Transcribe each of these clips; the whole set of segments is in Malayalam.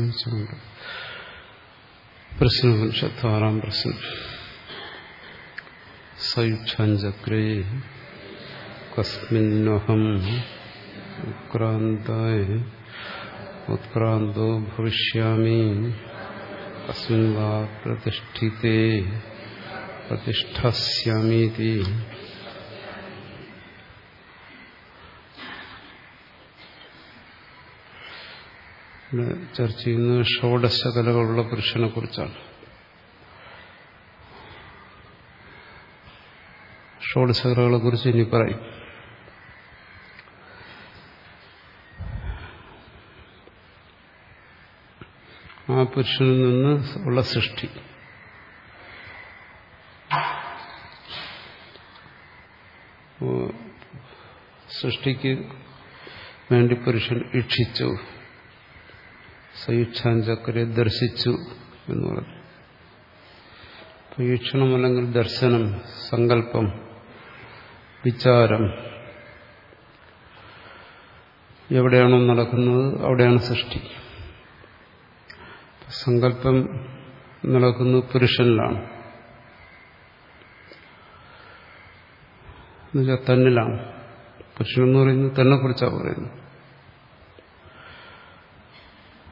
സ്മരിച്ചുകൊണ്ട് പ്രശ്നോപനിഷത്ത് ആറാം പ്രശ്നം സയുച്ഛാഞ്ചക്രേ കസ്മിന്നഹം ഉത്ക്രാന്തായ ഉത്ക്രാന്തോ ഭവിഷ്യാമി കസ്മിൻ വാ പ്രതിഷ്ഠിതേ പ്രതിഷ്ഠാസ്യാമീതി ചർച്ച ചെയ്യുന്നത് ഷോഡശ കലകളുള്ള പുരുഷനെ കുറിച്ചാണ്. ഷോഡശ കലകളെ കുറിച്ച് ഇനി പറയും. ആ പുരുഷനിൽ നിന്ന് ഉള്ള സൃഷ്ടി. സൃഷ്ടിക്ക് വേണ്ടി പുരുഷൻ ഇച്ഛിച്ചു സയുച്ഛാഞ്ചക്കരെ ദർശിച്ചു എന്ന് പറഞ്ഞു. വീക്ഷണം അല്ലെങ്കിൽ ദർശനം സങ്കല്പം വിചാരം എവിടെയാണോ നടക്കുന്നത് അവിടെയാണ് സൃഷ്ടി. സങ്കല്പം നടക്കുന്നത് പുരുഷനിലാണ്. എന്നുവെച്ചാൽ തന്നിലാണ്. പുരുഷനെന്ന് പറയുന്നത് തന്നെ കുറിച്ചാണ് പറയുന്നത്.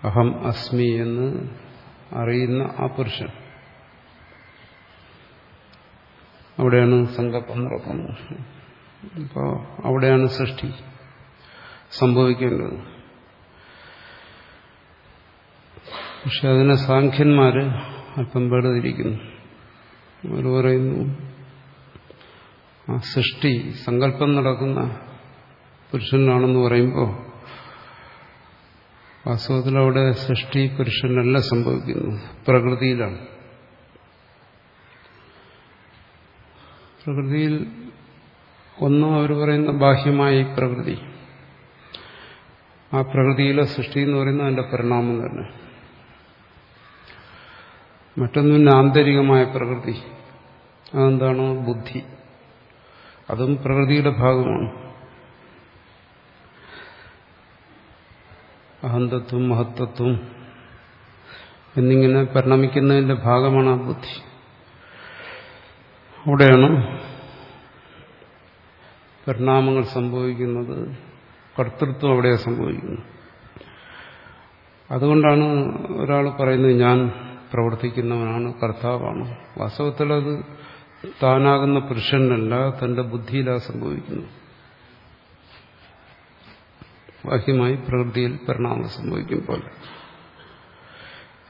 അഹം അസ്മി എന്ന് അറിയുന്ന ആ പുരുഷൻ. അവിടെയാണ് സങ്കല്പം നടക്കുന്നത് അപ്പോൾ അവിടെയാണ് സൃഷ്ടി സംഭവിക്കേണ്ടത്. പക്ഷെ അതിനെ സാഖ്യന്മാര് അല്പം വേർതിരിക്കുന്നു അവർ പറയുന്നു ആ സൃഷ്ടി സങ്കല്പം നടക്കുന്ന പുരുഷനാണെന്ന് പറയുമ്പോൾ വാസ്തവത്തിൽ അവിടെ സൃഷ്ടി പുരുഷനല്ല സംഭവിക്കുന്നു. പ്രകൃതിയിലാണ്. പ്രകൃതിയിൽ ഒന്നും അവർ പറയുന്ന ബാഹ്യമായ പ്രകൃതി. ആ പ്രകൃതിയിലെ സൃഷ്ടി എന്ന് പറയുന്നത് അതിന്റെ പരിണാമം തന്നെ. മറ്റൊന്നും ആന്തരികമായ പ്രകൃതി. അതെന്താണ്? ബുദ്ധി. അതും പ്രകൃതിയുടെ ഭാഗമാണ്. അഹന്തത്വം മഹത്വത്വം എന്നിങ്ങനെ പരിണമിക്കുന്നതിന്റെ ഭാഗമാണ് ആ ബുദ്ധി. അവിടെയാണ് പരിണാമങ്ങൾ സംഭവിക്കുന്നത് കർത്തൃത്വം അവിടെ സംഭവിക്കുന്നു. അതുകൊണ്ടാണ് ഒരാൾ പറയുന്നത് ഞാൻ പ്രവർത്തിക്കുന്നവനാണ് കർത്താവാണ്. വാസ്തവത്തിൽ അത് താനാകുന്ന പുരുഷനല്ല തന്റെ ബുദ്ധിയിലാണ് സംഭവിക്കുന്നത്. ബാഹ്യമായി പ്രകൃതിയിൽ പരിണാമം സംഭവിക്കും പോലെ.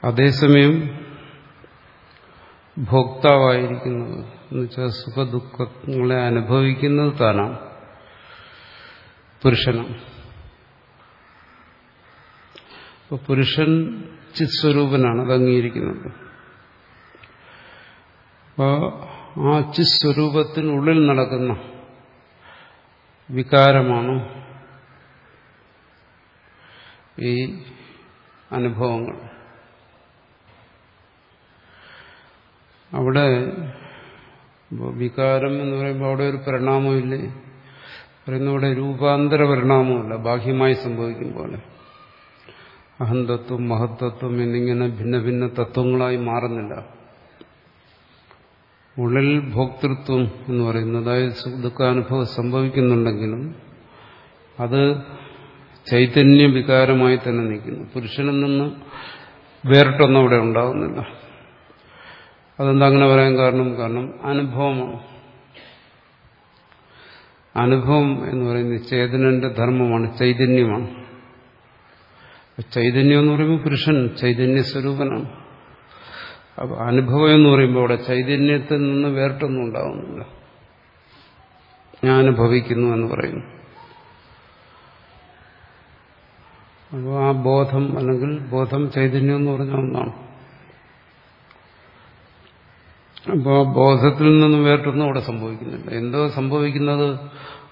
അതേസമയം ഭോക്താവായിരിക്കുന്നത് എന്നുവെച്ചാൽ സുഖദുഃഖങ്ങളെ അനുഭവിക്കുന്നത് താനാണ്. പുരുഷനാണ്. അപ്പൊ പുരുഷൻ ചിസ്വരൂപനാണ് അത് അംഗീകരിക്കുന്നത് അപ്പോൾ ആ ചിസ്വരൂപത്തിനുള്ളിൽ നടക്കുന്ന വികാരമാണ് ഈ അനുഭവങ്ങൾ. അവിടെ വികാരം എന്ന് പറയുമ്പോൾ അവിടെ ഒരു പരിണാമമില്ലേ പറയുന്ന ഇവിടെ രൂപാന്തര പരിണാമമല്ല ബാഹ്യമായി സംഭവിക്കും പോലെ. അഹന്തത്വം മഹത്തത്വം എന്നിങ്ങനെ ഭിന്ന ഭിന്ന തത്വങ്ങളായി മാറുന്നില്ല. ഉള്ളിൽ ഭോക്തൃത്വം എന്ന് പറയുന്നത് അതായത് ദുഃഖാനുഭവം സംഭവിക്കുന്നുണ്ടെങ്കിലും അത് ചൈതന്യ വികാരമായി തന്നെ നിൽക്കുന്നു. പുരുഷനിൽ നിന്ന് വേറിട്ടൊന്നും അവിടെ ഉണ്ടാകുന്നില്ല അതെന്താ അങ്ങനെ പറയാൻ കാരണം? കാരണം അനുഭവമാണ്. അനുഭവം എന്ന് പറയുന്നത് ചേതനന്റെ ധർമ്മമാണ് ചൈതന്യമാണ്. ചൈതന്യം എന്ന് പറയുമ്പോൾ പുരുഷൻ ചൈതന്യ സ്വരൂപനാണ്. അപ്പൊ അനുഭവം എന്ന് പറയുമ്പോൾ അവിടെ ചൈതന്യത്തിൽ നിന്ന് വേറിട്ടൊന്നും ഉണ്ടാവുന്നില്ല. ഞാൻ അനുഭവിക്കുന്നു എന്ന് പറയുന്നു. അപ്പോൾ ആ ബോധം അല്ലെങ്കിൽ ബോധം ചൈതന്യം എന്ന് പറഞ്ഞ ഒന്നാണ്. അപ്പോൾ ബോധത്തിൽ നിന്നും വേറിട്ടൊന്നും അവിടെ സംഭവിക്കുന്നില്ല. എന്തോ സംഭവിക്കുന്നത്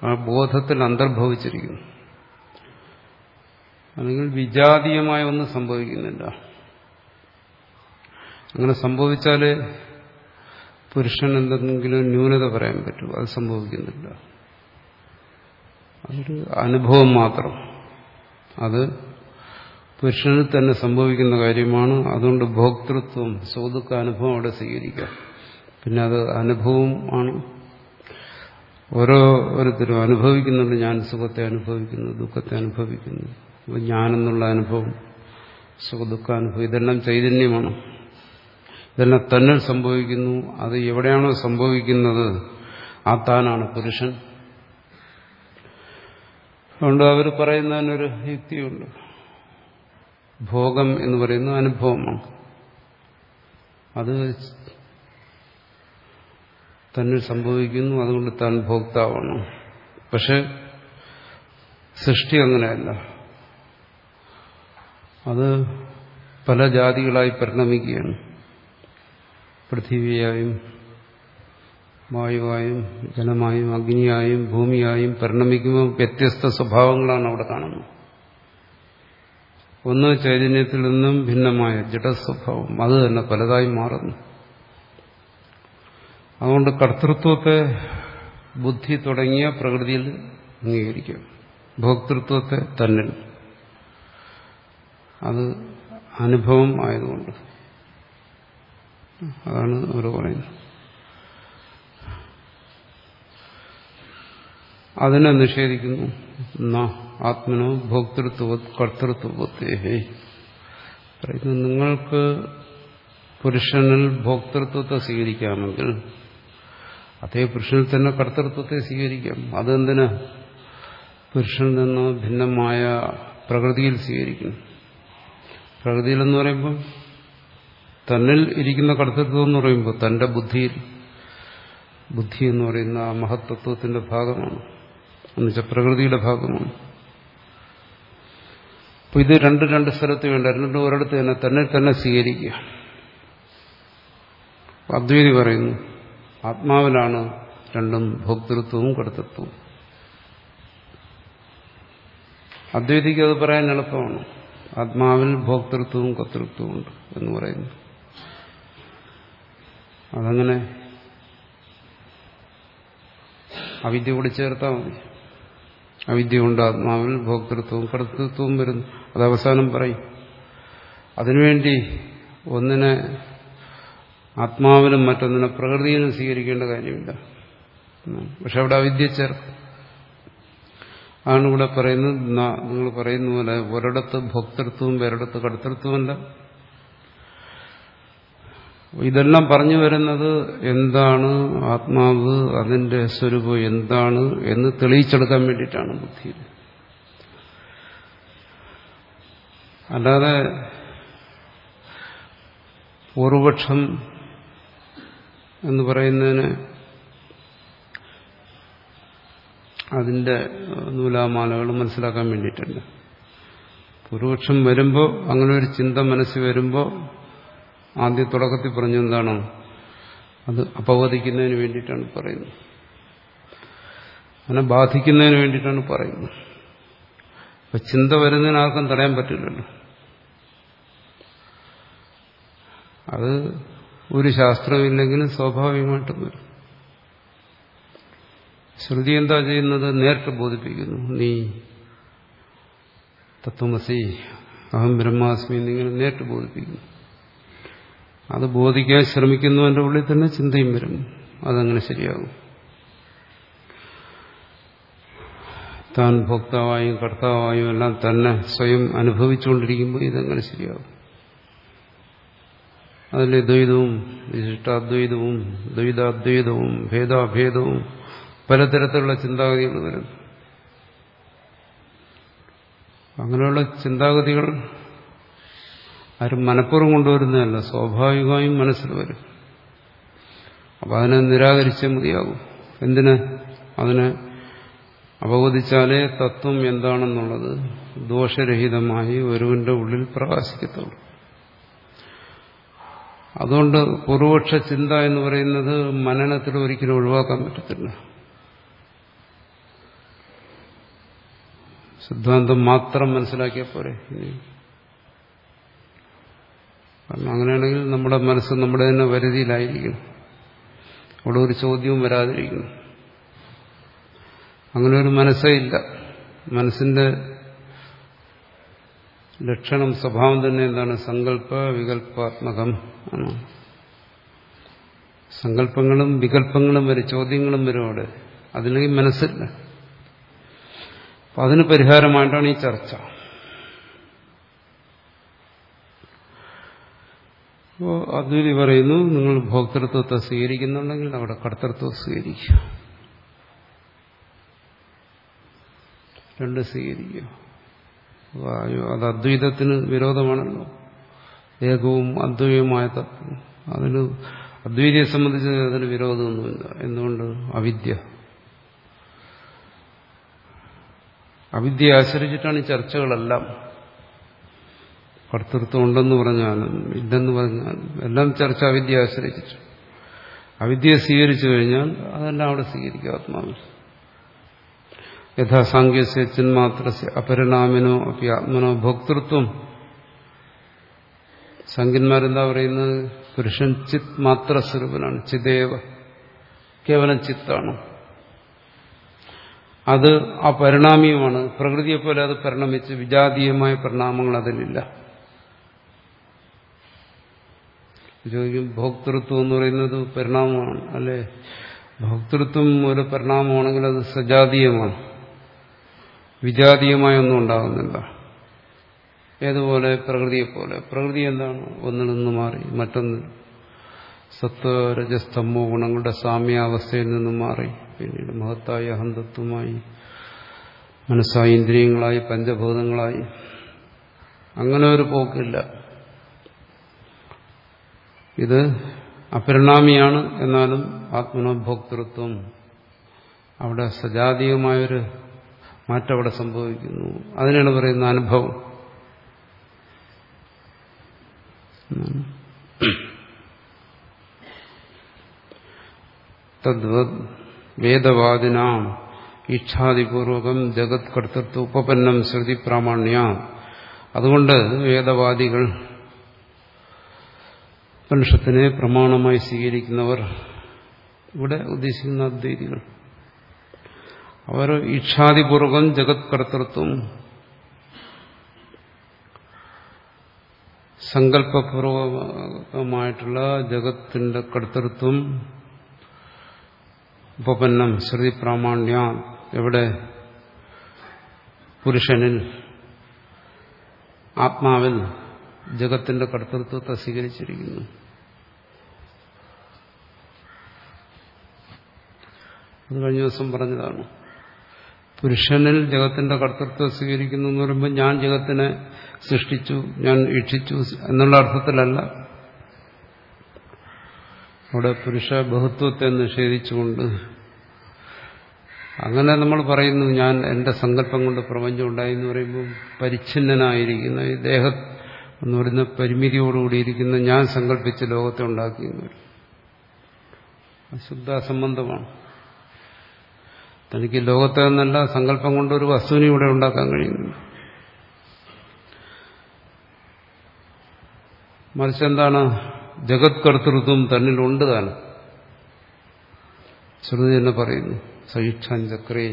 ആ ബോധത്തിൽ അന്തർഭവിച്ചിരിക്കുന്നു. അല്ലെങ്കിൽ വിജാതീയമായ ഒന്നും സംഭവിക്കുന്നില്ല. അങ്ങനെ സംഭവിച്ചാലേ പുരുഷൻ എന്തെങ്കിലും ന്യൂനത പറയാൻ പറ്റും. അത് സംഭവിക്കുന്നില്ല. അതൊരു അനുഭവം മാത്രം. അത് പുരുഷനിൽ തന്നെ സംഭവിക്കുന്ന കാര്യമാണ്. അതുകൊണ്ട് ഭോക്തൃത്വം സുഖദുഃഖ അനുഭവം അവിടെ സ്വീകരിക്കാം പിന്നെ അത് അനുഭവം ആണ്. ഓരോരുത്തരും അനുഭവിക്കുന്നുണ്ട്. ഞാൻ സുഖത്തെ അനുഭവിക്കുന്നു ദുഃഖത്തെ അനുഭവിക്കുന്നു. അപ്പം ഞാനെന്നുള്ള അനുഭവം സുഖദുഃഖാനുഭവം ഇതെല്ലാം ചൈതന്യമാണ്. ഇതെല്ലാം തന്നെ സംഭവിക്കുന്നു. അത് എവിടെയാണോ സംഭവിക്കുന്നത് ആ താനാണ് പുരുഷൻ. അതുകൊണ്ട് അവർ പറയുന്നതിനൊരു യുക്തിയുണ്ട്. ഭോഗം എന്ന് പറയുന്നത് അനുഭവമാണ്. അത് തന്നെ സംഭവിക്കുന്നു അതുകൊണ്ട് താൻ ഭോക്താവാണ്. പക്ഷെ സൃഷ്ടി അങ്ങനെയല്ല. അത് പല ജാതികളായി പരിണമിക്കുകയാണ്. പൃഥിവിയായും വായുവായും ജലമായും അഗ്നിയായും ഭൂമിയായും പരിണമിക്കുമ്പോൾ വ്യത്യസ്ത സ്വഭാവങ്ങളാണ് അവിടെ കാണുന്നത്. ഒന്ന് ചൈതന്യത്തിൽ നിന്നും ഭിന്നമായ ജഡസ്വഭാവം. അത് തന്നെ പലതായി മാറുന്നു. അതുകൊണ്ട് കർത്തൃത്വത്തെ ബുദ്ധി തുടങ്ങിയ പ്രകൃതിയിൽ അംഗീകരിക്കും. ഭോക്തൃത്വത്തെ തന്നെ. അത് അനുഭവം ആയതുകൊണ്ട്. അതാണ് അവർ പറയുന്നത്. അതിനെ നിഷേധിക്കുന്നു. ആത്മനോ ഭോക്തൃത്വ കർത്തൃത്വത്തെ പറയുന്നു നിങ്ങൾക്ക് പുരുഷനിൽ ഭോക്തൃത്വത്തെ സ്വീകരിക്കാമെങ്കിൽ അതേ പുരുഷനിൽ തന്നെ കർത്തൃത്വത്തെ സ്വീകരിക്കാം. അതെന്തിന്? പുരുഷനിൽ നിന്ന് ഭിന്നമായ പ്രകൃതിയിൽ സ്വീകരിക്കുന്നു പ്രകൃതിയിലെന്ന് പറയുമ്പം തന്നിൽ ഇരിക്കുന്ന കർത്തൃത്വം എന്ന് പറയുമ്പോൾ തന്റെ ബുദ്ധിയിൽ. ബുദ്ധി എന്ന് പറയുന്ന ആ മഹത്തത്വത്തിന്റെ ഭാഗമാണ്. എന്നുവെച്ചാൽ പ്രകൃതിയുടെ ഭാഗമാണ്. അപ്പൊ ഇത് രണ്ട് രണ്ട് സ്ഥലത്ത് വേണ്ട. രണ്ടും ഒരിടത്ത് തന്നെ തന്നെ തന്നെ സ്വീകരിക്കുക. അദ്വൈതി പറയുന്നു ആത്മാവിലാണ് രണ്ടും ഭോക്തൃത്വവും കർത്തൃത്വവും. അദ്വൈതിക്ക് അത് പറയാൻ എളുപ്പമാണ്. ആത്മാവിൽ ഭോക്തൃത്വവും കർത്തൃത്വവും ഉണ്ട് എന്ന് പറയുന്നു. അതങ്ങനെ അവിദ്യ കൂടി ചേർത്താൽ മതി. അവിദ്യ കൊണ്ട് ആത്മാവിൽ ഭോക്തൃത്വവും കർത്തൃത്വവും വരുന്നു. അത് അവസാനം പറയും. അതിനുവേണ്ടി ഒന്നിനെ ആത്മാവിനും മറ്റൊന്നിനെ പ്രകൃതിയിലും സ്വീകരിക്കേണ്ട കാര്യമില്ല. പക്ഷെ അവിടെ അവിദ്യ ചേർക്കും. ആണ് ഇവിടെ പറയുന്നത്. നിങ്ങൾ പറയുന്ന പോലെ ഒരിടത്ത് ഭോക്തൃത്വവും വേറിടത്ത് കർത്തൃത്വമല്ല ഇതെല്ലാം പറഞ്ഞു വരുന്നത് എന്താണ് ആത്മാവ് അതിന്റെ സ്വരൂപം എന്താണ് എന്ന് തെളിയിച്ചെടുക്കാൻ വേണ്ടിയിട്ടാണ് ബുദ്ധിയിൽ അല്ലാതെ പൂർവപക്ഷം എന്ന് പറയുന്നതിന് അതിന്റെ നൂലാമാലകൾ മനസ്സിലാക്കാൻ വേണ്ടിയിട്ടുണ്ട്. പൂർവപക്ഷം വരുമ്പോൾ അങ്ങനെ ഒരു ചിന്ത മനസ്സിൽ വരുമ്പോൾ ആദ്യ തുടക്കത്തിൽ പറഞ്ഞു എന്താണ്? അത് അപവദിക്കുന്നതിന് വേണ്ടിയിട്ടാണ് പറയുന്നത്. അങ്ങനെ ബാധിക്കുന്നതിന് വേണ്ടിയിട്ടാണ് പറയുന്നത്. അപ്പൊ ചിന്ത വരുന്നതിന് ആർക്കും തടയാൻ പറ്റില്ലല്ലോ. അത് ഒരു ശാസ്ത്രമില്ലെങ്കിലും സ്വാഭാവികമായിട്ടും വരും. ശ്രുതി എന്താ ചെയ്യുന്നത്? നേരിട്ട് ബോധിപ്പിക്കുന്നു. നീ തത്വമസി അഹം ബ്രഹ്മാസ്മി എന്നിങ്ങനെ നേരിട്ട് ബോധിപ്പിക്കുന്നു. അത് ബോധിക്കാൻ ശ്രമിക്കുന്നവന്റെ ഉള്ളിൽ തന്നെ ചിന്തയും വരും. അതങ്ങനെ ശരിയാകും. താൻ ഭോക്താവായും കർത്താവായും എല്ലാം തന്നെ സ്വയം അനുഭവിച്ചുകൊണ്ടിരിക്കുമ്പോൾ ഇതങ്ങനെ ശരിയാകും. അതിൽ ദ്വൈതവും വിശിഷ്ടാദ്വൈതവും ദ്വൈതാദ്വൈതവും ഭേദാഭേദവും പലതരത്തിലുള്ള ചിന്താഗതികൾ വരുന്നു. അങ്ങനെയുള്ള ചിന്താഗതികൾ ആരും മനഃപൂർവം കൊണ്ടുവരുന്നതല്ല. സ്വാഭാവികമായും മനസ്സിൽ വരും. അപ്പം അതിനെ നിരാകരിച്ചേ മതിയാകും. എന്തിന്? അതിനെ അപവദിച്ചാലേ തത്വം എന്താണെന്നുള്ളത് ദോഷരഹിതമായി ഒരുവന്റെ ഉള്ളിൽ പ്രകാശിക്കത്തുള്ളൂ. അതുകൊണ്ട് പൂർവപക്ഷ ചിന്ത എന്ന് പറയുന്നത് മനനത്തിൽ ഒരിക്കലും ഒഴിവാക്കാൻ പറ്റത്തില്ല. സിദ്ധാന്തം മാത്രം മനസ്സിലാക്കിയാൽ പോരെ കാരണം അങ്ങനെയാണെങ്കിൽ നമ്മുടെ മനസ്സ് നമ്മുടെ തന്നെ വരുതിയിലായിരിക്കണം അവിടെ ഒരു ചോദ്യവും വരാതിരിക്കണം അങ്ങനെ ഒരു മനസ്സേ ഇല്ല. മനസ്സിന്റെ ലക്ഷണം സ്വഭാവം തന്നെ എന്താണ്? സങ്കല്പ വികല്പാത്മകം ആണ്. സങ്കല്പങ്ങളും വികല്പങ്ങളും വരും ചോദ്യങ്ങളും വരും അവിടെ. അതിലേക്ക് മനസ്സില്ല. അപ്പം അതിന് പരിഹാരമായിട്ടാണ് ഈ ചർച്ച. അപ്പോ അദ്വൈതി പറയുന്നു നിങ്ങൾ ഭോക്തൃത്വത്തെ സ്വീകരിക്കുന്നുണ്ടെങ്കിൽ അവിടെ കർത്തൃത്വം സ്വീകരിക്കുക രണ്ട് സ്വീകരിക്കുക അത് അദ്വൈതത്തിന് വിരോധമാണല്ലോ. ഏകവും അദ്വൈതവുമായ തത്വം. അതിന് അദ്വൈതിയെ സംബന്ധിച്ച് അതിന് വിരോധമൊന്നുമില്ല. എന്തുകൊണ്ട്? അവിദ്യ. അവിദ്യയെ ആശ്രയിച്ചിട്ടാണ് ഈ ചർച്ചകളെല്ലാം. കർത്തൃത്വം ഉണ്ടെന്ന് പറഞ്ഞാലും ഇല്ലെന്ന് പറഞ്ഞാലും എല്ലാം ചർച്ച അവിദ്യ ആശ്രയിച്ചു അവിദ്യയെ സ്വീകരിച്ചു കഴിഞ്ഞാൽ അതെല്ലാം അവിടെ സ്വീകരിക്കുക ആത്മാവിൽ യഥാസാങ്ക്യസ്യ ചിന്മാത്ര അപരിണാമിനോ അപ്പി ആത്മനോ ഭോക്തൃത്വം. സംഖ്യന്മാരെന്താ പറയുന്നത്? പുരുഷൻ ചിത് മാത്ര സ്വരൂപനാണ് ചിദേവ കേവലം ചിത്താണ്. അത് ആ പരിണാമിയുമാണ് പ്രകൃതിയെപ്പോലെ അത് പരിണമിച്ച് വിജാതീയമായ പരിണാമങ്ങൾ അതിലില്ല. ചോദിക്കും ഭോക്തൃത്വം എന്ന് പറയുന്നത് പരിണാമമാണ് അല്ലെ? ഭോക്തൃത്വം ഒരു പരിണാമമാണെങ്കിൽ അത് സജാതീയമാണ്. വിജാതീയമായ ഒന്നും ഉണ്ടാകുന്നില്ല. ഏതുപോലെ? പ്രകൃതിയെപ്പോലെ. പ്രകൃതി എന്താണ്? ഒന്നിൽ നിന്ന് മാറി മറ്റൊന്ന് സത്വരജസ്തംഭോ ഗുണങ്ങളുടെ സാമ്യാവസ്ഥയിൽ നിന്നും മാറി. പിന്നീട് മഹത്തായ അഹന്തത്വമായി മനസ്സായി ഇന്ദ്രിയങ്ങളായി പഞ്ചഭൂതങ്ങളായി. അങ്ങനെ ഒരു പോക്കില്ല. ഇത് അപരിണാമിയാണ് എന്നാലും ആത്മനോഭോക്തൃത്വം അവിടെ സജാതീയമായൊരു മാറ്റം അവിടെ സംഭവിക്കുന്നു. അതിനാണ് പറയുന്ന അനുഭവം. തദ്വത് വേദവാദിനാം ഈക്ഷാദിപൂർവകം ജഗത് കർത്തൃത്വ ഉപപന്നം ശ്രുതി പ്രാമാണ്യ. അതുകൊണ്ട് വേദവാദികൾ ഉപനിഷത്തിനെ പ്രമാണമായി സ്വീകരിക്കുന്നവർ ഇവിടെ ഉദ്ദേശിക്കുന്ന അദ്വൈതികൾ അവർ ഇച്ഛാതിപൂർവം ജഗത് കർത്തൃത്വം സങ്കല്പപൂർവകമായിട്ടുള്ള ജഗത്തിന്റെ കർത്തൃത്വം ഉപപന്നം ശ്രുതി പ്രാമാണ്യ എവിടെ പുരുഷനിൽ ആത്മാവിൽ ജഗത്തിന്റെ കർത്തൃത്വത്തെ സ്വീകരിച്ചിരിക്കുന്നു. അത് കഴിഞ്ഞ ദിവസം പറഞ്ഞതാണ് പുരുഷനിൽ ജഗത്തിന്റെ കർത്തൃത്വം സ്വീകരിക്കുന്നു എന്ന് പറയുമ്പോൾ ഞാൻ ജഗത്തിനെ സൃഷ്ടിച്ചു ഞാൻ ഇക്ഷിച്ചു എന്നുള്ള അർത്ഥത്തിലല്ല. അവിടെ പുരുഷ ബഹുത്വത്തെ നിഷേധിച്ചുകൊണ്ട് അങ്ങനെ നമ്മൾ പറയുന്നു ഞാൻ എന്റെ സങ്കല്പം കൊണ്ട് പ്രപഞ്ചം ഉണ്ടായി എന്ന് പറയുമ്പോൾ പരിച്ഛിന്നനായിരിക്കുന്ന ഈ ദേഹ എന്ന് പറയുന്ന പരിമിതിയോടുകൂടിയിരിക്കുന്ന ഞാൻ സങ്കല്പിച്ച് ലോകത്തെ ഉണ്ടാക്കി എന്ന് ശുദ്ധ അസംബന്ധമാണ്. തനിക്ക് ലോകത്തെ എന്നല്ല സങ്കല്പം കൊണ്ടൊരു വസ്തുവിനെ ഇവിടെ ഉണ്ടാക്കാൻ കഴിയുന്നു മറിച്ച് എന്താണ് ജഗത് കർത്തൃത്വം തന്നിലുണ്ട് താനും ശ്രുതി തന്നെ പറയുന്നു സയുക്ഷാൻ ചക്രേ.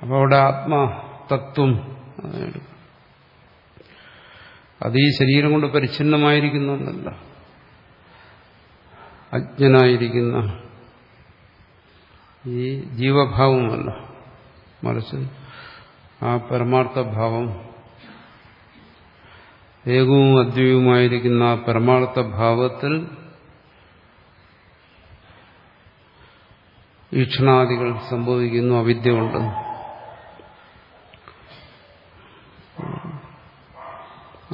അപ്പൊ അവിടെ ആത്മതത്വം അത് ഈ ശരീരം കൊണ്ട് പരിച്ഛിന്നമായിരിക്കുന്നതല്ല അജ്ഞനായിരിക്കുന്ന ഈ ജീവഭാവമല്ല. മറിച്ച് ആ പരമാർത്ഥഭാവം ഏകവും അദ്വൈവുമായിരിക്കുന്ന ആ പരമാർത്ഥഭാവത്തിൽ ഈക്ഷണാദികൾ സംഭവിക്കുന്നു അവിദ്യ കൊണ്ട്.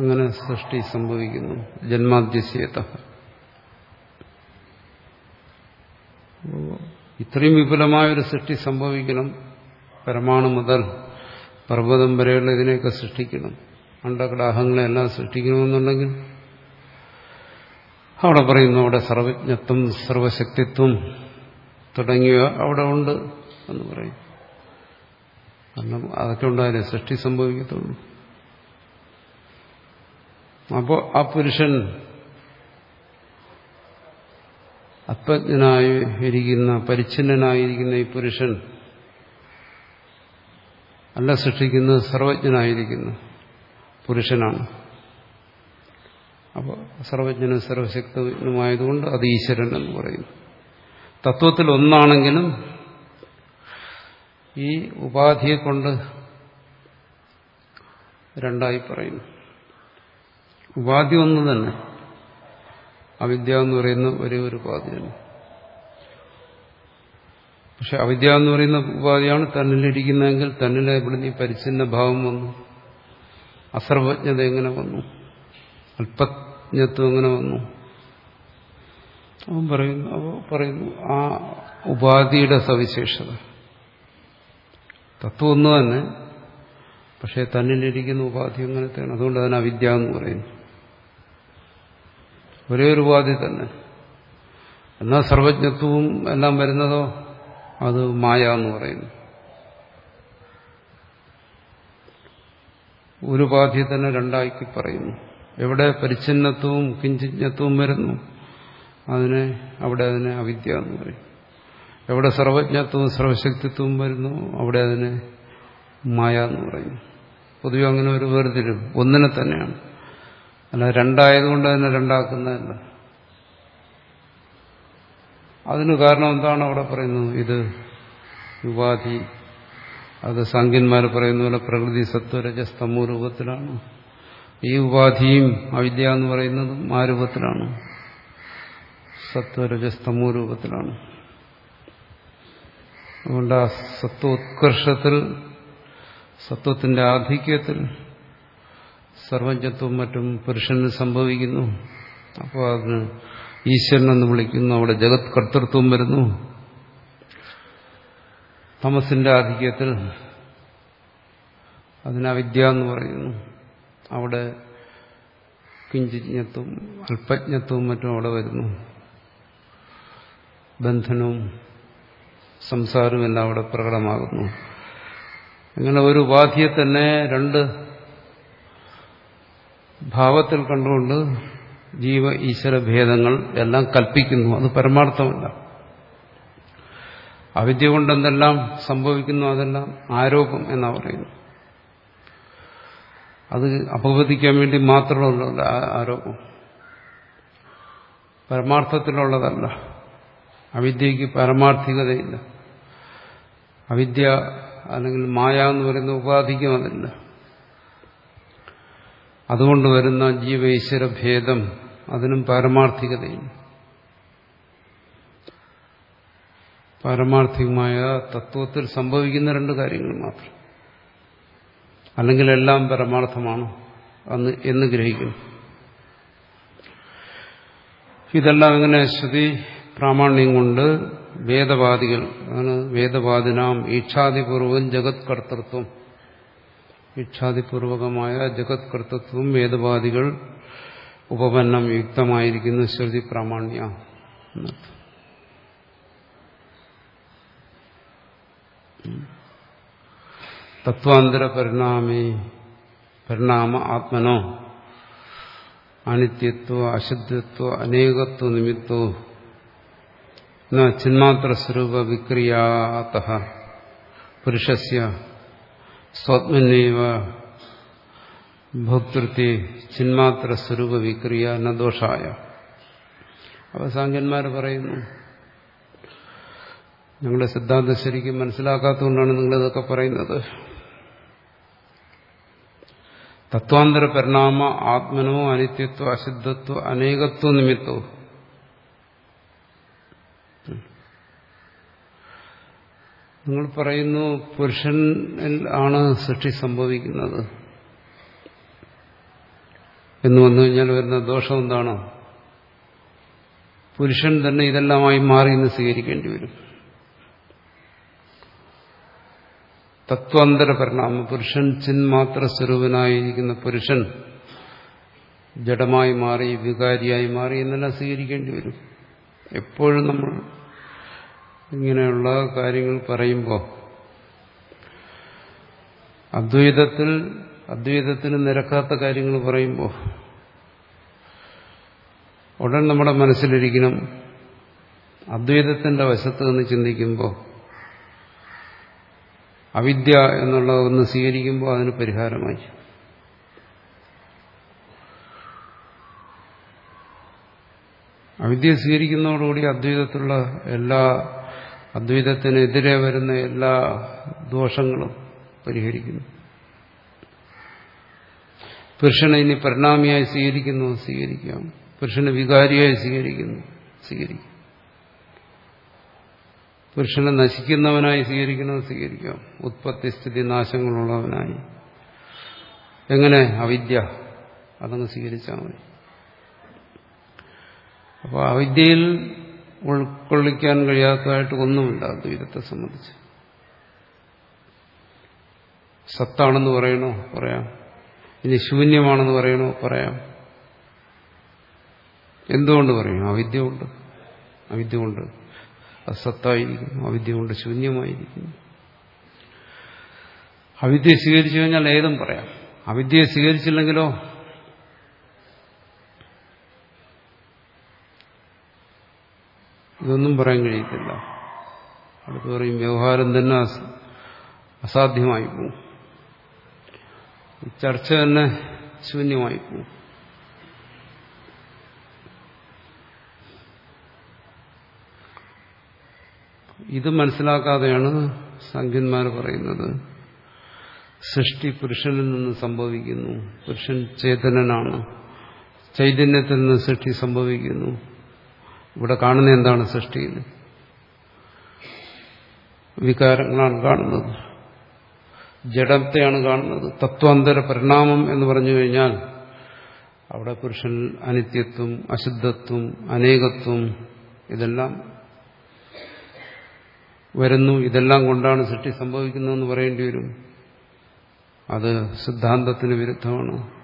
അങ്ങനെ സൃഷ്ടി സംഭവിക്കുന്നു. ജന്മാദ്യസ്യത ഇത്രയും വിപുലമായൊരു സൃഷ്ടി സംഭവിക്കണം. പരമാണു മുതൽ പർവതം വരെയുള്ള ഇതിനെയൊക്കെ സൃഷ്ടിക്കണം. അണ്ടകടാഹങ്ങളെല്ലാം സൃഷ്ടിക്കണമെന്നുണ്ടെങ്കിൽ അവിടെ പറയുന്നു അവിടെ സർവജ്ഞത്വം സർവശക്തിത്വം തുടങ്ങിയവ അവിടെ ഉണ്ട് എന്ന് പറയും. കാരണം അതൊക്കെ ഉണ്ടായാലേ സൃഷ്ടി സംഭവിക്കത്തുള്ളൂ. അപ്പോൾ ആ പുരുഷൻ അത്വജ്ഞനായി ഇരിക്കുന്ന പരിച്ഛിന്നനായിരിക്കുന്ന ഈ പുരുഷൻ അല്ല സൃഷ്ടിക്കുന്നത് സർവജ്ഞനായിരിക്കുന്ന പുരുഷനാണ്. അപ്പോൾ സർവജ്ഞനും സർവശക്തനുമായതുകൊണ്ട് അത് ഈശ്വരൻ എന്ന് പറയുന്നു. തത്വത്തിൽ ഒന്നാണെങ്കിലും ഈ ഉപാധിയെ കൊണ്ട് രണ്ടായി പറയുന്നു. ഉപാധി ഒന്ന് തന്നെ. അവിദ്യ എന്ന് പറയുന്ന ഒരേ ഒരു ഉപാധിയാണ്. പക്ഷെ അവിദ്യ എന്ന് പറയുന്ന ഉപാധിയാണ് തന്നിലിരിക്കുന്നതെങ്കിൽ തന്നിലെ ഇവിടുന്ന് ഈ പരിച്ഛിന്ന ഭാവം വന്നു? അസർവജ്ഞത എങ്ങനെ വന്നു? അല്പജ്ഞത്വം എങ്ങനെ വന്നു? അവൻ പറയുന്നു അവ പറയുന്നു ആ ഉപാധിയുടെ സവിശേഷത. തത്വം ഒന്ന് തന്നെ പക്ഷേ തന്നിലിരിക്കുന്ന ഉപാധി അങ്ങനത്തെയാണ്. അതുകൊണ്ട് അതിന് അവിദ്യ എന്ന് പറയുന്നു. ഒരേ ഒരു ഉപാധി തന്നെ. എന്നാൽ സർവജ്ഞത്വവും എല്ലാം വരുന്നതോ? അത് മായ എന്ന് പറയുന്നു. ഒരു ഉപാധി തന്നെ രണ്ടാക്കി പറയുന്നു. എവിടെ പരിച്ഛിന്നത്വവും കിഞ്ചിജ്ഞത്വവും വരുന്നു അതിനെ അവിടെ അതിനെ അവിദ്യ എന്ന് പറയും. എവിടെ സർവജ്ഞത്വവും സർവശക്തിത്വവും വരുന്നു അവിടെ അതിനെ മായ എന്ന് പറയുന്നു പൊതുവെ അങ്ങനെ ഒരു വേർതിരിവ് ഒന്നിനെ തന്നെയാണ്. അല്ല രണ്ടായതുകൊണ്ട് തന്നെ രണ്ടാക്കുന്നതല്ല. അതിന് കാരണം എന്താണ് അവിടെ പറയുന്നത്? ഇത് ഉപാധി അത് സംഖ്യന്മാർ പറയുന്ന പോലെ പ്രകൃതി സത്വരജസ്തമോ രൂപത്തിലാണ് ഈ ഉപാധിയും അവിദ്യ എന്ന് പറയുന്നതും ആ രൂപത്തിലാണ്. സത്വരജസ്തമോ രൂപത്തിലാണ് അതുകൊണ്ട് ആ സത്വോത്കർഷത്തിൽ സത്വത്തിന്റെ ആധിക്യത്തിൽ സർവജ്ഞത്വം മറ്റും പുരുഷന് സംഭവിക്കുന്നു. അപ്പോൾ അതിന് ഈശ്വരൻ എന്ന് വിളിക്കുന്നു അവിടെ ജഗത് കർത്തൃത്വം വരുന്നു. തമസിന്റെ ആധിക്യത്തിൽ അതിന് അവിദ്യ എന്ന് പറയുന്നു. അവിടെ കിഞ്ചിജ്ഞത്വം അല്പജ്ഞത്വവും മറ്റും അവിടെ വരുന്നു. ബന്ധനവും സംസാരവും എല്ലാം അവിടെ പ്രകടമാകുന്നു. അങ്ങനെ ഒരു ഉപാധിയെ തന്നെ രണ്ട് ഭാവത്തിൽ കണ്ടുകൊണ്ട് ജീവ ഈശ്വര ഭേദങ്ങൾ എല്ലാം കൽപ്പിക്കുന്നു. അത് പരമാർത്ഥമല്ല. അവിദ്യ കൊണ്ട് എന്തെല്ലാം സംഭവിക്കുന്നു അതെല്ലാം ആരോപം എന്നാ പറയുന്നു അത് അപവദിക്കാൻ വേണ്ടി മാത്രമുള്ള ആരോപം. പരമാർത്ഥത്തിലുള്ളതല്ല. അവിദ്യക്ക് പരമാർത്ഥികതയില്ല. അവിദ്യ അല്ലെങ്കിൽ മായ എന്ന് പറയുന്ന ഉപാധിക്കും അതില്ല. അതുകൊണ്ട് വരുന്ന ജീവൈശ്വര ഭേദം അതിനും പാരമാർത്ഥികതയും പാരമാർത്ഥികമായ തത്വത്തിൽ സംഭവിക്കുന്ന രണ്ട് കാര്യങ്ങൾ മാത്രം. അല്ലെങ്കിൽ എല്ലാം പരമാർത്ഥമാണ് അന്ന് എന്ന് ഗ്രഹിക്കുന്നു. ഇതെല്ലാം അങ്ങനെ ശ്രുതി പ്രാമാണ്യം കൊണ്ട് വേദവാദികൾ ആണ് വേദവാദിനാം ഈക്ഷാദിപൂർവം ജഗത് കർത്തൃത്വം ഈക്ഷാദിപൂർവകമായ ജഗത് കർത്തൃത്വം വേദവാദികൾ ഉപപന്നം യുക്തമായിരിക്കുന്ന ശ്രുതി പ്രാമാണ്യ. തത്വാന്തര പരിണാമേ പരിണാമ ആത്മനോ അനിത്യത്വ അശുദ്ധത്വ അനേകത്വ നിമിത്തോ ചിന്മാത്രസ്വരൂപ വിക്രിയാത പുരുഷസ്യ സ്വത്മന്യവ ഭോക്തൃത്വ ചിന്മാത്രസ്വരൂപ വിക്രിയ എന്ന ദോഷായ. സാങ്കന്മാർ പറയുന്നു ഞങ്ങളുടെ സിദ്ധാന്തം ശരിക്കും മനസ്സിലാക്കാത്തതുകൊണ്ടാണ് നിങ്ങളിതൊക്കെ പറയുന്നത്. തത്വാന്തര പരിണാമ ആത്മനോ അനിത്യത്വ അശുദ്ധത്വ അനേകത്വ നിമിത്തോ നിങ്ങൾ പറയുന്നു പുരുഷനിൽ ആണ് സൃഷ്ടി സംഭവിക്കുന്നത്. എന്ന് വന്നു കഴിഞ്ഞാൽ വരുന്ന ദോഷം എന്താണോ? പുരുഷൻ തന്നെ ഇതെല്ലാമായി മാറി എന്ന് സ്വീകരിക്കേണ്ടി വരും. തത്വാന്തര പരിണാമം. പുരുഷൻ ചിന്മാത്ര സ്വരൂപനായിരിക്കുന്ന പുരുഷൻ ജഡമായി മാറി വികാരിയായി മാറി എന്നെല്ലാം സ്വീകരിക്കേണ്ടി വരും. എപ്പോഴും നമ്മൾ ഇങ്ങനെയുള്ള കാര്യങ്ങൾ പറയുമ്പോൾ അദ്വൈതത്തിൽ അദ്വൈതത്തിന് നിരക്കാത്ത കാര്യങ്ങൾ പറയുമ്പോൾ ഉടൻ നമ്മുടെ മനസ്സിലിരിക്കണം. അദ്വൈതത്തിന്റെ വശത്ത് നിന്ന് ചിന്തിക്കുമ്പോൾ അവിദ്യ എന്നുള്ള ഒന്ന് സ്വീകരിക്കുമ്പോൾ അതിന് പരിഹാരമായി. അവിദ്യ സ്വീകരിക്കുന്നതോടുകൂടി അദ്വൈതത്തിലുള്ള എല്ലാ അദ്വൈതത്തിനെതിരെ വരുന്ന എല്ലാ ദോഷങ്ങളും പരിഹരിക്കുന്നു. പുരുഷനെ ഇനി പരിണാമിയായി സ്വീകരിക്കുന്നു സ്വീകരിക്കാം. പുരുഷനെ വികാരിയായി സ്വീകരിക്കുന്നു സ്വീകരിക്കും. പുരുഷനെ നശിക്കുന്നവനായി സ്വീകരിക്കുന്നത് സ്വീകരിക്കാം. ഉത്പത്തി സ്ഥിതി നാശങ്ങളുള്ളവനായി. എങ്ങനെ? അവിദ്യ. അതങ്ങ് സ്വീകരിച്ചാൽ മതി. അപ്പോൾ അവിദ്യയിൽ ഉൾക്കൊള്ളിക്കാൻ കഴിയാത്തതായിട്ട് ഒന്നുമില്ല അദ്വൈതത്തെ സംബന്ധിച്ച്. സത്താണെന്ന് പറയണോ? പറയാം. ഇനി ശൂന്യമാണെന്ന് പറയണോ? പറയാം. എന്തുകൊണ്ട് പറയും? അവിദ്യ കൊണ്ട് അവിദ്യ കൊണ്ട് അസത്തായിരിക്കുന്നു അവിദ്യ കൊണ്ട് ശൂന്യമായിരിക്കുന്നു. അവിദ്യ സ്വീകരിച്ചു കഴിഞ്ഞാൽ ഏതും പറയാം. അവിദ്യയെ സ്വീകരിച്ചില്ലെങ്കിലോ ഇതൊന്നും പറയാൻ കഴിയത്തില്ല. അടുത്ത് പറയും വ്യവഹാരം തന്നെ അസാധ്യമായി പോവും. ചർച്ച തന്നെ ശൂന്യമായി പോവും. ഇത് മനസ്സിലാക്കാതെയാണ് സംഖ്യന്മാർ പറയുന്നത്. സൃഷ്ടി പുരുഷനിൽ നിന്ന് സംഭവിക്കുന്നു. പുരുഷൻ ചേതനനാണ് ചൈതന്യത്തിൽ നിന്ന് സൃഷ്ടി സംഭവിക്കുന്നു. ഇവിടെ കാണുന്ന എന്താണ് സൃഷ്ടിയിൽ? വികാരങ്ങളാണ് കാണുന്നത്. ജഡത്തെയാണ് കാണുന്നത്. തത്വാന്തര പരിണാമം എന്ന് പറഞ്ഞു കഴിഞ്ഞാൽ അവിടെ പുരുഷൻ അനിത്യത്വം അശുദ്ധത്വം അനേകത്വം ഇതെല്ലാം വരുന്നു. ഇതെല്ലാം കൊണ്ടാണ് സൃഷ്ടി സംഭവിക്കുന്നതെന്ന് പറയേണ്ടി വരും. അത് സിദ്ധാന്തത്തിന് വിരുദ്ധമാണ്.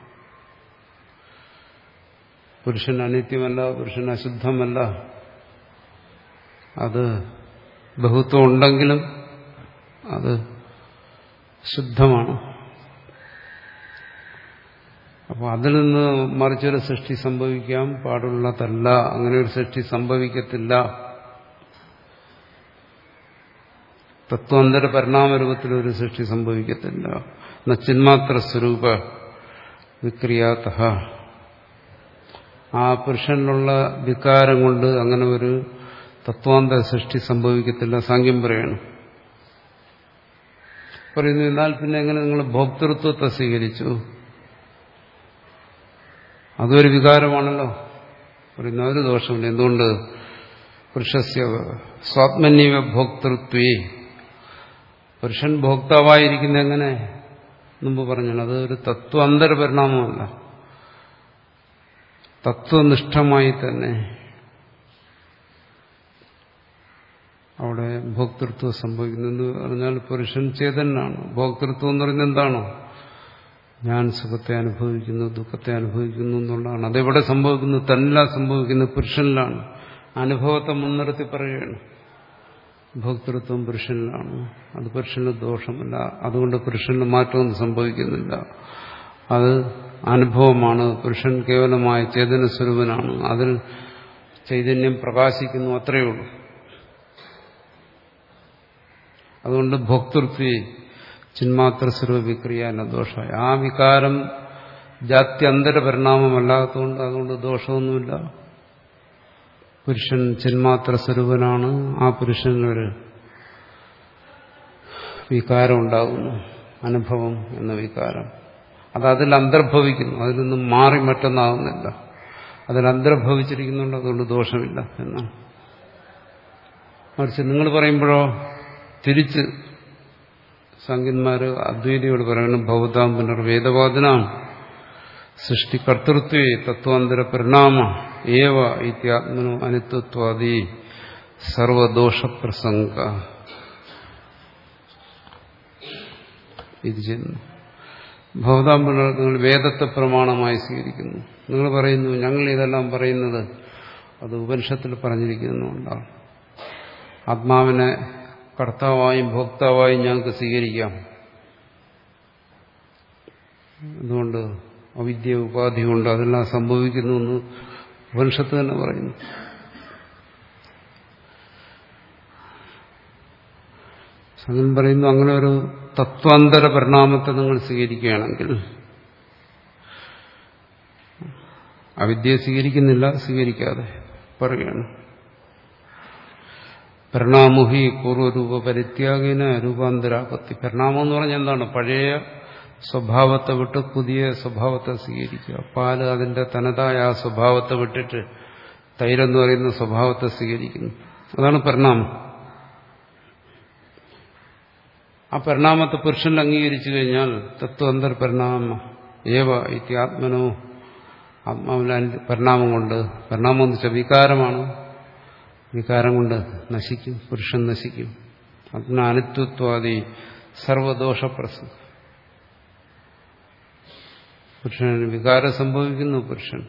പുരുഷൻ അനിത്യമല്ല പുരുഷൻ അശുദ്ധമല്ല. അത് ബഹുത്വം ഉണ്ടെങ്കിലും അത് ശുദ്ധമാണ്. അപ്പോൾ അതിൽ നിന്ന് മറിച്ചൊരു സൃഷ്ടി സംഭവിക്കാൻ പാടുള്ളതല്ല അങ്ങനെ ഒരു സൃഷ്ടി സംഭവിക്കത്തില്ല. തത്വാന്തര പരിണാമരൂപത്തിലൊരു സൃഷ്ടി സംഭവിക്കത്തില്ല. ചിന്മാത്ര സ്വരൂപ വിക്രിയാത്ത ആ പുരുഷനിലുള്ള വികാരം കൊണ്ട് അങ്ങനെ ഒരു തത്വാന്തര സൃഷ്ടി സംഭവിക്കത്തില്ല. സാങ്ക്യം പറയണം. പറയുന്നു എന്നാൽ പിന്നെ എങ്ങനെ നിങ്ങൾ ഭോക്തൃത്വത്തെ സ്വീകരിച്ചു? അതൊരു വികാരമാണല്ലോ. പറയുന്ന ഒരു ദോഷമില്ല. എന്തുകൊണ്ട്? പുരുഷസ്യ സ്വാത്മന്യവ ഭോക്തൃത്വേ. പുരുഷൻ ഭോക്താവായിരിക്കുന്ന എങ്ങനെ? മുമ്പ് പറഞ്ഞു അത് ഒരു തത്വാന്തര പരിണാമമല്ല. തത്വനിഷ്ഠമായി തന്നെ അവിടെ ഭോക്തൃത്വം സംഭവിക്കുന്നു പറഞ്ഞാൽ പുരുഷൻ ചേതനാണ്. ഭോക്തൃത്വം എന്ന് പറയുന്നത് എന്താണോ? ഞാൻ സുഖത്തെ അനുഭവിക്കുന്നു ദുഃഖത്തെ അനുഭവിക്കുന്നു എന്നുള്ളതാണ്. അതെവിടെ സംഭവിക്കുന്നു? തന്നില്ല സംഭവിക്കുന്നത് പുരുഷനിലാണ്. അനുഭവത്തെ മുൻനിർത്തി പറയുകയാണ്. ഭോക്തൃത്വം പുരുഷനിലാണ്. അത് പുരുഷന് ദോഷമല്ല. അതുകൊണ്ട് പുരുഷന് മാറ്റമൊന്നും സംഭവിക്കുന്നില്ല. അത് അനുഭവമാണ്. പുരുഷൻ കേവലമായ ചേതന സ്വരൂപനാണ്. അതിൽ ചൈതന്യം പ്രകാശിക്കുന്നു അത്രയേ ഉള്ളൂ. അതുകൊണ്ട് ഭോക്തൃത്വ ചിന്മാത്ര സ്വരൂപിക്രിയ എന്ന ദോഷമായി ആ വികാരം ജാത്യന്തര പരിണാമമല്ലാത്തതുകൊണ്ട് അതുകൊണ്ട് ദോഷമൊന്നുമില്ല. പുരുഷൻ ചിന്മാത്ര സ്വരൂപനാണ്. ആ പുരുഷനൊരു വികാരം ഉണ്ടാകുന്നു. അനുഭവം എന്ന വികാരം. അത് അതിൽ അന്തർഭവിക്കുന്നു. അതിൽ നിന്നും മാറി മറ്റൊന്നാകുന്നില്ല അതിൽ അന്തർഭവിച്ചിരിക്കുന്നുണ്ട് അതുകൊണ്ട് ദോഷമില്ല എന്നാണ് മറിച്ച് നിങ്ങൾ പറയുമ്പോഴോ തിരിച്ച് സംഖ്യന്മാര് അദ്വൈതിയോട് പറയണം ഭൗതാം പുനർവേദവാദനാം സൃഷ്ടികർത്തൃത്വേ തത്വാന്തര പരിണാമ ഏവ ഇത്യാത്മനു അനിത്വത്വാദി സർവദോഷപ്രസംഗ. ഇത് ചെയ്യുന്നു. ഭൗതാം നിങ്ങൾ വേദത്തെ പ്രമാണമായി സ്വീകരിക്കുന്നു. നിങ്ങൾ പറയുന്നു ഞങ്ങൾ ഇതെല്ലാം പറയുന്നത് അത് ഉപനിഷത്തിൽ പറഞ്ഞിരിക്കുന്നുണ്ടാണ്. ആത്മാവിനെ കർത്താവായും ഭോക്താവായും ഞങ്ങൾക്ക് സ്വീകരിക്കാം. അതുകൊണ്ട് അവിദ്യ ഉപാധി കൊണ്ട് അതെല്ലാം സംഭവിക്കുന്നു എന്ന് ഉപനിഷത്ത് തന്നെ പറയുന്നു. സംഘം പറയുന്നു അങ്ങനെ ഒരു തത്വാന്തര പരിണാമത്തെ നിങ്ങൾ സ്വീകരിക്കുകയാണെങ്കിൽ അവിദ്യ സ്വീകരിക്കുന്നില്ല സ്വീകരിക്കാതെ പറയുകയാണ്. പരിണാമുഹി പൂർവരൂപ പരിത്യാഗിന രൂപാന്തരാപത്തി. പരിണാമം എന്ന് പറഞ്ഞാൽ എന്താണ്? പഴയ സ്വഭാവത്തെ വിട്ട് പുതിയ സ്വഭാവത്തെ സ്വീകരിക്കുക. പാൽ അതിന്റെ തനതായ ആ സ്വഭാവത്തെ വിട്ടിട്ട് തൈരെന്ന് പറയുന്ന സ്വഭാവത്തെ സ്വീകരിക്കുന്നു. അതാണ് പരിണാമം. ആ പരിണാമത്തെ പുരുഷനിൽ അംഗീകരിച്ചു കഴിഞ്ഞാൽ തത്വന്തർ പരിണാമ ഏവ ഇത്യാത്മനോ ആത്മാവിലെ പരിണാമം കൊണ്ട് പരിണാമം എന്ന് വെച്ചാൽ വികാരമാണ്. വികാരം കൊണ്ട് നശിക്കും പുരുഷൻ നശിക്കും. ആത്മ അനിത്വത്വാദി സർവദോഷപ്രസം പുരുഷന് വികാരം സംഭവിക്കുന്നു പുരുഷൻ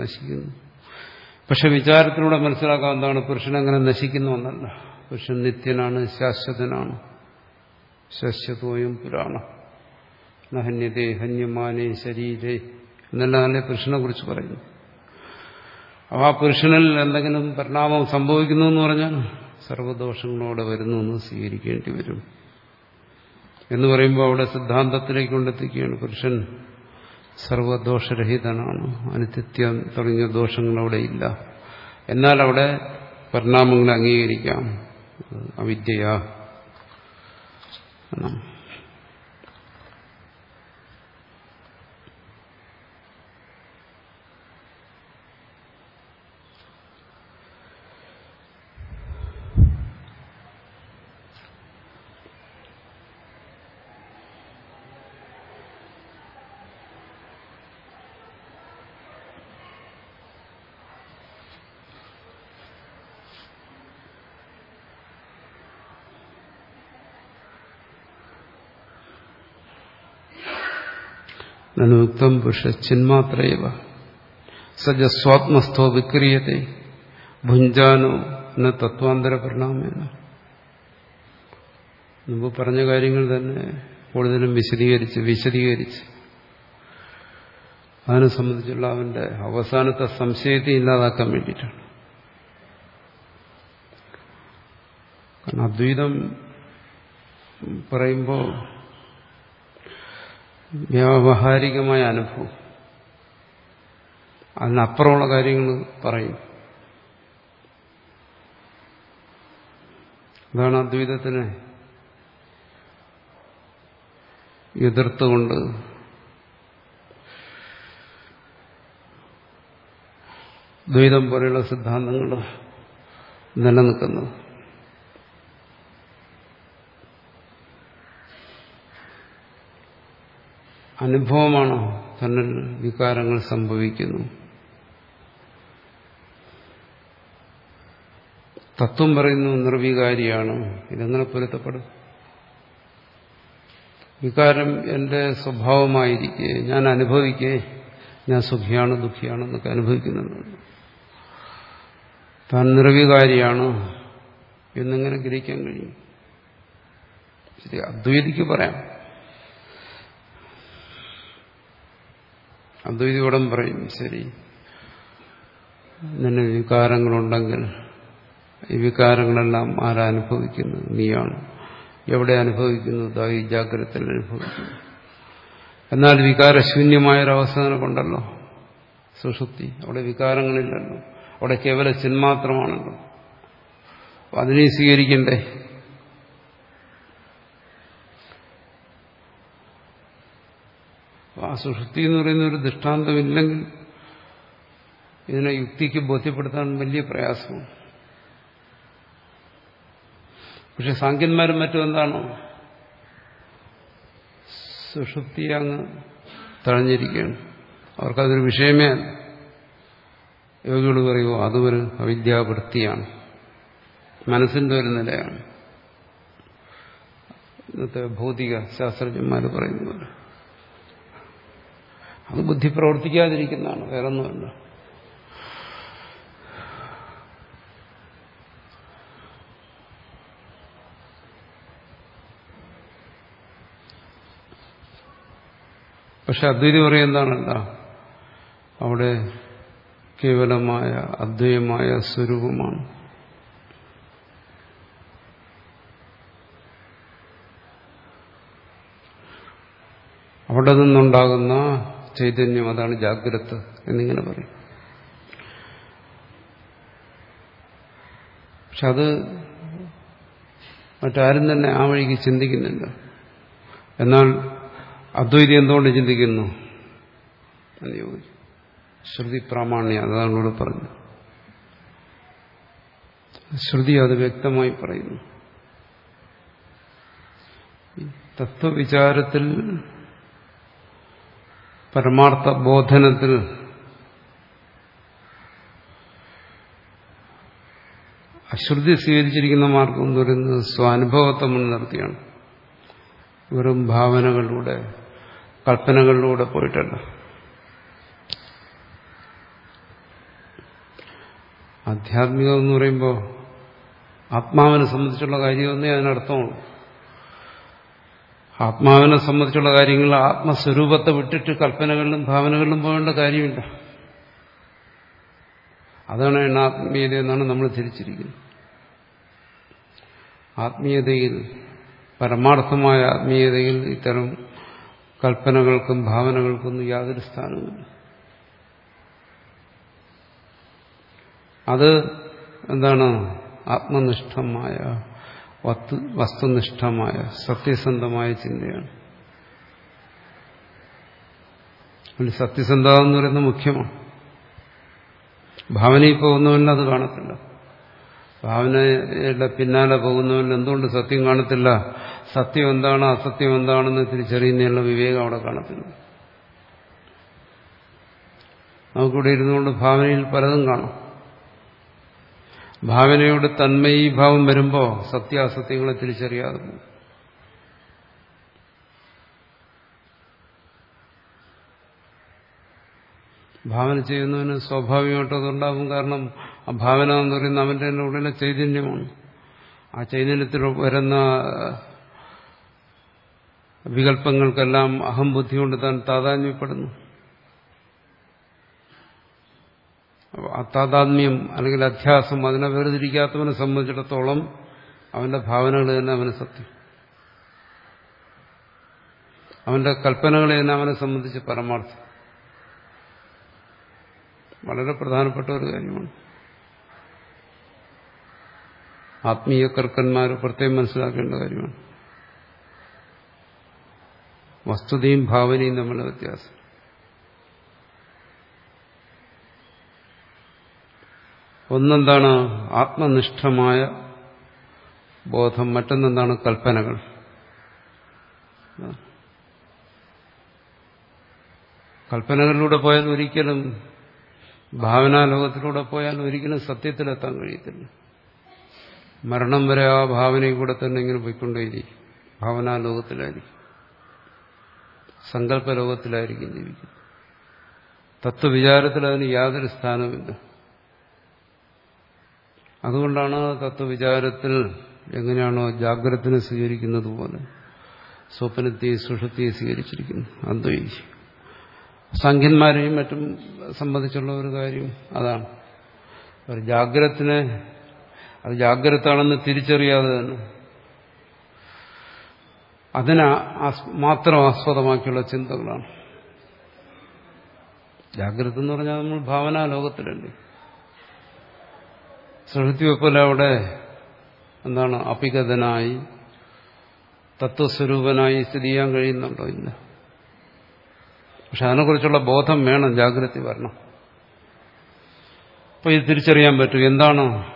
നശിക്കുന്നു. പക്ഷെ വിചാരത്തിലൂടെ മനസ്സിലാക്കാൻ എന്താണ് പുരുഷൻ അങ്ങനെ നശിക്കുന്നു എന്നല്ല. പുരുഷൻ നിത്യനാണ് ശാശ്വതനാണ്. ശാശ്വതോയും പുരാണം. നഹന്യതേ ഹന്യമാനേ ശരീരേ എന്നെല്ലാം അല്ലെ പുരുഷനെ കുറിച്ച് പറയുന്നു. അപ്പോൾ ആ പുരുഷനിൽ എന്തെങ്കിലും പരിണാമം സംഭവിക്കുന്നു എന്ന് പറഞ്ഞാൽ സർവദോഷങ്ങളോടെ വരുന്നു എന്ന് സ്വീകരിക്കേണ്ടി വരും. എന്ന് പറയുമ്പോൾ അവിടെ സിദ്ധാന്തത്തിലേക്ക് കൊണ്ടെത്തിക്കുകയാണ് പുരുഷൻ. സർവദോഷരഹിതനാണ്. അനിത്യത്യം തുടങ്ങിയ ദോഷങ്ങൾ അവിടെ ഇല്ല. എന്നാൽ അവിടെ പരിണാമങ്ങളെ അംഗീകരിക്കാം. അവിദ്യയാ. എന്നാണ് നനുക്തം പുരുഷ ചിന്മാത്രയവ സജ സ്വാത്മസ്ഥോ വിക്രിയത്തെ. ഭുഞ്ചാനോ എന്ന തത്വാന്തര പരിണാമേന മുമ്പ് പറഞ്ഞ കാര്യങ്ങൾ തന്നെ കൂടുതലും വിശദീകരിച്ച് വിശദീകരിച്ച്. അതിനെ സംബന്ധിച്ചുള്ള അവന്റെ അവസാനത്തെ സംശയത്തെ ഇല്ലാതാക്കാൻ വേണ്ടിയിട്ടാണ്. കാരണം അദ്വൈതം പറയുമ്പോൾ വ്യാവഹാരികമായ അനുഭവം. അതിനപ്പുറമുള്ള കാര്യങ്ങൾ പറയും. അതാണ് അദ്വൈതത്തിനെ എതിർത്തുകൊണ്ട് ദ്വൈതം പോലെയുള്ള സിദ്ധാന്തങ്ങൾ നിലനിൽക്കുന്നത്. അനുഭവമാണോ? തന്നിൽ വികാരങ്ങൾ സംഭവിക്കുന്നു. തത്വം പറയുന്നു നിർവികാരിയാണ്. ഇതെങ്ങനെ പൊരുത്തപ്പെടും? വികാരം എന്റെ സ്വഭാവമായിരിക്കെ ഞാൻ അനുഭവിക്കേ ഞാൻ സുഖിയാണ് ദുഃഖിയാണ് എന്നൊക്കെ അനുഭവിക്കുന്നുണ്ട്. താൻ നിർവികാരിയാണ് എന്നിങ്ങനെ ഗ്രഹിക്കാൻ കഴിയും? ശരി അദ്വൈതിക്ക് പറയാം. അദ്വൈതിയോടം പറയും ശരി. നിന്നെ വികാരങ്ങളുണ്ടെങ്കിൽ ഈ വികാരങ്ങളെല്ലാം ആരനുഭവിക്കുന്നത് നീയാണ്. എവിടെ അനുഭവിക്കുന്നു ഈ ജാഗ്രതയിൽ അനുഭവിക്കുന്നു. എന്നാൽ വികാരശൂന്യമായൊരവസ്ഥ നിനക്കുണ്ടല്ലോ സുഷുപ്തി. അവിടെ വികാരങ്ങളില്ലല്ലോ. അവിടെ കേവല ചിന്മാത്രമാണല്ലോ. അതിനെ സ്വീകരിക്കണ്ടേ? ആ സുഷുപ്തി എന്ന് പറയുന്ന ഒരു ദൃഷ്ടാന്തമില്ലെങ്കിൽ ഇതിനെ യുക്തിക്ക് ബോധ്യപ്പെടുത്താൻ വലിയ പ്രയാസമാണ്. പക്ഷെ സാങ്കന്മാരും മറ്റും എന്താണോ? സുഷുപ്തി അങ്ങ് തഴഞ്ഞിരിക്കുകയാണ്. അവർക്കതൊരു വിഷയമേ യോഗികൾ പറയുമോ അതും ഒരു അവിദ്യാവൃത്തിയാണ്. മനസ്സിന്റെ ഒരു നിലയാണ്. ഇന്നത്തെ ഭൗതിക ശാസ്ത്രജ്ഞന്മാർ പറയുന്നത് പോലെ. അത് ബുദ്ധി പ്രവർത്തിക്കാതിരിക്കുന്നതാണ് വേറെ ഒന്നുമല്ല പക്ഷെ അദ്വൈതി പറയുന്നതാണല്ല അവിടെ കേവലമായ അദ്വൈതമായ സ്വരൂപമാണ്. അവിടെ നിന്നുണ്ടാകുന്ന ചൈതന്യം അതാണ് ജാഗ്രത എന്നിങ്ങനെ പറയും. പക്ഷെ അത് മറ്റാരും തന്നെ ആ വഴിക്ക് ചിന്തിക്കുന്നില്ല. എന്നാൽ അദ്വൈതി എന്തുകൊണ്ട് ചിന്തിക്കുന്നു? എന്ന് ചോദിച്ചു. ശ്രുതി പ്രാമാണ്യ അതാണ് ഇവിടെ പറഞ്ഞു ശ്രുതി അത് വ്യക്തമായി പറയുന്നു. തത്വവിചാരത്തിൽ പരമാർത്ഥ ബോധനത്തിൽ അശ്രുതി സ്വീകരിച്ചിരിക്കുന്ന മാർഗം എന്ന് പറയുന്നത് സ്വാനുഭവത്തെ മുൻനിർത്തിയാണ് വെറും ഭാവനകളിലൂടെ കൽപ്പനകളിലൂടെ പോയിട്ടല്ല. ആധ്യാത്മികം എന്ന് പറയുമ്പോൾ ആത്മാവിനെ സംബന്ധിച്ചുള്ള കാര്യമൊന്നേ അതിനർത്ഥമുള്ളൂ. ആത്മാവിനെ സംബന്ധിച്ചുള്ള കാര്യങ്ങൾ ആത്മസ്വരൂപത്തെ വിട്ടിട്ട് കൽപ്പനകളിലും ഭാവനകളിലും പോകേണ്ട കാര്യമില്ല. അതാണ് ആത്മീയത എന്നാണ് നമ്മൾ ധരിച്ചിരിക്കുന്നത്. ആത്മീയതയിൽ പരമാർത്ഥമായ ആത്മീയതയിൽ ഇത്തരം കൽപ്പനകൾക്കും ഭാവനകൾക്കൊന്നും യാതൊരു സ്ഥാനവുമില്ല. അത് എന്താണ്? ആത്മനിഷ്ഠമായ വസ്തുനിഷ്ഠമായ സത്യസന്ധമായ ചിന്തയാണ്. സത്യസന്ധത എന്ന് പറയുന്നത് മുഖ്യമാണ്. ഭാവനയിൽ പോകുന്നവന് അത് കാണത്തില്ല. ഭാവനയുടെ പിന്നാലെ പോകുന്നവന് എന്തുകൊണ്ട് സത്യം കാണത്തില്ല? സത്യം എന്താണ് അസത്യം എന്താണെന്ന് തിരിച്ചറിയുന്നതിനുള്ള വിവേകം അവിടെ കാണത്തില്ല. നമുക്കിവിടെ ഇരുന്നുകൊണ്ട് ഭാവനയിൽ പലതും കാണാം. ഭാവനയോട് തന്മയീഭാവം വരുമ്പോൾ സത്യാസത്യങ്ങളെ തിരിച്ചറിയാതെ ഭാവന ചെയ്യുന്നവന് സ്വാഭാവികമായിട്ടും അതുണ്ടാകും. കാരണം ആ ഭാവന എന്ന് പറയുന്ന അവന്റെ തന്നെ ഉള്ളിലെ ചൈതന്യമാണ്. ആ ചൈതന്യത്തിൽ വരുന്ന വികല്പങ്ങൾക്കെല്ലാം അഹംബുദ്ധി കൊണ്ട് താൻ താതാത്മ്യപ്പെടുന്നു ആ താതാത്മ്യം അല്ലെങ്കിൽ അധ്യാസം അതിനെ വേർതിരിക്കാത്തവനെ സംബന്ധിച്ചിടത്തോളം അവന്റെ ഭാവനകൾ തന്നെ അവന് സത്യം. അവന്റെ കൽപ്പനകൾ തന്നെ അവനെ സംബന്ധിച്ച് പരമാർത്ഥം. വളരെ പ്രധാനപ്പെട്ട ഒരു കാര്യമാണ്. ആത്മീയ കർക്കന്മാർ പ്രത്യേകം മനസ്സിലാക്കേണ്ട കാര്യമാണ്. വസ്തുതയും ഭാവനയും തമ്മിലുള്ള വ്യത്യാസം. ഒന്നെന്താണ് ആത്മനിഷ്ഠമായ ബോധം മറ്റൊന്നെന്താണ് കൽപ്പനകൾ? കൽപ്പനകളിലൂടെ പോയാൽ ഒരിക്കലും ഭാവനാലോകത്തിലൂടെ പോയാൽ ഒരിക്കലും സത്യത്തിലെത്താൻ കഴിയത്തില്ല. മരണം വരെ ആ ഭാവനയിൽ കൂടെ തന്നെ ഇങ്ങനെ പോയിക്കൊണ്ടേയിരിക്കും. ഭാവനാലോകത്തിലായിരിക്കും. സങ്കല്പലോകത്തിലായിരിക്കും ജീവിക്കുന്നത്. തത്വവിചാരത്തിൽ അതിന് യാതൊരു സ്ഥാനവുമില്ല. അതുകൊണ്ടാണ് തത്വവിചാരത്തിൽ എങ്ങനെയാണോ ജാഗ്രതനെ സ്വീകരിക്കുന്നത് പോലെ സ്വപ്നത്തെ സുഷത്തെ സ്വീകരിച്ചിരിക്കുന്നു. അദ്വൈതി സംഖ്യന്മാരെയും മറ്റും സംബന്ധിച്ചുള്ള ഒരു കാര്യം അതാണ്. ഒരു ജാഗ്രതത്തിനെ അത് ജാഗ്രതാണെന്ന് തിരിച്ചറിയാതെ തന്നെ അതിനെ മാത്രം ആസ്പദമാക്കിയുള്ള ചിന്തകളാണ്. ജാഗ്രത എന്ന് പറഞ്ഞാൽ നമ്മൾ ഭാവനാ ലോകത്തിലല്ലേ? സുഹൃത്തി വെപ്പല അവിടെ എന്താണ് അപിഗതനായി തത്വസ്വരൂപനായി സ്ഥിതി ചെയ്യാൻ കഴിയുന്നുണ്ടോ? ഇല്ല. പക്ഷെ അതിനെക്കുറിച്ചുള്ള ബോധം വേണം ജാഗ്രത വരണം. അപ്പോൾ ഇത് തിരിച്ചറിയാൻ പറ്റും എന്താണ്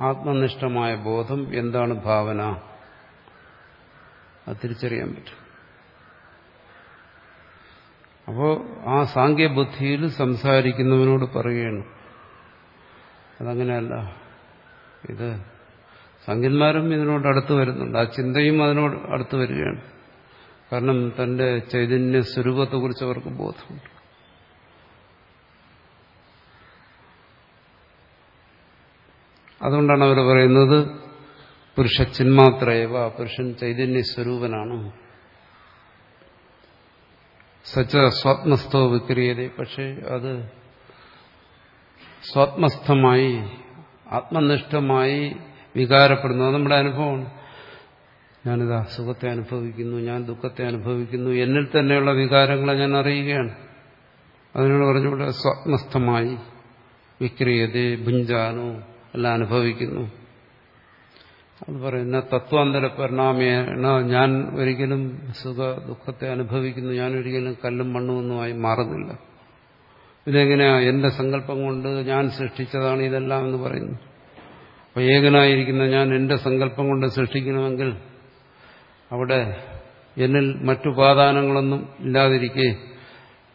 ആത്മനിഷ്ഠമായ ബോധം എന്താണ് ഭാവന? അത് തിരിച്ചറിയാൻ പറ്റും. അപ്പോൾ ആ സാങ്കേബുദ്ധിയിൽ സംസാരിക്കുന്നവനോട് പറയുകയാണ് അതങ്ങനെയല്ല. ഇത് സംഖ്യന്മാരും ഇതിനോട് അടുത്ത് വരുന്നുണ്ട്. ആ ചിന്തയും അതിനോട് അടുത്ത് വരികയാണ്. കാരണം തന്റെ ചൈതന്യ സ്വരൂപത്തെക്കുറിച്ച് അവർക്ക് ബോധമുണ്ട്. അതുകൊണ്ടാണ് അവർ പറയുന്നത് പുരുഷ ചിന്മാത്രയവ പുരുഷൻ ചൈതന്യ സ്വരൂപനാണ്. സച്ച സ്വാത്മസ്ഥോ വിക്രിയത പക്ഷേ അത് സ്വാത്മസ്ഥമായി ആത്മനിഷ്ഠമായി വികാരപ്പെടുന്നു അത് നമ്മുടെ അനുഭവമാണ്. ഞാനിതാ സുഖത്തെ അനുഭവിക്കുന്നു ഞാൻ ദുഃഖത്തെ അനുഭവിക്കുന്നു എന്നിൽ തന്നെയുള്ള വികാരങ്ങളെ ഞാൻ അറിയുകയാണ്. അതിനോട് പറഞ്ഞുകൊണ്ട് സ്വാത്മസ്ഥമായി വിക്രിയതേ ഭുഞ്ചാനോ എല്ലാം അനുഭവിക്കുന്നു. അത് പറയുന്ന തത്വാന്തര പരിണാമേണ ഞാൻ ഒരിക്കലും സുഖ ദുഃഖത്തെ അനുഭവിക്കുന്നു ഞാൻ ഒരിക്കലും കല്ലും മണ്ണുമൊന്നുമായി മാറുന്നില്ല. ഇതെങ്ങനെയാ? എന്റെ സങ്കല്പം കൊണ്ട് ഞാൻ സൃഷ്ടിച്ചതാണ് ഇതെല്ലാം എന്ന് പറയുന്നു. അപ്പൊ ഏകനായിരിക്കുന്ന ഞാൻ എന്റെ സങ്കല്പം കൊണ്ട് സൃഷ്ടിക്കണമെങ്കിൽ അവിടെ എന്നിൽ മറ്റുപാദാനങ്ങളൊന്നും ഇല്ലാതിരിക്കെ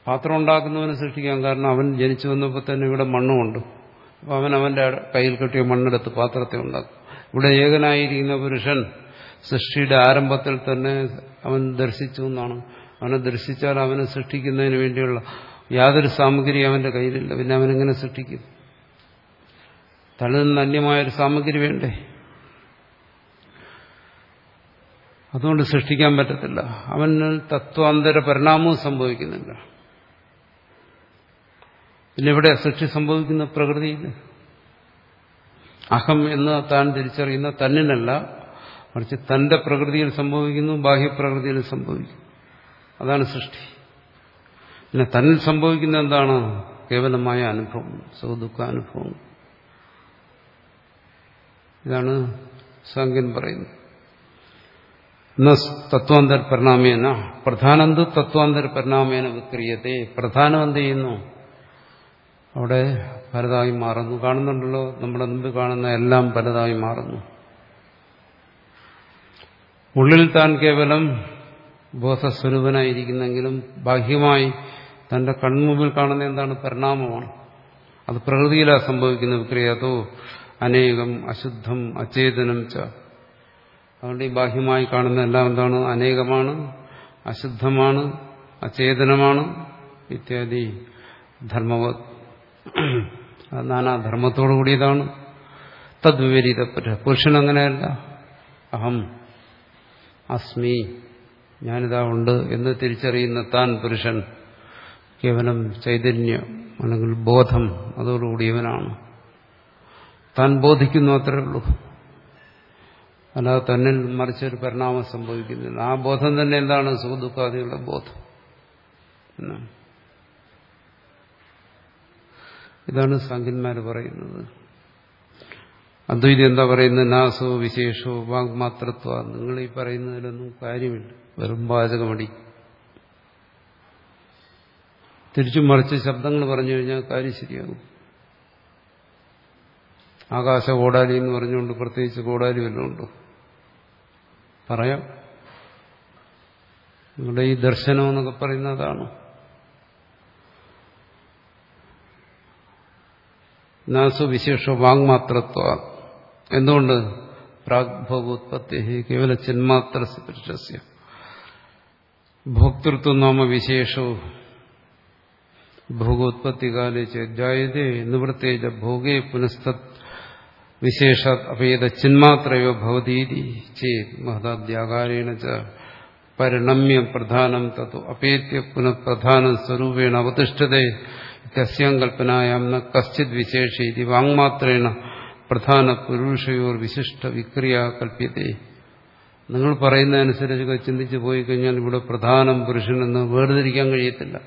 പാത്രം ഉണ്ടാക്കുന്നവന് സൃഷ്ടിക്കാം. കാരണം അവൻ ജനിച്ചു വന്നപ്പോൾ തന്നെ ഇവിടെ മണ്ണുമുണ്ട്. അപ്പം അവൻ അവന്റെ കയ്യിൽ കെട്ടിയ മണ്ണെടുത്ത് പാത്രത്തെ ഉണ്ടാക്കും. ഇവിടെ ഏകനായിരിക്കുന്ന പുരുഷൻ സൃഷ്ടിയുടെ ആരംഭത്തിൽ തന്നെ അവൻ ദർശിച്ചു എന്നാണ്. അവനെ ദർശിച്ചാൽ അവനെ സൃഷ്ടിക്കുന്നതിന് വേണ്ടിയുള്ള യാതൊരു സാമഗ്രി അവന്റെ കയ്യിലില്ല. പിന്നെ അവനെങ്ങനെ സൃഷ്ടിക്കും? തന്നിൽ നിന്ന് അന്യമായൊരു സാമഗ്രി വേണ്ടേ? അതുകൊണ്ട് സൃഷ്ടിക്കാൻ പറ്റത്തില്ല. അവന് തത്വാന്തര പരിണാമവും സംഭവിക്കുന്നില്ല. പിന്നെ ഇവിടെ സൃഷ്ടി സംഭവിക്കുന്ന പ്രകൃതിയിൽ അഹം എന്ന് താൻ തിരിച്ചറിയുന്ന തന്നിനല്ല മറിച്ച് തന്റെ പ്രകൃതിയിൽ സംഭവിക്കുന്നു ബാഹ്യപ്രകൃതിയിൽ സംഭവിക്കുന്നു. അതാണ് സൃഷ്ടി. പിന്നെ തന്നിൽ സംഭവിക്കുന്ന എന്താണ്? കേവലമായ അനുഭവം സുഖദുഃഖാനുഭവം ഇതാണ് സംഖ്യൻ പറയുന്നത്. തത്വാന്തര പരിണാമേന പ്രധാനന്ത് തത്വാന്തര പരിണാമേന വിക്രിയത്തെ. പ്രധാനം എന്ത് ചെയ്യുന്നു? അവിടെ പലതായി മാറുന്നു. കാണുന്നുണ്ടല്ലോ നമ്മുടെ മുമ്പ് കാണുന്ന എല്ലാം പലതായി മാറുന്നു. ഉള്ളിൽ താൻ കേവലം ബോധസ്വരൂപനായിരിക്കുന്നെങ്കിലും ബാഹ്യമായി തന്റെ കൺമുമ്പിൽ കാണുന്ന എന്താണ് പരിണാമമാണ്? അത് പ്രകൃതിയിലാണ് സംഭവിക്കുന്ന വിക്രിയതോ അനേകം അശുദ്ധം അചേതനം ച. അതുകൊണ്ട് ഈ ബാഹ്യമായി കാണുന്ന എല്ലാം എന്താണ്? അനേകമാണ്. അശുദ്ധമാണ് അചേതനമാണ് ഇത്യാദി ധർമ്മവ നാനാധർമ്മത്തോടു കൂടിയതാണ്. തദ്വിപരീതപ്പെട്ട പുരുഷൻ അങ്ങനെയല്ല. അഹം അസ്മി ഞാനിതാ ഉണ്ട് എന്ന് തിരിച്ചറിയുന്ന താൻ പുരുഷൻ. കേവലം ചൈതന്യം അല്ലെങ്കിൽ ബോധം അതോടുകൂടിയവനാണ് താൻ ബോധിക്കുന്നു അത്രേ ഉള്ളൂ. അല്ലാതെ തന്നിൽ മറിച്ചൊരു പരിണാമം സംഭവിക്കുന്നില്ല. ആ ബോധം തന്നെ എന്താണ്? സുഖദുഃഖാദികളുടെ ബോധം. ഇതാണ് സംഖ്യന്മാർ പറയുന്നത്. അദ്വൈതി എന്താ പറയുന്നത്? നാസോ വിശേഷോ വാഗ്മാത്രത്വ. നിങ്ങൾ ഈ പറയുന്നതിലൊന്നും കാര്യമില്ല. വെറും വാചകമടി. തിരിച്ചും മറിച്ച് ശബ്ദങ്ങൾ പറഞ്ഞു കഴിഞ്ഞാൽ കാര്യം ശരിയാകും. ആകാശ കോടാലി എന്ന് പറഞ്ഞുകൊണ്ട് പ്രത്യേകിച്ച് കോടാലി വല്ലതും ഉണ്ടോ? പറയാം. നിങ്ങളുടെ ഈ ദർശനം എന്നൊക്കെ പറയുന്ന അതാണ്? നാസു വിശേഷ വാങ്മാത്രത്വ. എന്തുകൊണ്ട്? പ്രാഗ്ഭോഗോത്പത്തി കേവല ചിന്മാത്ര ഭോക്തൃത്വം നാമ വിശേഷവും ഭോഗോത്പത്തികാലേ ജായതേ നിവൃത്തേജ ഭോഗേ പുനസ്തത് വിശേഷാത് അപേത ചിന്മാത്രയോ ഭവതീതി ചേത് മഹദാദ്യാകാരേണ ച പരിണമ്യ പ്രധാനം തത്വ അപേത്യ പുനഃപ്രധാന സ്വരൂപേണ അവതിഷ്ഠതേ തസ്യാം കൽപ്പനായാം ന വിശേഷ വാങ്മാത്രേണ പ്രധാന പുരുഷയോർ വിശിഷ്ട വിക്രിയ കൽപ്യത്തെ നിങ്ങൾ പറയുന്നതനുസരിച്ച് ചിന്തിച്ചു പോയി കഴിഞ്ഞാൽ ഇവിടെ പ്രധാനം പുരുഷനെന്ന് വേർതിരിക്കാൻ കഴിയത്തില്ല.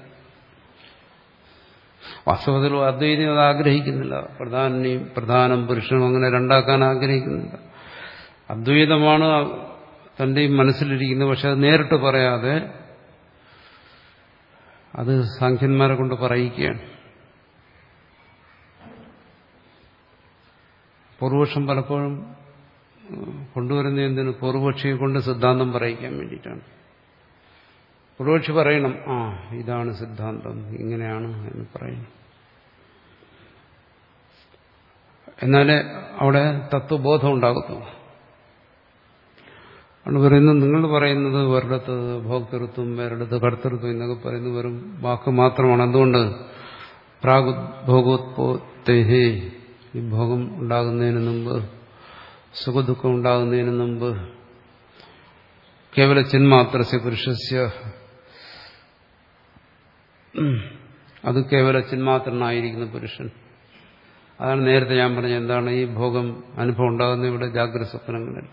വാസ്തവത്തിൽ അദ്വൈതം അത് ആഗ്രഹിക്കുന്നില്ല. പ്രധാനെയും പ്രധാനം പുരുഷനും അങ്ങനെ രണ്ടാക്കാൻ ആഗ്രഹിക്കുന്നില്ല. അദ്വൈതമാണ് തന്റെയും മനസ്സിലിരിക്കുന്നത്. പക്ഷെ അത് നേരിട്ട് പറയാതെ അത് സാഖ്യന്മാരെ കൊണ്ട് പറയിക്കുകയാണ്. പൂർവക്ഷം പലപ്പോഴും കൊണ്ടുവരുന്ന എന്തിന്? പൂർവക്ഷിയെ കൊണ്ട് സിദ്ധാന്തം പറയിക്കാൻ വേണ്ടിയിട്ടാണ്. പൂർവപക്ഷി പറയണം ആ ഇതാണ് സിദ്ധാന്തം ഇങ്ങനെയാണ് എന്ന് പറയണം എന്നാലേ അവിടെ തത്വബോധം ഉണ്ടാകുന്നു അവിടെ പറയുന്നത് നിങ്ങൾ പറയുന്നത് ഒരിടത്ത് ഭോക്തൃത്വം വേറിടത്ത് കർത്തൃത്വം എന്നൊക്കെ പറയുന്നത് വെറും വാക്ക് മാത്രമാണ്. അതുകൊണ്ട് പ്രാഗുഭോഗോത്പോത്തേഹേ ഈ ഭോഗം ഉണ്ടാകുന്നതിന് മുമ്പ് സുഖദുഃഖം ഉണ്ടാകുന്നതിന് മുമ്പ് കേവല ചിന്മാത്രസ്യ പുരുഷസ്യ അത് കേവല ചിന്മാത്രനായിരിക്കുന്ന പുരുഷൻ. അതാണ് നേരത്തെ ഞാൻ പറഞ്ഞ എന്താണ് ഈ ഭോഗം അനുഭവം ഉണ്ടാകുന്ന ഇവിടെ ജാഗ്രത സ്വപ്നങ്ങളിൽ.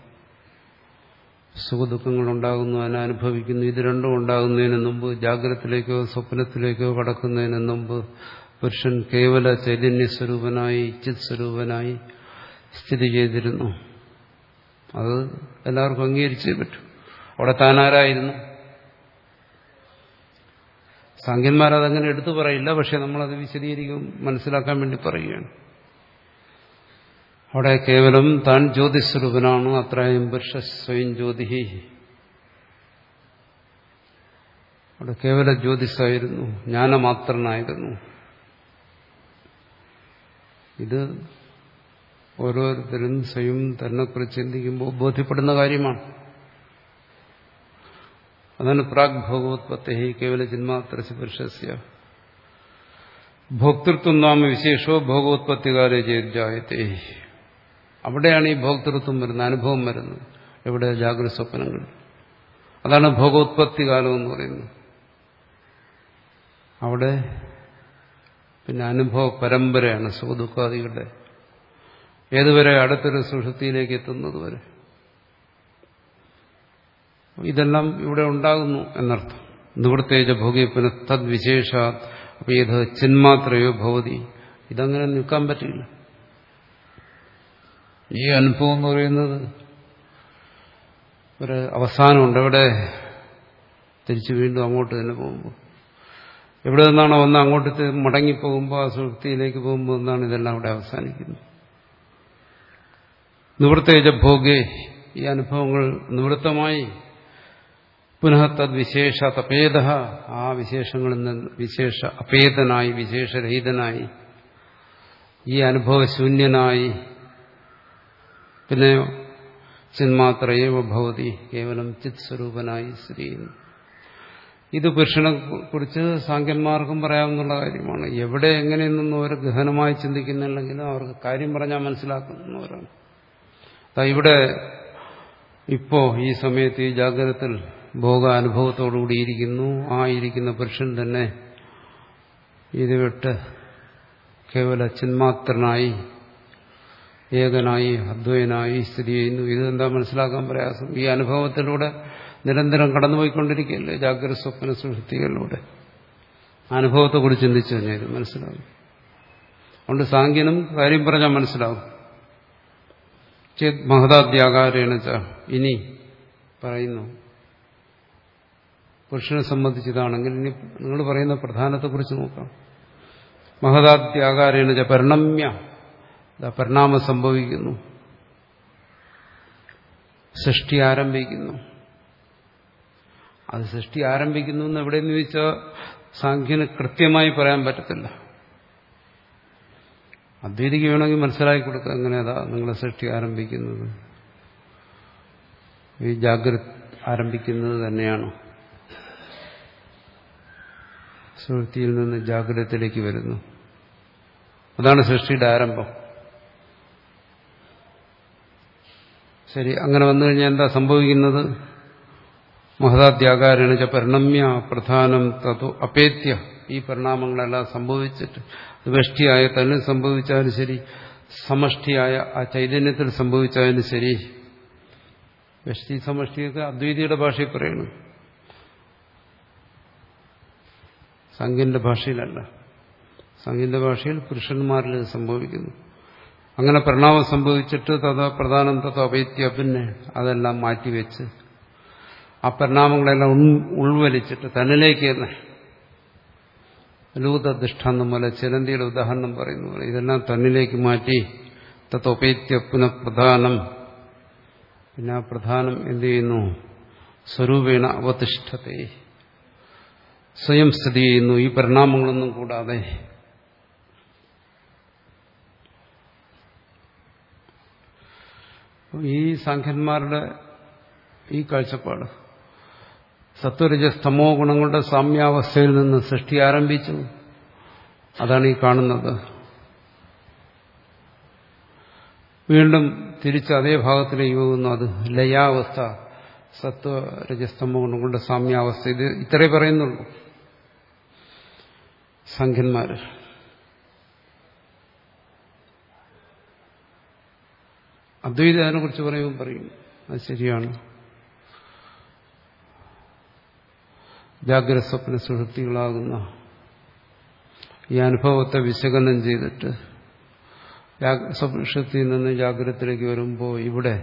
സുഖദുഃഖങ്ങൾ ഉണ്ടാകുന്നു അതിനെ അനുഭവിക്കുന്നു ഇത് രണ്ടും ഉണ്ടാകുന്നതിന് മുമ്പ് ജാഗ്രതത്തിലേക്കോ സ്വപ്നത്തിലേക്കോ കടക്കുന്നതിന് മുമ്പ് പുരുഷൻ കേവല ചൈതന്യസ്വരൂപനായി ചിത് സ്വരൂപനായി സ്ഥിതി ചെയ്തിരുന്നു. അത് എല്ലാവർക്കും അംഗീകരിച്ചേ പറ്റൂ. അവിടെ താനാരായിരുന്നു സാങ്കന്മാരതങ്ങനെ എടുത്തു പറയില്ല പക്ഷെ നമ്മളത് വിശദീകരിക്കും മനസ്സിലാക്കാൻ വേണ്ടി പറയുകയാണ്. അവിടെ കേവലം താൻ ജ്യോതിസ്വരൂപനാണ് അത്രയും പുരുഷ സ്വയം ജ്യോതി അവിടെ കേവല ജ്യോതിസായിരുന്നു ജ്ഞാനമാത്രനായിരുന്നു. ഇത് ഓരോരുത്തരും സ്വയം തന്നെക്കുറിച്ച് ചിന്തിക്കുമ്പോൾ ബോധ്യപ്പെടുന്ന കാര്യമാണ്. അതാണ് പ്രാഗ് ഭോഗോത്പത്തി കേവല ജന്മാത്രസ് പുരുഷസ്യ ഭോക്തൃത്വം നാമ വിശേഷോ ഭോഗോത്പത്തികാരെ ജായത്തെ അവിടെയാണ് ഈ ഭോക്തൃത്വം വരുന്നത് അനുഭവം വരുന്നത് എവിടെ ജാഗ്രത സ്വപ്നങ്ങൾ അതാണ് ഭോഗോത്പത്തി കാലം എന്ന് പറയുന്നത് അവിടെ പിന്നെ അനുഭവ പരമ്പരയാണ് സുഖദുഃഖാദികളുടെ. ഏതുവരെ അടുത്തൊരു സുഷൃത്തിയിലേക്ക് എത്തുന്നത് വരെ? ഇതെല്ലാം ഇവിടെ ഉണ്ടാകുന്നു എന്നർത്ഥം. നിവൃത്തേജ ഭോഗി പുനഃ തദ്വിശേഷ ഇത് ചിന്മാത്രയോ ഭവതി. ഇതങ്ങനെ നിൽക്കാൻ പറ്റില്ല. ഈ അനുഭവം എന്ന് പറയുന്നത് ഒരു അവസാനമുണ്ട്. എവിടെ തിരിച്ചു വീണ്ടും അങ്ങോട്ട് തന്നെ പോകുമ്പോൾ. എവിടെ നിന്നാണോ ഒന്ന് അങ്ങോട്ട് മടങ്ങിപ്പോകുമ്പോൾ ആ സുഹൃത്തിയിലേക്ക് പോകുമ്പോൾ എന്നാണ് ഇതെല്ലാം അവിടെ അവസാനിക്കുന്നത്. നിവൃത്തേജ ഭോഗേ. ഈ അനുഭവങ്ങൾ നിവൃത്തമായി പുനഃ തദ്വിശേഷ തപേദ ആ വിശേഷങ്ങളിൽ നിന്ന് വിശേഷ അപേതനായി വിശേഷരഹിതനായി ഈ അനുഭവശൂന്യനായി പിന്നെ ചിന്മാത്രയേവ ഭവതി കേവലം ചിത് സ്വരൂപനായി സ്ഥിതി ചെയ്യുന്നു ഇത് പുരുഷനെ കുറിച്ച് സാങ്കന്മാർക്കും പറയാവുന്ന കാര്യമാണ്. എവിടെ എങ്ങനെയെന്നൊന്നും അവർ ഗഹനമായി ചിന്തിക്കുന്നില്ലെങ്കിലും അവർക്ക് കാര്യം പറഞ്ഞാൽ മനസ്സിലാക്കുന്നവരാണ്. ഇവിടെ ഇപ്പോ ഈ സമയത്ത് ഈ ജാഗ്രതത്തിൽ ഭോഗാനുഭവത്തോടുകൂടി ഇരിക്കുന്നു ആ ഇരിക്കുന്ന പുരുഷൻ തന്നെ ഇത് വിട്ട് കേവല ചിന്മാത്രനായി ഏകനായി അദ്വൈനായി സ്ഥിതി ചെയ്യുന്നു. ഇതെന്താ മനസ്സിലാക്കാൻ പ്രയാസം? ഈ അനുഭവത്തിലൂടെ നിരന്തരം കടന്നുപോയിക്കൊണ്ടിരിക്കുകയല്ലേ? ജാഗ്രത സ്വപ്ന സുഷൃത്തികളിലൂടെ അനുഭവത്തെക്കുറിച്ച് ചിന്തിച്ചു തന്നെ മനസ്സിലാവും. അതുകൊണ്ട് സാങ്കേനും കാര്യം പറഞ്ഞാൽ മനസ്സിലാവും. ചേത് മഹതാദ്യാകാരേണ ഇനി പറയുന്നു. പുരുഷനെ സംബന്ധിച്ചതാണെങ്കിൽ ഇനി നിങ്ങൾ പറയുന്ന പ്രധാനത്തെക്കുറിച്ച് നോക്കാം. മഹതാത്യാകാരേണ പരിണമ്യ. പരിണാമം സംഭവിക്കുന്നു. സൃഷ്ടി ആരംഭിക്കുന്നു. അത് സൃഷ്ടി ആരംഭിക്കുന്നു എന്ന് എവിടെയെന്ന് ചോദിച്ചാൽ സാഖ്യന് കൃത്യമായി പറയാൻ പറ്റത്തില്ല. അദ്വൈതിക്ക് വേണമെങ്കിൽ മനസ്സിലാക്കി കൊടുക്കുക എങ്ങനെയതാ നിങ്ങളെ സൃഷ്ടി ആരംഭിക്കുന്നത്. ഈ ജാഗ്രത ആരംഭിക്കുന്നത് തന്നെയാണ്? സുഹൃത്തിയിൽ നിന്ന് ജാഗ്രതത്തിലേക്ക് വരുന്നു. അതാണ് സൃഷ്ടിയുടെ ആരംഭം. ശരി അങ്ങനെ വന്നു കഴിഞ്ഞാൽ എന്താ സംഭവിക്കുന്നത്? മഹതാത്യാകാരണ ച പരിണമ്യ പ്രധാനം തത്വ അപേത്യ. ഈ പരിണാമങ്ങളെല്ലാം സംഭവിച്ചിട്ട് വ്യഷ്ടിയായ തന്നെ സംഭവിച്ചാലും ശരി സമഷ്ടിയായ ആ ചൈതന്യത്തിൽ സംഭവിച്ചാലും ശരി. വ്യഷ്ടി സമഷ്ടിയൊക്കെ അദ്വൈതിയുടെ ഭാഷയിൽ പറയുന്നു സംഖ്യന്റെ ഭാഷയിലല്ല. സംഖ്യന്റെ ഭാഷയിൽ പുരുഷന്മാരിൽ ഇത് സംഭവിക്കുന്നു. അങ്ങനെ പ്രണാമം സംഭവിച്ചിട്ട് തഥ പ്രധാനം തഥ അപൈത്യ പിന്നെ അതെല്ലാം മാറ്റിവെച്ച് ആ പരിണാമങ്ങളെല്ലാം ഉൾവലിച്ചിട്ട് തന്നിലേക്ക് തന്നെ ലൂതദൃഷ്ടാന്തം പോലെ ചിലന്തിയുടെ ഉദാഹരണം പറയുന്നു ഇതെല്ലാം തന്നിലേക്ക് മാറ്റി തത്വപേത്യ പുനഃപ്രധാനം. പിന്നെ ആ പ്രധാനം എന്ത് ചെയ്യുന്നു? സ്വരൂപേണ അവതിഷ്ഠത്തെ സ്വയം സ്ഥിതി ചെയ്യുന്നു. ഈ പരിണാമങ്ങളൊന്നും കൂടാതെ. ഈ സാഖ്യന്മാരുടെ ഈ കാഴ്ചപ്പാട് സത്വരജസ്തമോ ഗുണങ്ങളുടെ സാമ്യാവസ്ഥയിൽ നിന്ന് സൃഷ്ടി ആരംഭിച്ചു. അതാണ് ഈ കാണുന്നത്. വീണ്ടും തിരിച്ച് അതേ ഭാഗത്തിലേക്ക് പോകുന്നു. അത് ലയാവസ്ഥ സത്വരജസ്തമോ ഗുണങ്ങളുടെ സാമ്യാവസ്ഥ. ഇത് ഇത്രേ പറയുന്നുള്ളൂ. സംഖ്യന്മാര് അദ്വൈത അതിനെക്കുറിച്ച് പറയുമ്പോൾ പറയും അത് ശരിയാണ്. ജാഗ്രത സ്വപ്ന സുഹൃത്തികളാകുന്ന ഈ അനുഭവത്തെ വിശകലനം ചെയ്തിട്ട് സ്വപ്നത്തിൽ നിന്ന് ജാഗ്രതത്തിലേക്ക് വരുമ്പോൾ ഇവിടെ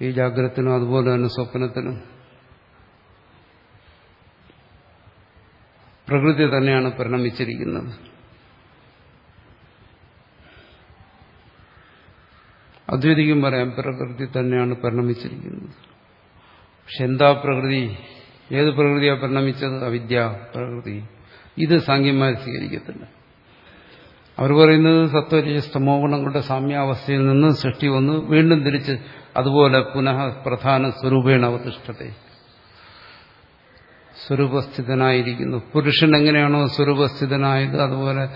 ഈ ജാഗ്രതത്തിനും അതുപോലെ തന്നെ സ്വപ്നത്തിനും പ്രകൃതി തന്നെയാണ് പരിണമിച്ചിരിക്കുന്നത്. അദ്വൈതിക്കും പറയാം പ്രകൃതി തന്നെയാണ് പരിണമിച്ചിരിക്കുന്നത്. പക്ഷെ എന്താ പ്രകൃതി? ഏത് പ്രകൃതിയാണ് പരിണമിച്ചത്? അവിദ്യ പ്രകൃതി. ഇത് സാങ്കേന്മാർ സ്വീകരിക്കത്തില്ല. അവർ പറയുന്നത് സത്വരജസ്തമോ ഗുണങ്ങളുടെ സാമ്യാവസ്ഥയിൽ നിന്ന് സൃഷ്ടി വന്ന് വീണ്ടും തിരിച്ച് അതുപോലെ പുനഃ പ്രധാന സ്വരൂപേണ അവതിഷ്ഠത്തെ സ്വരൂപസ്ഥിതനായിരിക്കുന്നു. പുരുഷൻ എങ്ങനെയാണോ സ്വരൂപസ്ഥിതനായത് അതുപോലെ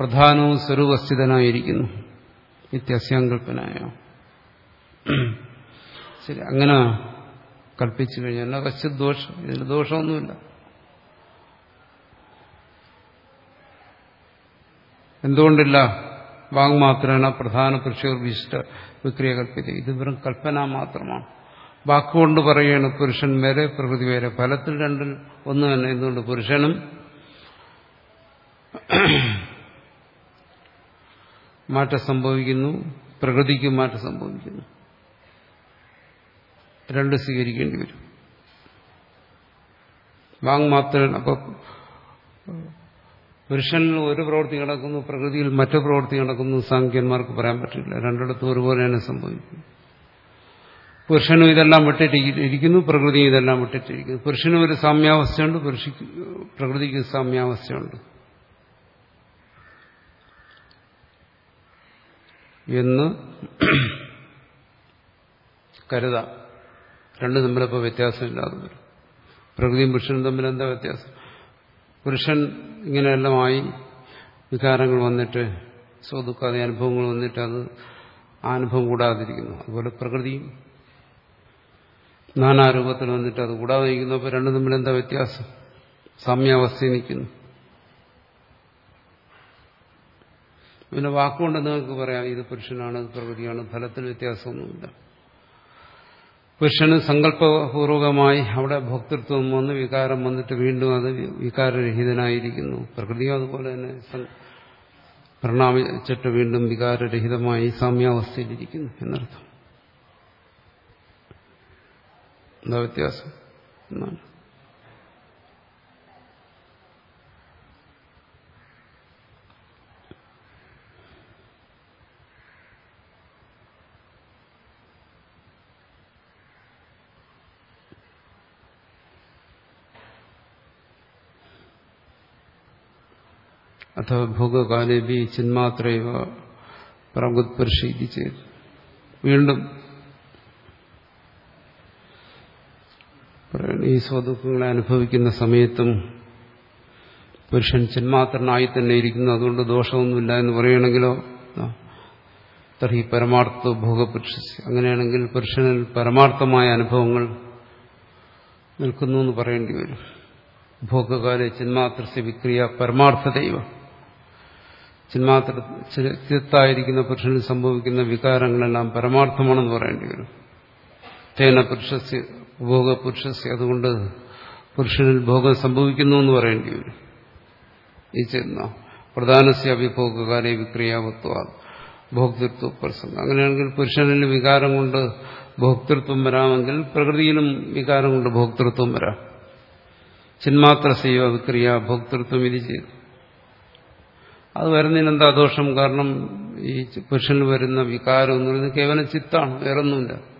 പ്രധാനവും സ്വരൂപസ്ഥിതനായിരിക്കുന്നു. കൽപ്പനയോ ശരി അങ്ങനെ കൽപ്പിച്ചു കഴിഞ്ഞാൽ കശ്ച ദോഷം? ഇതിന് ദോഷമൊന്നുമില്ല. എന്തുകൊണ്ടില്ല? വാങ് മാത്രമാണ് പ്രധാന പുരുഷ വിശിഷ്ട വിക്രിയ കൽപ്പിത. ഇത് വെറും കൽപ്പന മാത്രമാണ്. വാക്കുകൊണ്ട് പറയുകയാണ് പുരുഷൻ വേറെ പ്രകൃതി വേറെ ഫലത്തിൽ രണ്ടിൽ ഒന്ന് തന്നെ എന്തുകൊണ്ട്? പുരുഷനും മാറ്റം സംഭവിക്കുന്നു. പ്രകൃതിക്കും മാറ്റം സംഭവിക്കുന്നു. രണ്ട് സ്വീകരിക്കേണ്ടി വരും. വാങ് മാത്രം അപ്പൊ പുരുഷനിൽ ഒരു പ്രവൃത്തി നടക്കുന്നു പ്രകൃതിയിൽ മറ്റു പ്രവൃത്തി നടക്കുന്നു സാങ്കേന്മാർക്ക് പറയാൻ പറ്റില്ല. രണ്ടിടത്തും ഒരുപോലെ തന്നെ സംഭവിക്കുന്നത് പുരുഷനും ഇതെല്ലാം വിട്ടിട്ടിരിക്കുന്നു പ്രകൃതിയും ഇതെല്ലാം വിട്ടിട്ടിരിക്കുന്നു പുരുഷനും ഒരു സാമ്യാവസ്ഥയുണ്ട് പുരുഷ പ്രകൃതിക്ക് സാമ്യാവസ്ഥയുണ്ട്. എന്ന് കരുതാം. രണ്ടു തമ്മിലപ്പോൾ വ്യത്യാസമില്ലാതെ വരും. പ്രകൃതിയും പുരുഷനും തമ്മിൽ എന്താ വ്യത്യാസം? പുരുഷൻ ഇങ്ങനെയെല്ലാമായി വികാരങ്ങൾ വന്നിട്ട് സ്വതുക്കാതെ അനുഭവങ്ങൾ വന്നിട്ട് അത് ആ അനുഭവം കൂടാതിരിക്കുന്നു. അതുപോലെ പ്രകൃതിയും നാനാരൂപത്തിൽ വന്നിട്ട് അത് കൂടാതെ നിൽക്കുന്നു അപ്പോൾ രണ്ടും തമ്മിൽ എന്താ വ്യത്യാസം? സാമ്യാവസ്ഥയിൽ നിൽക്കുന്നു പിന്നെ വാക്കുകൊണ്ട് നിങ്ങൾക്ക് പറയാം ഇത് പുരുഷനാണ് ഇത് പ്രകൃതിയാണ് ഫലത്തിൽ വ്യത്യാസമൊന്നുമില്ല. പുരുഷന് സങ്കല്പപൂർവകമായി അവിടെ ഭോക്തൃത്വം വന്ന് വികാരം വന്നിട്ട് വീണ്ടും അത് വികാരരഹിതനായിരിക്കുന്നു. പ്രകൃതിയും അതുപോലെ തന്നെ പ്രണാമിച്ചിട്ട് വീണ്ടും വികാരരഹിതമായി സാമ്യാവസ്ഥയിലിരിക്കുന്നു എന്നർത്ഥം. എന്താ വ്യത്യാസം എന്നാണ് അഥവാ ഭോഗകാലേബി ചിന്മാത്രയവ പ്രഗുത്പർഷീതി ചെയ്തു വീണ്ടും ഈ സ്വദുഃഖങ്ങളെ അനുഭവിക്കുന്ന സമയത്തും പുരുഷൻ ചിന്മാത്രനായി തന്നെ ഇരിക്കുന്നു. അതുകൊണ്ട് ദോഷമൊന്നുമില്ല എന്ന് പറയുകയാണെങ്കിലോ തർഹി പരമാർത്ഥ ഭോഗപുരുഷ അങ്ങനെയാണെങ്കിൽ പുരുഷനിൽ പരമാർത്ഥമായ അനുഭവങ്ങൾ നിൽക്കുന്നു എന്ന് പറയേണ്ടി വരും. ഭോഗകാല ചിന്മാത്രസ്യ വിക്രിയ പരമാർത്ഥ ദൈവം ചിന്മാത്ര ചിത്തായിരിക്കുന്ന പുരുഷനിൽ സംഭവിക്കുന്ന വികാരങ്ങളെല്ലാം പരമാർത്ഥമാണെന്ന് പറയേണ്ടി വരും. തേന പുരുഷസ്യ ഭോഗപുരുഷസ്യ അതുകൊണ്ട് പുരുഷനിൽ ഭോഗം സംഭവിക്കുന്നു എന്ന് പറയേണ്ടി വരും. ഈ ചെന്ന പ്രധാനസ്യ അഭിഭോഗകാലെ വിക്രിയാവത്വ ഭോക്തൃത്വ പ്രസംഗം. അങ്ങനെയാണെങ്കിൽ പുരുഷനിൽ വികാരം കൊണ്ട് ഭോക്തൃത്വം വരാമെങ്കിൽ പ്രകൃതിയിലും വികാരം കൊണ്ട് ഭോക്തൃത്വം വരാം. ചിന്മാത്ര സൈവ വിക്രിയ ഭോക്തൃത്വം ഇത് ചെയ്തു. അത് വരുന്നതിന് എന്താ ദോഷം? കാരണം ഈ പുരുഷനിൽ വരുന്ന വികാരം എന്ന് പറയുന്നത് കേവലം ചിത്താണ് വേറൊന്നുമില്ല.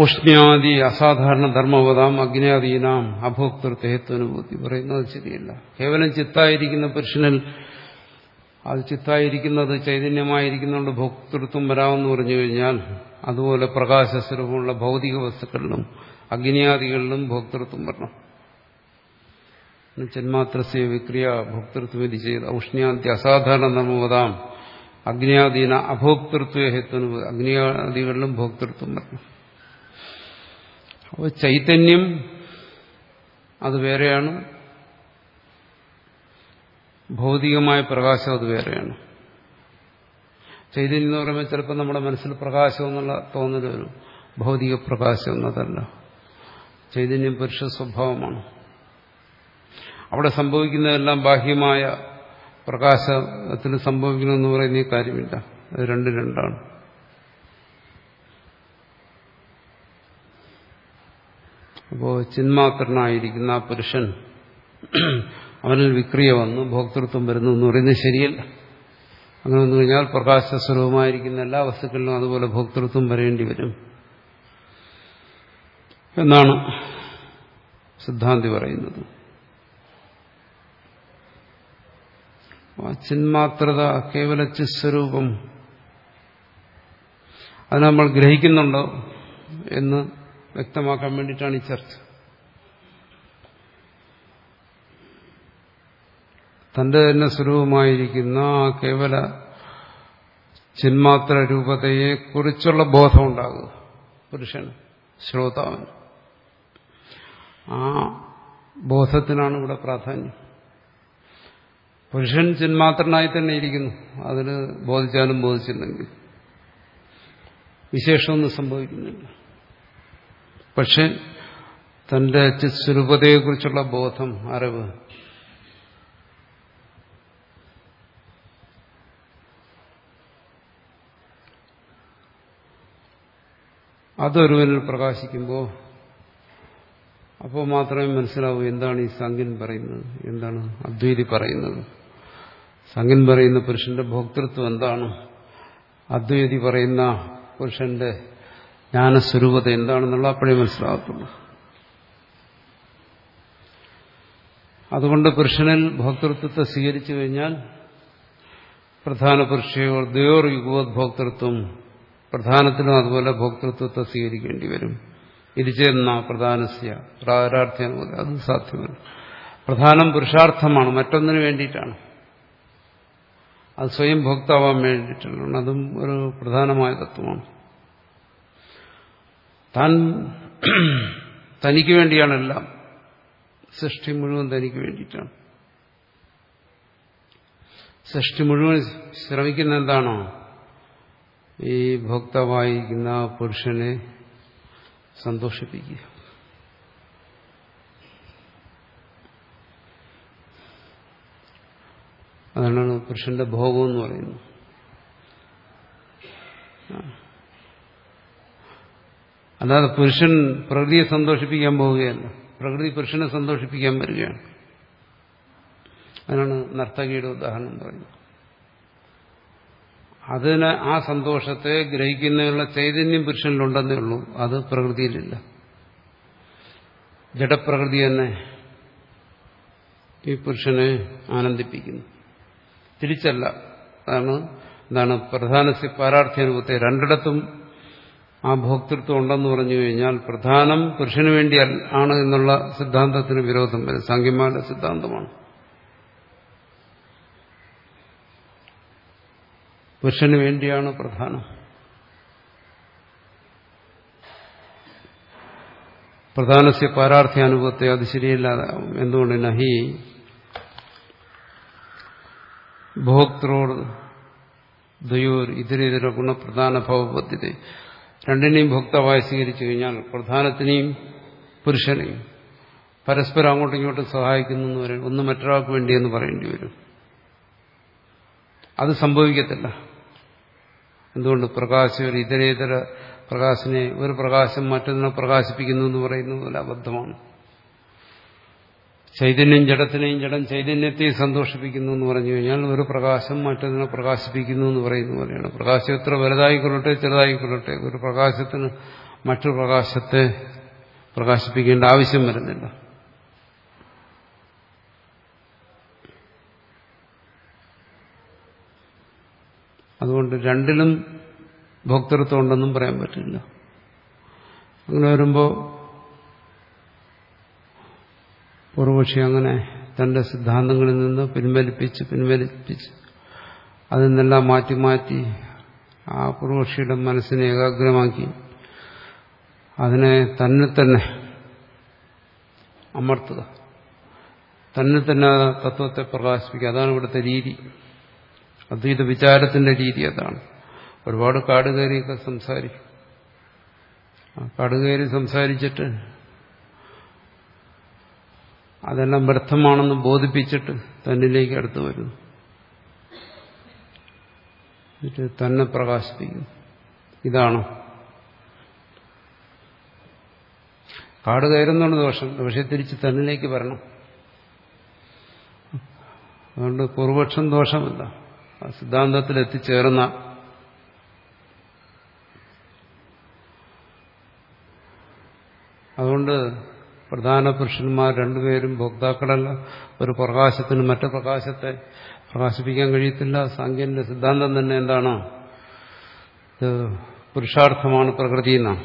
ഔഷ്ണ്യാദി അസാധാരണ ധർമ്മവതാം അഗ്നിയാദീനാം അഭോക്തൃത്വ ഹേത്വനുഭൂതി പറയുന്നത് ശരിയല്ല. കേവലം ചിത്തായിരിക്കുന്ന പുരുഷനിൽ അത് ചിത്തായിരിക്കുന്നത് ചൈതന്യമായിരിക്കുന്നതുകൊണ്ട് ഭോക്തൃത്വം വരാമെന്ന് പറഞ്ഞു കഴിഞ്ഞാൽ അതുപോലെ പ്രകാശസ്വരൂപമുള്ള ഭൗതിക വസ്തുക്കളിലും അഗ്നിയാദികളിലും ഭോക്തൃത്വം വരണം. ജന്മാത്രസ്യ വിക്രിയ ഭോക്തൃത്വം ചെയ്ത് ഔഷ്ണ്യാന്തി അസാധാരണ ധർമ്മവതാം അഗ്നിയാദീന അഭോക്തൃത്വ ഹേത്വനുഭൂതി അഗ്നിയാദികളിലും ഭോക്തൃത്വം വരണം. അപ്പോൾ ചൈതന്യം അത് വേറെയാണ്. ഭൗതികമായ പ്രകാശം അത് വേറെയാണ്. ചൈതന്യം എന്ന് പറയുമ്പോൾ ചിലപ്പോൾ നമ്മുടെ മനസ്സിൽ പ്രകാശം എന്നുള്ള തോന്നൽ വരും. ഭൗതിക പ്രകാശം എന്നതല്ല. ചൈതന്യം പുരുഷ സ്വഭാവമാണ്. അവിടെ സംഭവിക്കുന്നതെല്ലാം ബാഹ്യമായ പ്രകാശത്തിൽ സംഭവിക്കണമെന്ന് പറയുന്ന കാര്യമില്ല. അത് രണ്ട് രണ്ടാണ്. അപ്പോ ചിന്മാത്രനായിരിക്കുന്ന ആ പുരുഷൻ അവനിൽ വിക്രിയ വന്നു ഭോക്തൃത്വം വരുന്നു എന്ന് പറയുന്നത് ശരിയല്ല. അങ്ങനെ വന്നു കഴിഞ്ഞാൽ പ്രകാശസ്വരൂപമായിരിക്കുന്ന എല്ലാ വസ്തുക്കളിലും അതുപോലെ ഭോക്തൃത്വം വരേണ്ടി വരും. എന്നാണ് സിദ്ധാന്തി പറയുന്നത്. ചിന്മാത്രത കേവല ചിസ്വരൂപം. അത് നമ്മൾ ഗ്രഹിക്കുന്നുണ്ടോ എന്ന് വ്യക്തമാക്കാൻ വേണ്ടിയിട്ടാണ് ഈ ചർച്ച. തന്റെ തന്നെ സ്വരൂപമായിരിക്കുന്ന ആ കേവല ചിന്മാത്ര രൂപതയെ കുറിച്ചുള്ള ബോധം ഉണ്ടാകുക പുരുഷന് ശ്രോതാവിന് ആ ബോധത്തിനാണ് ഇവിടെ പ്രാധാന്യം. പുരുഷൻ ചിന്മാത്രനായി തന്നെ ഇരിക്കുന്നു. അതിന് ബോധിച്ചാലും ബോധിച്ചില്ലെങ്കിൽ വിശേഷമൊന്നും സംഭവിക്കുന്നില്ല. പക്ഷെ തന്റെ ചിസ്വരൂപതയെക്കുറിച്ചുള്ള ബോധം അറിവ് അതൊരുവനിൽ പ്രകാശിക്കുമ്പോൾ അപ്പോൾ മാത്രമേ മനസ്സിലാവൂ എന്താണ് ഈ സംഖ്യൻ പറയുന്നത് എന്താണ് അദ്വൈതി പറയുന്നത്. സംഖ്യൻ പറയുന്ന പുരുഷന്റെ ഭോക്തൃത്വം എന്താണ്? അദ്വൈതി പറയുന്ന പുരുഷന്റെ ജ്ഞാനസ്വരൂപത എന്താണെന്നുള്ള അപ്പോഴേ മനസ്സിലാകത്തുള്ളൂ. അതുകൊണ്ട് പുരുഷനിൽ ഭോക്തൃത്വത്തെ സ്വീകരിച്ചു കഴിഞ്ഞാൽ പ്രധാന പുരുഷയോ ദ്വയോർ യുഗോദ്ഭോക്തൃത്വം പ്രധാനത്തിനും അതുപോലെ ഭോക്തൃത്വത്തെ സ്വീകരിക്കേണ്ടി വരും. ഇരിച്ചെന്ന പ്രധാനസ്യ പ്രാരാർത്ഥ്യം അത് സാധ്യമല്ല. പ്രധാനം പുരുഷാർത്ഥമാണ് മറ്റൊന്നിനു വേണ്ടിയിട്ടാണ്. അത് സ്വയം ഭോക്താവാൻ വേണ്ടിയിട്ടുള്ളതാണ്. അതും ഒരു പ്രധാനമായ തത്വമാണ്. താൻ തനിക്ക് വേണ്ടിയാണെല്ലാം സൃഷ്ടി മുഴുവൻ തനിക്ക് വേണ്ടിയിട്ടാണ്. സൃഷ്ടി മുഴുവൻ ശ്രമിക്കുന്ന എന്താണോ ഈ ഭോക്താവായിരിക്കുന്ന പുരുഷനെ സന്തോഷിപ്പിക്കുക. അതാണ് പുരുഷന്റെ ഭോഗം എന്ന് പറയുന്നത്. അല്ലാതെ പുരുഷൻ പ്രകൃതിയെ സന്തോഷിപ്പിക്കാൻ പോവുകയല്ല. പ്രകൃതി പുരുഷനെ സന്തോഷിപ്പിക്കാൻ വരികയാണ്. അതിനാണ് നർത്തകിയുടെ ഉദാഹരണം പറയുന്നത്. അതിന് ആ സന്തോഷത്തെ ഗ്രഹിക്കുന്നതിനുള്ള ചൈതന്യം പുരുഷനിലുണ്ടെന്നേ ഉള്ളൂ. അത് പ്രകൃതിയിലില്ല. ജഡപ്രകൃതി തന്നെ ഈ പുരുഷനെ ആനന്ദിപ്പിക്കുന്നു. തിരിച്ചല്ല. അതാണ് എന്താണ് പ്രധാനസ്യ പാരാർത്ഥ്യാനുഭവത്തെ രണ്ടിടത്തും ആ ഭോക്തൃത്വം ഉണ്ടെന്ന് പറഞ്ഞു കഴിഞ്ഞാൽ പ്രധാനം പുരുഷന് വേണ്ടി ആണ് എന്നുള്ള സിദ്ധാന്തത്തിന് വിരോധം വരും. സംഖ്യമാരുടെ സിദ്ധാന്തമാണ്. പുരുഷന് വേണ്ടിയാണ് പ്രധാനം. പ്രധാനസ്യ പാരാർത്ഥ്യാനുഭവത്തെ അത് ശരിയല്ലാതാവും എന്തുകൊണ്ട് നഹി? ഭോക്തൃ ദ്വയോർ ഇതിരിതര ഗുണപ്രധാന ഭവപദ്ധ്യത രണ്ടിനെയും ഭോക്താവായി സ്വീകരിച്ചു കഴിഞ്ഞാൽ പ്രധാനത്തിനെയും പുരുഷനെയും പരസ്പരം അങ്ങോട്ടും ഇങ്ങോട്ടും സഹായിക്കുന്നു എന്ന് പറയും ഒന്ന് മറ്റൊരാൾക്ക് വേണ്ടിയെന്ന് പറയേണ്ടി വരും. അത് സംഭവിക്കത്തില്ല. എന്തുകൊണ്ട്? പ്രകാശം ഒരു ഇതരേതര പ്രകാശനെ ഒരു പ്രകാശം മറ്റൊന്നിനെ പ്രകാശിപ്പിക്കുന്നു എന്ന് പറയുന്നത് അബദ്ധമാണ്. ചൈതന്യം ജഡത്തിനെയും ജഡം ചൈതന്യത്തെയും സന്തോഷിപ്പിക്കുന്നു എന്ന് പറഞ്ഞു കഴിഞ്ഞാൽ ഒരു പ്രകാശം മറ്റൊന്നിനെ പ്രകാശിപ്പിക്കുന്നു എന്ന് പറയുന്ന പോലെയാണ്. പ്രകാശം എത്ര വലുതായിക്കൊള്ളട്ടെ ചെറുതായിക്കൊള്ളട്ടെ. ഒരു പ്രകാശത്തിന് മറ്റു പ്രകാശത്തെ പ്രകാശിപ്പിക്കേണ്ട ആവശ്യം വരുന്നില്ല. അതുകൊണ്ട് രണ്ടിലും ഭോക്തൃത്വം ഉണ്ടെന്നും പറയാൻ പറ്റില്ല. അങ്ങനെ വരുമ്പോൾ പൂർവപക്ഷി അങ്ങനെ തന്റെ സിദ്ധാന്തങ്ങളിൽ നിന്ന് പിൻവലിപ്പിച്ച് പിൻവലിപ്പിച്ച് അതിൽ നിന്നെല്ലാം മാറ്റി മാറ്റി ആ പൂർവപക്ഷിയുടെ മനസ്സിനെ ഏകാഗ്രമാക്കി അതിനെ തന്നെ തന്നെ അമർത്തുക. തന്നെ തന്നെ തത്വത്തെ പ്രകാശിപ്പിക്കുക. അതാണ് ഇവിടുത്തെ രീതി. അദ്വൈത വിചാരത്തിന്റെ രീതി അതാണ്. ഒരുപാട് കാട് കയറിയൊക്കെ സംസാരിക്കും കാടുകയറി കാട് കയറി സംസാരിച്ചിട്ട് അതെല്ലാം വ്യർത്ഥമാണെന്ന് ബോധിപ്പിച്ചിട്ട് തന്നിലേക്ക് അടുത്ത് വരുന്നു. തന്നെ പ്രകാശിപ്പിക്കുന്നു. ഇതാണ്? കാട് കയറുന്നതാണ് ദോഷം. പക്ഷെ തിരിച്ച് തന്നിലേക്ക് വരണം. അതുകൊണ്ട് പൂർവപക്ഷം ദോഷമല്ല. സിദ്ധാന്തത്തിൽ എത്തിച്ചേർന്ന അതുകൊണ്ട് പ്രധാന പുരുഷന്മാർ രണ്ടുപേരും ഭോക്താക്കളല്ല. ഒരു പ്രകാശത്തിന് മറ്റു പ്രകാശത്തെ പ്രകാശിപ്പിക്കാൻ കഴിയത്തില്ല. സാങ്കേതിക സിദ്ധാന്തം തന്നെ എന്താണ്? പുരുഷാർത്ഥമാണ് പ്രകൃതി എന്നാണ്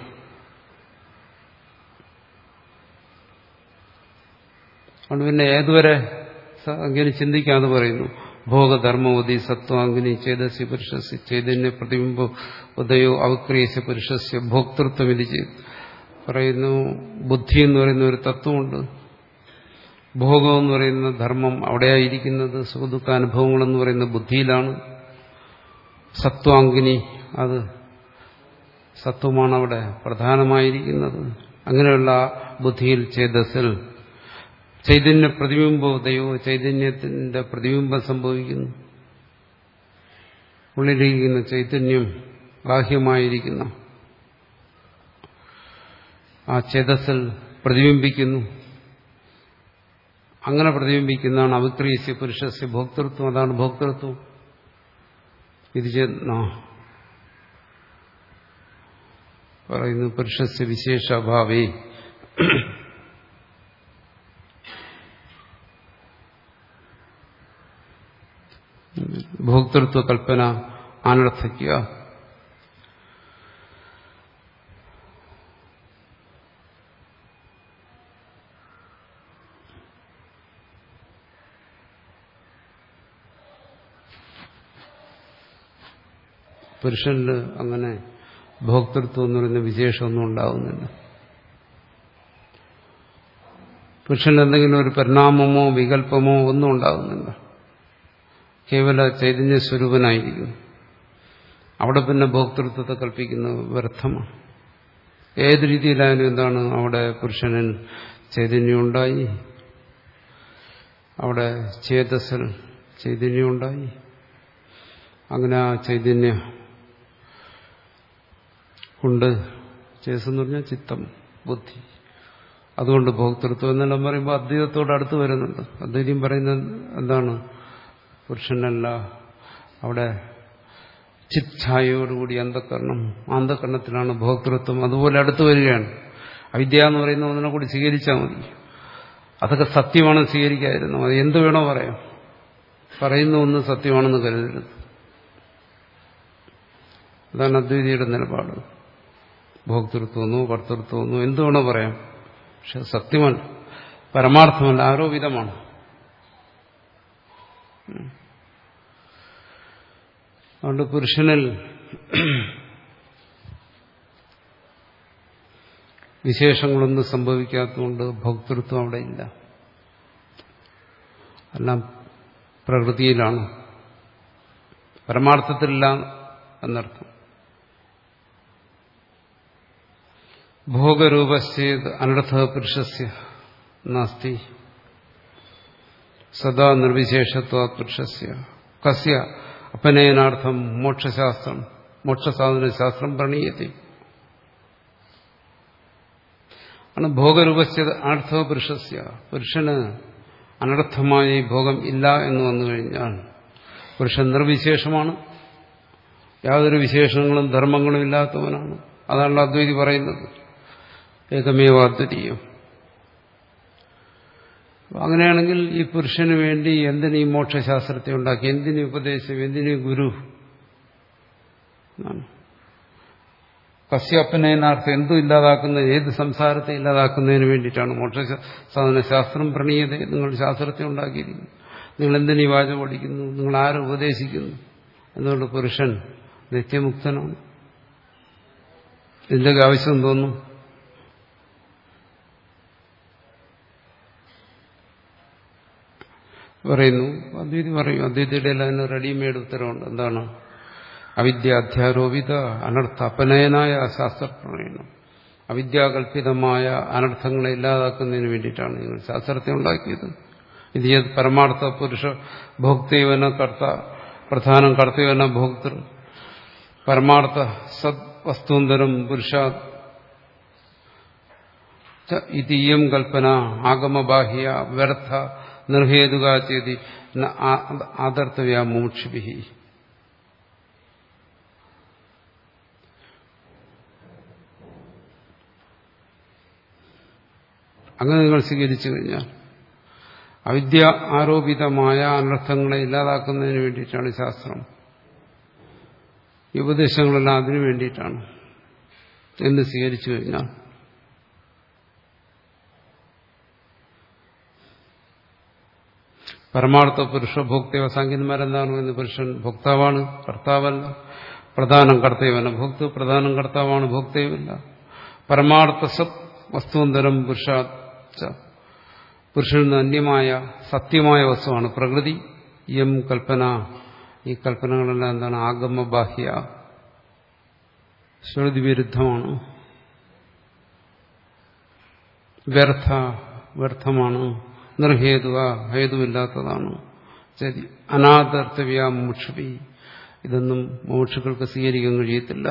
അതുകൊണ്ട് പിന്നെ ഏതുവരെ അങ്ങനെ ചിന്തിക്കാതെ പറയുന്നു. ഭോഗധർമ്മവതി സത്വാങ്കിനി ചേതസ്യ പുരുഷസ്യ ചൈതന്യ പ്രതിബിംബ ഉദയോ അവക്രിയസ്യ പുരുഷസ്യ ഭോക്തൃത്വം ഇത് ചെയ്തു. പറയുന്നു ബുദ്ധി എന്ന് പറയുന്ന ഒരു തത്വമുണ്ട്. ഭോഗം എന്ന് പറയുന്ന ധർമ്മം അവിടെയായിരിക്കുന്നത് സുഖദുഃഖ അനുഭവങ്ങളെന്ന് പറയുന്ന ബുദ്ധിയിലാണ്. സത്വാങ്കിനി അത് സത്വമാണ് അവിടെ പ്രധാനമായിരിക്കുന്നത്. അങ്ങനെയുള്ള ബുദ്ധിയിൽ ചേതസ്സിൽ ചൈതന്യ പ്രതിബിംബതയോ ചൈതന്യത്തിന്റെ പ്രതിബിംബം സംഭവിക്കുന്നു. ഉള്ളിലിരിക്കുന്ന ചൈതന്യം ബാഹ്യമായിരിക്കുന്ന ആ ചേതസ്സിൽ പ്രതിബിംബിക്കുന്നു. അങ്ങനെ പ്രതിബിംബിക്കുന്നതാണ് അവിക്രീസ്യ പുരുഷസ്യ ഭോക്തൃത്വം. അതാണ് ഭോക്തൃത്വം. ഇത് പറയുന്നു പുരുഷസ്യ വിശേഷ അഭാവേ ഭോക്തൃത്വ കൽപ്പന അനർത്ഥിക്കുക പുരുഷനിൽ അങ്ങനെ ഭോക്തൃത്വം എന്ന് പറയുന്ന വിശേഷമൊന്നും ഉണ്ടാകുന്നില്ല പുരുഷന് എന്തെങ്കിലും ഒരു പരിണാമമോ വികല്പമോ ഒന്നും ഉണ്ടാകുന്നില്ല കേവല ചൈതന്യ സ്വരൂപനായിരിക്കുന്നു അവിടെ പിന്നെ ഭോക്തൃത്വത്തെ കൽപ്പിക്കുന്നത് വ്യർത്ഥമാണ്. ഏത് രീതിയിലായാലും എന്താണ് അവിടെ പുരുഷന് ചൈതന്യമുണ്ടായി അവിടെ ചേതസ്സിൽ ചൈതന്യമുണ്ടായി അങ്ങനെ ആ ചൈതന്യ കൊണ്ട് എന്ന് പറഞ്ഞാൽ ചിത്തം ബുദ്ധി. അതുകൊണ്ട് ഭോക്തൃത്വം എന്നെല്ലാം പറയുമ്പോൾ അദ്വൈതത്തോട് അടുത്ത് വരുന്നുണ്ട്. അദ്വൈതം പറയുന്നത് എന്താണ്? പുരുഷനല്ല. അവിടെ ചിച്ഛായയോടുകൂടി അന്ധകരണം അന്ധകരണത്തിലാണ് ഭോക്തൃത്വം. അതുപോലെ അടുത്ത് വരികയാണ്. അവിദ്യ എന്ന് പറയുന്ന ഒന്നിനെ കൂടി സ്വീകരിച്ചാൽ മതി. അതൊക്കെ സത്യമാണെന്ന് സ്വീകരിക്കായിരുന്നു അത് എന്ത് വേണോ പറയാം. പറയുന്ന ഒന്ന് സത്യമാണെന്ന് കരുതരുത്. അതാണ് അദ്വൈതിയുടെ നിലപാട്. ഭോക്തൃത്വമൊന്നോ കർത്തൃത്വമെന്നോ എന്തുവേണോ പറയാം. പക്ഷെ സത്യമല്ല. പരമാർത്ഥമല്ല ആരോപിതമാണ്. അതുകൊണ്ട് പുരുഷനിൽ വിശേഷങ്ങളൊന്നും സംഭവിക്കാത്തതുകൊണ്ട് ഭോക്തൃത്വം അവിടെ ഇല്ല എല്ലാം പ്രകൃതിയിലാണ്. പരമാർത്ഥത്തിലില്ല എന്നർത്ഥം. ഭോഗരൂപസ്യേത് അനർത്ഥ പുരുഷസ്യ നാസ്തി. സദാ നിർവിശേഷത്വ പുരുഷസ്യ കസ്യ അപനയനാർത്ഥം മോക്ഷശാസ്ത്രം മോക്ഷസാധന ശാസ്ത്രം പ്രണീയത്തെ. ആണ് ഭോഗരൂപശ്ചേത് അനർത്ഥ പുരുഷസ്യ പുരുഷന് അനർത്ഥമായി ഭോഗം ഇല്ല എന്ന് വന്നു കഴിഞ്ഞാൽ പുരുഷൻ നിർവിശേഷമാണ്. യാതൊരു വിശേഷങ്ങളും ധർമ്മങ്ങളും ഇല്ലാത്തവനാണ്. അതാണല്ലോ അദ്വൈതി പറയുന്നത്. ഏകമേവാദ്വിതീയം. അങ്ങനെയാണെങ്കിൽ ഈ പുരുഷന് വേണ്ടി എന്തിനീ മോക്ഷശാസ്ത്രത്തെ ഉണ്ടാക്കി? എന്തിന് ഉപദേശം? എന്തിന് ഗുരു? കശ്യപ്പനേനാർത്ഥം എന്തും ഇല്ലാതാക്കുന്ന ഏത് സംസാരത്തെ ഇല്ലാതാക്കുന്നതിന് വേണ്ടിയിട്ടാണ് മോക്ഷ സാധന ശാസ്ത്രം പ്രണീയത നിങ്ങൾ ശാസ്ത്രത്തെ ഉണ്ടാക്കിയിരിക്കുന്നു നിങ്ങൾ എന്തിനീ വാചം പഠിക്കുന്നു? നിങ്ങൾ ആരെ ഉപദേശിക്കുന്നു? എന്തുകൊണ്ട് പുരുഷൻ നിത്യമുക്തനാണ്? ഇതിന്റെയൊക്കെ ആവശ്യം തോന്നും. പറയുന്നു. അദ്വൈതി പറയും അദ്വൈതിയുടെ എല്ലാം അതിന് റെഡിമെയ്ഡ് ഉത്തരവുണ്ട്. എന്താണ്? അവിദ്യ അധ്യാരോപിത അനർത്ഥ അപനയനായ ശാസ്ത്രപ്രണയനം അവിദ്യാകൽപിതമായ അനർത്ഥങ്ങളെ ഇല്ലാതാക്കുന്നതിന് വേണ്ടിയിട്ടാണ് നിങ്ങൾ ശാസ്ത്രത്തെ ഉണ്ടാക്കിയത്. ഇത് പരമാർത്ഥ പുരുഷ ഭോക്തേവന കർത്ത പ്രധാനം കർത്തവന ഭോക്തൃ പരമാർത്ഥ സത് വസ്തുന്തരം പുരുഷ ഇതീയം കൽപ്പന ആഗമബാഹ്യ വ്യർത്ഥ നിർഹേതുക ചേതി ആദർത്തവ്യ മൂക്ഷിഭി അങ്ങനെ നിങ്ങൾ സ്വീകരിച്ചു കഴിഞ്ഞാൽ അവിദ്യ ആരോപിതമായ അനർത്ഥങ്ങളെ ഇല്ലാതാക്കുന്നതിന് വേണ്ടിയിട്ടാണ് ശാസ്ത്രം. ഈ ഉപദേശങ്ങളെല്ലാം അതിനു വേണ്ടിയിട്ടാണ്. എന്ന് സ്വീകരിച്ചു കഴിഞ്ഞാൽ പരമാർത്ഥ പുരുഷ ഭോക്തവ സാങ്കന്മാരെന്താണ് എന്ന് പുരുഷൻ ഭോക്താവാണ് കർത്താവല്ല. പ്രധാനം കർത്തവ്യമല്ല ഭോക്തു പ്രധാനം കർത്താവാണ് ഭോക്തേവില്ല. പരമാർത്ഥ സത് വസ്തുവന്തരം പുരുഷ പുരുഷന് അന്യമായ സത്യമായ വസ്തുവാണ് പ്രകൃതി. യം കൽപ്പന. ഈ കൽപ്പനകളെല്ലാം എന്താണ്? ആഗമബാഹ്യ. ശ്രുതി വിരുദ്ധമാണ് വ്യർത്ഥ വ്യർത്ഥമാണ്. നിർഹേതുക ഹേതുവില്ലാത്തതാണ്. ശരി. അനാഥർത്ഥവ്യ മുക്ഷുപി ഇതൊന്നും മോക്ഷുക്കൾക്ക് സ്വീകരിക്കാൻ കഴിയത്തില്ല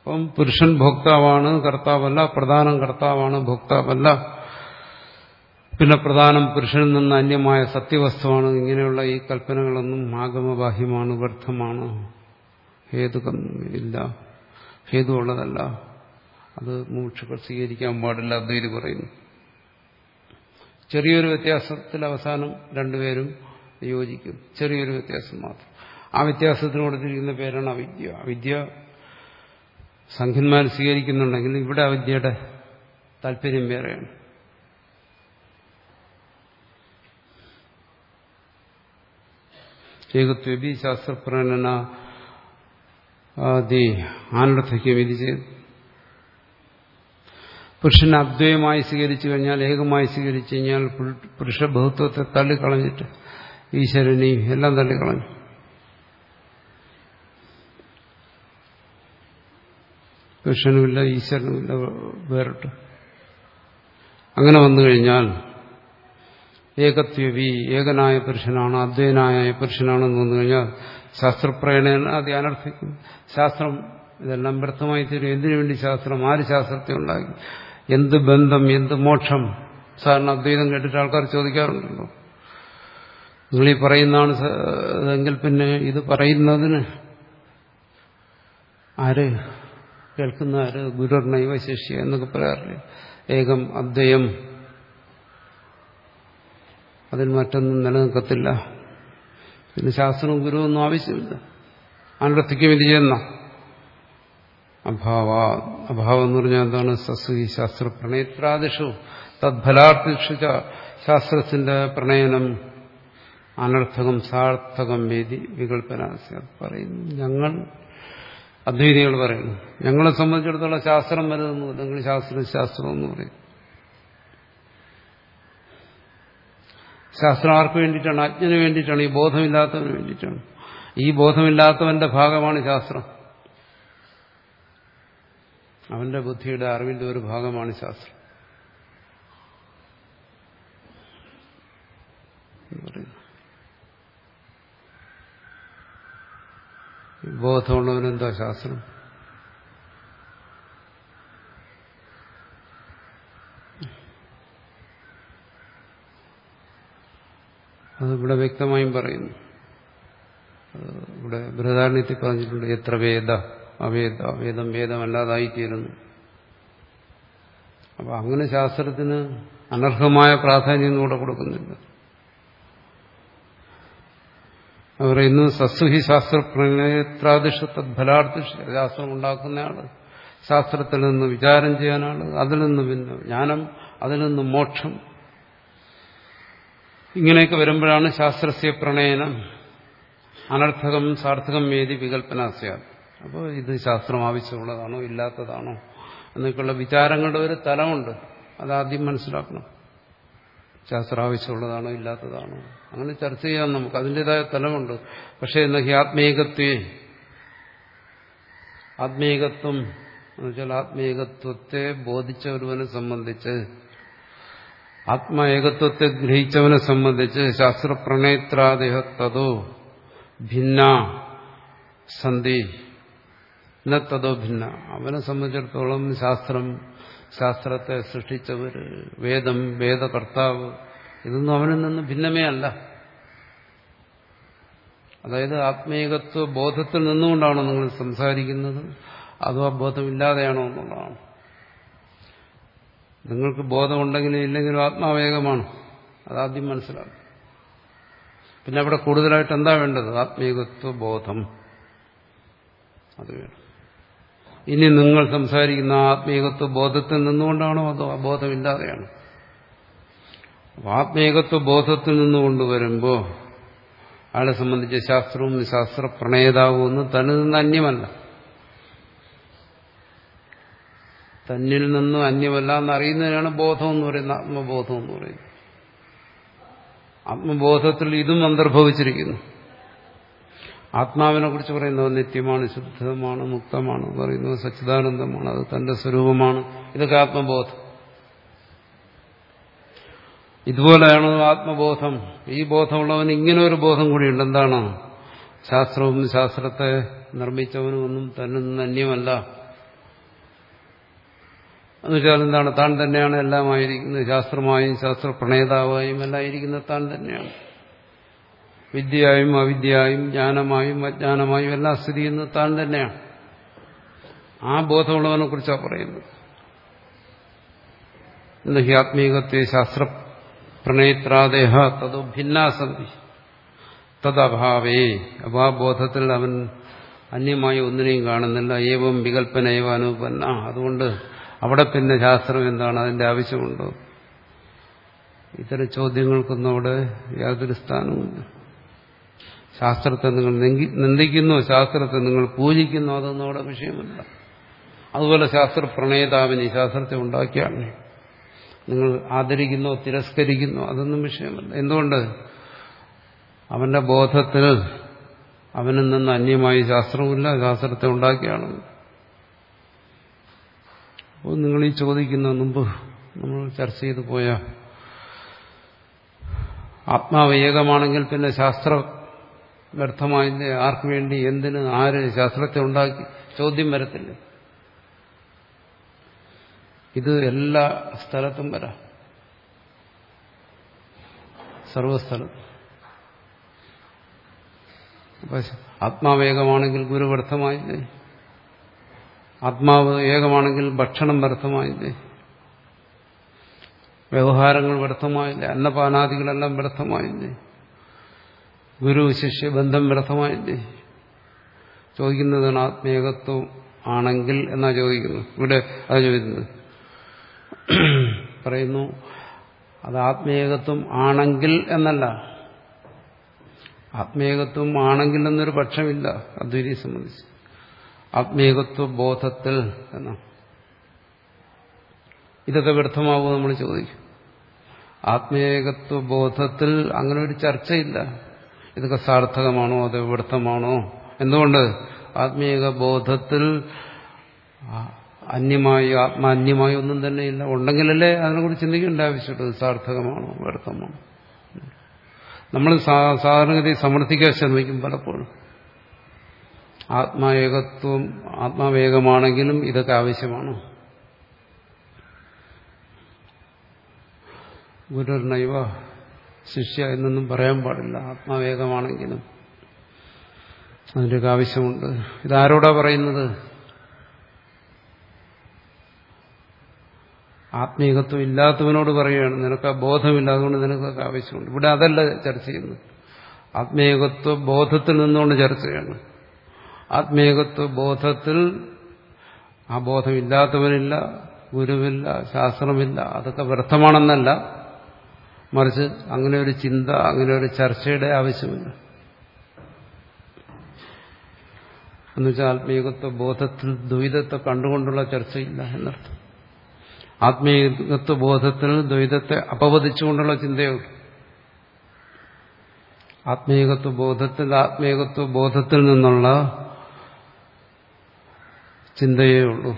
അപ്പം പുരുഷൻ ഭോക്താവാണ് കർത്താവല്ല പ്രധാനം കർത്താവാണ് ഭോക്താവല്ല. പിന്നെ പ്രധാനം പുരുഷനിൽ നിന്ന് അന്യമായ സത്യവസ്തുവാണ്. ഇങ്ങനെയുള്ള ഈ കൽപ്പനകളൊന്നും ആഗമബാഹ്യമാണ് വ്യർത്ഥമാണ്. ഹേതുകം ഇല്ല. ഹേതുവുള്ളതല്ല. അത് മൂക്ഷകൾ സ്വീകരിക്കാൻ പാടില്ല അദ്വൈതി പറയുന്നു. ചെറിയൊരു വ്യത്യാസത്തിൽ അവസാനം രണ്ടുപേരും യോജിക്കും. ചെറിയൊരു വ്യത്യാസം മാത്രം. ആ വ്യത്യാസത്തിന് കൊടുത്തിരിക്കുന്ന പേരാണ് അവിദ്യ. അവിദ്യ സംഖ്യന്മാർ സ്വീകരിക്കുന്നുണ്ടെങ്കിൽ ഇവിടെ അവിദ്യയുടെ താല്പര്യം വേറെയാണ്. ശാസ്ത്രപ്രണന ആദി വിധി ഇത് ചെയ്തു. പുരുഷനെ അദ്വയമായി സ്വീകരിച്ചു കഴിഞ്ഞാൽ ഏകമായി സ്വീകരിച്ചു കഴിഞ്ഞാൽ പുരുഷബഹുത്വത്തെ തള്ളിക്കളഞ്ഞിട്ട് ഈശ്വരനെയും എല്ലാം തള്ളിക്കളഞ്ഞു. പുരുഷനുമില്ല ഈശ്വരനുമില്ല വേറിട്ട്. അങ്ങനെ വന്നു കഴിഞ്ഞാൽ ഏകത്വവി ഏകനായ പുരുഷനാണ് അദ്വൈനായ പുരുഷനാണെന്ന് വന്നു കഴിഞ്ഞാൽ ശാസ്ത്രപ്രേരണ അത് അനർത്ഥിക്കും. ശാസ്ത്രം ഇതെല്ലാം വ്യർത്ഥമായി തീരും എന്തിനു വേണ്ടി ശാസ്ത്രം? ആര് ശാസ്ത്രത്തെ ഉണ്ടാക്കി? എന്ത് ബന്ധം എന്ത് മോക്ഷം? സാധാരണ അദ്വൈതം കേട്ടിട്ട് ആൾക്കാർ ചോദിക്കാറുണ്ടല്ലോ. നിങ്ങൾ ഈ പറയുന്നതാണ് എങ്കിൽ പിന്നെ ഇത് പറയുന്നതിന് ആര് കേൾക്കുന്ന ആര്? ഗുരുർണൈവ ശിഷ്യ എന്നൊക്കെ പറയാറില്ലേ? ഏകം അദ്വയം. അതിൽ മറ്റൊന്നും നിലനിൽക്കത്തില്ല. പിന്നെ ശാസ്ത്രവും ഗുരുവൊന്നും ആവശ്യമില്ല. അനുവർത്തിക്കും ഇത് ചെയ്യുന്ന അഭാവ. അഭാവം എന്ന് പറഞ്ഞാൽ എന്താണ്? സസ്വി ശാസ്ത്ര പ്രണയത്രാദിഷു തദ്ഫലാർത്ഥിഷു ശാസ്ത്രത്തിന്റെ പ്രണയനം അനർത്ഥകം സാർത്ഥകം വേദി വികല്പന പറയുന്നു. ഞങ്ങൾ അദ്വൈതികൾ പറയുന്നു. ഞങ്ങളെ സംബന്ധിച്ചിടത്തോളം ശാസ്ത്രം വരുന്നു അല്ലെങ്കിൽ ശാസ്ത്രം ശാസ്ത്രം എന്ന് പറയും. ശാസ്ത്രം ആർക്ക് വേണ്ടിയിട്ടാണ്? അജ്ഞന് വേണ്ടിയിട്ടാണ്. ഈ ബോധമില്ലാത്തവന് വേണ്ടിയിട്ടാണ്. ഈ ബോധമില്ലാത്തവന്റെ ഭാഗമാണ് ശാസ്ത്രം. അവന്റെ ബുദ്ധിയുടെ അറിവിന്റെ ഒരു ഭാഗമാണ് ശാസ്ത്രം. ബോധമുള്ളവനെന്താ ശാസ്ത്രം? അത് ഇവിടെ വ്യക്തമായും പറയുന്നു. ഇവിടെ ബൃഹദാരണ്യത്തിൽ പറഞ്ഞിട്ടുണ്ട് എത്ര വേദ അവേദ വേദം വേദമല്ലാതായിത്തീരുന്നു അപ്പൊ അങ്ങനെ ശാസ്ത്രത്തിന് അനർഹമായ പ്രാധാന്യം കൂടെ കൊടുക്കുന്നില്ല. ഇന്ന് സസ്സുഹി ശാസ്ത്ര പ്രണയത്രാദിഷ തദ്ഫലാർത്ഥിഷ ശാസ്ത്രം ഉണ്ടാക്കുന്നയാൾ ശാസ്ത്രത്തിൽ നിന്ന് വിചാരം ചെയ്യാനാണ് അതിൽ നിന്ന് പിന്നെ ജ്ഞാനം അതിൽ നിന്ന് മോക്ഷം. ഇങ്ങനെയൊക്കെ വരുമ്പോഴാണ് ശാസ്ത്രസ്യ പ്രണയനം. അനർത്ഥകം സാർത്ഥകം വേദി വികല്പനാസ്യ അപ്പോൾ ഇത് ശാസ്ത്രം ആവശ്യമുള്ളതാണോ ഇല്ലാത്തതാണോ എന്നൊക്കെയുള്ള വിചാരങ്ങളുടെ ഒരു തലമുണ്ട്. അതാദ്യം മനസ്സിലാക്കണം. ശാസ്ത്രം ആവശ്യമുള്ളതാണോ ഇല്ലാത്തതാണോ. അങ്ങനെ ചർച്ച ചെയ്യാം നമുക്ക്. അതിന്റെതായ തലമുണ്ട്. പക്ഷേ എന്ന ഹി ആത്മീകത്വേ ആത്മീകത്വം എന്ന് വെച്ചാൽ ആത്മീകത്വത്തെ ബോധിച്ച ഒരുവനെ സംബന്ധിച്ച് ആത്മേകത്വത്തെ ഗ്രഹിച്ചവനെ സംബന്ധിച്ച് ശാസ്ത്രപ്രണയത്രാദേഹ തതോ ഭിന്ന സന്ധി ന തതോ ഭിന്ന. അവനെ സംബന്ധിച്ചിടത്തോളം ശാസ്ത്രം ശാസ്ത്രത്തെ സൃഷ്ടിച്ചവർ വേദം വേദകർത്താവ് ഇതൊന്നും അവനിൽ നിന്ന് ഭിന്നമേ അല്ല. അതായത് ആത്മീകത്വ ബോധത്തിൽ നിന്നുകൊണ്ടാണോ നിങ്ങൾ സംസാരിക്കുന്നത്? അതോ ആ ബോധമില്ലാതെയാണോ എന്നുള്ളതാണ്. നിങ്ങൾക്ക് ബോധമുണ്ടെങ്കിലും ഇല്ലെങ്കിലും ആത്മാവേഗമാണ്. അതാദ്യം മനസ്സിലാക്കും. പിന്നെ അവിടെ കൂടുതലായിട്ട് എന്താ വേണ്ടത്? ആത്മീകത്വ ബോധം. അത് വേണം. ഇനി നിങ്ങൾ സംസാരിക്കുന്ന ആത്മീകത്വ ബോധത്തിൽ നിന്നുകൊണ്ടാണോ അതോ ആ ബോധമില്ലാതെയാണ് ആത്മീകത്വ ബോധത്തിൽ നിന്ന് കൊണ്ടുവരുമ്പോൾ അയാളെ സംബന്ധിച്ച് ശാസ്ത്രവും ശാസ്ത്ര പ്രണേതാവും ഒന്നും തന്നിൽ നിന്ന് അന്യമല്ല. തന്നിൽ നിന്നും അന്യമല്ല എന്നറിയുന്നതിനാണ് ബോധം എന്ന് പറയുന്നത് ആത്മബോധം എന്ന് പറയുന്നത്. ആത്മബോധത്തിൽ ഇതും അന്തർഭവിച്ചിരിക്കുന്നു. ആത്മാവിനെ കുറിച്ച് പറയുന്നത് നിത്യമാണ് ശുദ്ധമാണ് മുക്തമാണ് പറയുന്നത് സച്ചിദാനന്ദമാണ്. അത് തന്റെ സ്വരൂപമാണ്. ഇതൊക്കെ ആത്മബോധം. ഇതുപോലെയാണ് ആത്മബോധം. ഈ ബോധമുള്ളവന് ഇങ്ങനെ ഒരു ബോധം കൂടിയുണ്ട്. എന്താണ്? ശാസ്ത്രവും ശാസ്ത്രത്തെ നിർമ്മിച്ചവനും ഒന്നും തന്നെ അന്യമല്ല. എന്നുവെച്ചാൽ എന്താണ്? താൻ തന്നെയാണ് എല്ലാമായിരിക്കുന്നത്. ശാസ്ത്രമായും ശാസ്ത്ര പ്രണേതാവായും എല്ലാം ഇരിക്കുന്നത് താൻ തന്നെയാണ്. വിദ്യയായും അവിദ്യയായും ജ്ഞാനമായും അജ്ഞാനമായും എല്ലാം സ്ഥിതി ചെയ്യുന്നത് താൻ തന്നെയാണ്. ആ ബോധമുള്ളവനെ കുറിച്ചാണ് പറയുന്നത്. ഇന്ന് ഹി ആത്മീകത്വ ശാസ്ത്ര പ്രണയിത്രാദേഹ തതോ ഭിന്നാസന്ധി തദഭാവേ അപ്പോൾ ആ ബോധത്തിൽ അവൻ അന്യമായി ഒന്നിനെയും കാണുന്നില്ല. ഏവം വികല്പന ഏവ അനുപന്ന. അതുകൊണ്ട് അവിടെ പിന്നെ ശാസ്ത്രം എന്താണ്? അതിന്റെ ആവശ്യമുണ്ടോ? ഇത്തരം ചോദ്യങ്ങൾക്കൊന്നും അവിടെ യാതൊരു സ്ഥാനവുമില്ല. ശാസ്ത്രത്തെ നിങ്ങൾ നിന്ദിക്കുന്നു ശാസ്ത്രത്തെ നിങ്ങൾ പൂജിക്കുന്നു അതൊന്നും അവിടെ വിഷയമല്ല. അതുപോലെ ശാസ്ത്ര പ്രണേതാവിന് ശാസ്ത്രത്തെ ഉണ്ടാക്കിയാണ് നിങ്ങൾ ആദരിക്കുന്നോ തിരസ്കരിക്കുന്നോ അതൊന്നും വിഷയമല്ല. എന്തുകൊണ്ട്? അവന്റെ ബോധത്തിൽ അവനിൽ നിന്ന് അന്യമായി ശാസ്ത്രവുമില്ല ശാസ്ത്രത്തെ ഉണ്ടാക്കിയാണ്. അപ്പോൾ നിങ്ങൾ ഈ ചോദിക്കുന്ന മുമ്പ് നമ്മൾ ചർച്ച ചെയ്തു പോയ ആത്മാവ് ഏകമാണെങ്കിൽ പിന്നെ ശാസ്ത്ര വ്യർത്ഥമായില്ലേ ആർക്ക് വേണ്ടി എന്തിന് ആര് ശാസ്ത്രത്തെ ഉണ്ടാക്കി ചോദ്യം വരത്തില്ല. ഇത് എല്ലാ സ്ഥലത്തും വരാം. സർവസ്ഥലം ആത്മാവേകമാണെങ്കിൽ ഗുരു വ്യർത്ഥമായില്ലേ? ആത്മാവ് ഏകമാണെങ്കിൽ ഭക്ഷണം വ്യർത്ഥമായില്ലേ? വ്യവഹാരങ്ങൾ വ്യർത്ഥമായില്ലേ? അന്നപാനാദികളെല്ലാം വ്യർത്ഥമായില്ലേ? ഗുരു ശിഷ്യ ബന്ധം വ്യർത്ഥമായില്ലേ? ചോദിക്കുന്നതാണ് ആത്മീയകത്വം ആണെങ്കിൽ എന്നാ ചോദിക്കുന്നു? ഇവിടെ അത് ചോദിക്കുന്നത്. പറയുന്നു അത് ആത്മീയകത്വം ആണെങ്കിൽ എന്നല്ല. ആത്മീയകത്വം ആണെങ്കിൽ എന്നൊരു പക്ഷമില്ല അദ്വൈതിയെ സംബന്ധിച്ച്. ആത്മീയകത്വ ബോധത്തിൽ എന്ന. ഇതൊക്കെ വ്യർത്ഥമാവുമോ നമ്മൾ ചോദിക്കും. ആത്മീയകത്വ ബോധത്തിൽ അങ്ങനെ ഒരു ചർച്ചയില്ല. ഇതൊക്കെ സാർത്ഥകമാണോ? അത് വ്യർത്ഥമാണോ എന്തുകൊണ്ട്? ആത്മീയ ബോധത്തിൽ അന്യമായി ആത്മാന്യമായി ഒന്നും തന്നെ ഇല്ല. ഉണ്ടെങ്കിലല്ലേ അതിനെക്കുറിച്ച് ചിന്തിക്കേണ്ട ആവശ്യമുണ്ട് സാർത്ഥകമാണോ? വ്യർത്ഥമാണോ നമ്മൾ സാധാരണഗതി സമർത്ഥിക്കാൻ ശ്രമിക്കും പലപ്പോഴും. ആത്മാവേകത്വം ആത്മാവേകമാണെങ്കിലും ഇതൊക്കെ ആവശ്യമാണ്? ഗുരുർനൈവ ശിഷ്യ എന്നൊന്നും പറയാൻ പാടില്ല. ആത്മാവേകമാണെങ്കിലും അതിന്റെയൊക്കെ ആവശ്യമുണ്ട്. ഇതാരോടാ പറയുന്നത്? ആത്മീകത്വം ഇല്ലാത്തവനോട് പറയുകയാണ്. നിനക്ക് ആ ബോധമില്ല അതുകൊണ്ട് നിനക്കൊക്കെ ആവശ്യമുണ്ട്. ഇവിടെ അതല്ല ചർച്ച ചെയ്യുന്നത്. ആത്മീയകത്വ ബോധത്തിൽ നിന്നുകൊണ്ട് ചർച്ചയാണ് ആത്മീയകത്വ ബോധത്തിൽ ആ ബോധമില്ലാത്തവനില്ല ഗുരുവില്ല ശാസ്ത്രമില്ല അതൊക്കെ വ്യർത്ഥമാണെന്നല്ല. മറിച്ച് അങ്ങനെ ഒരു ചിന്ത അങ്ങനെ ഒരു ചർച്ചയുടെ ആവശ്യമില്ല. എന്നുവെച്ചാൽ ആത്മീയത്വ ബോധത്തിൽ ദ്വൈതത്തെ കണ്ടുകൊണ്ടുള്ള ചർച്ചയില്ല എന്നർത്ഥം. ആത്മീയത്വ ബോധത്തിൽ ദ്വൈതത്തെ അപവദിച്ചുകൊണ്ടുള്ള ചിന്തയുള്ളൂ ആത്മീയത്വ ബോധത്തിൽ ആത്മീയത്വ ബോധത്തിൽ നിന്നുള്ള ചിന്തയേ ഉള്ളൂ.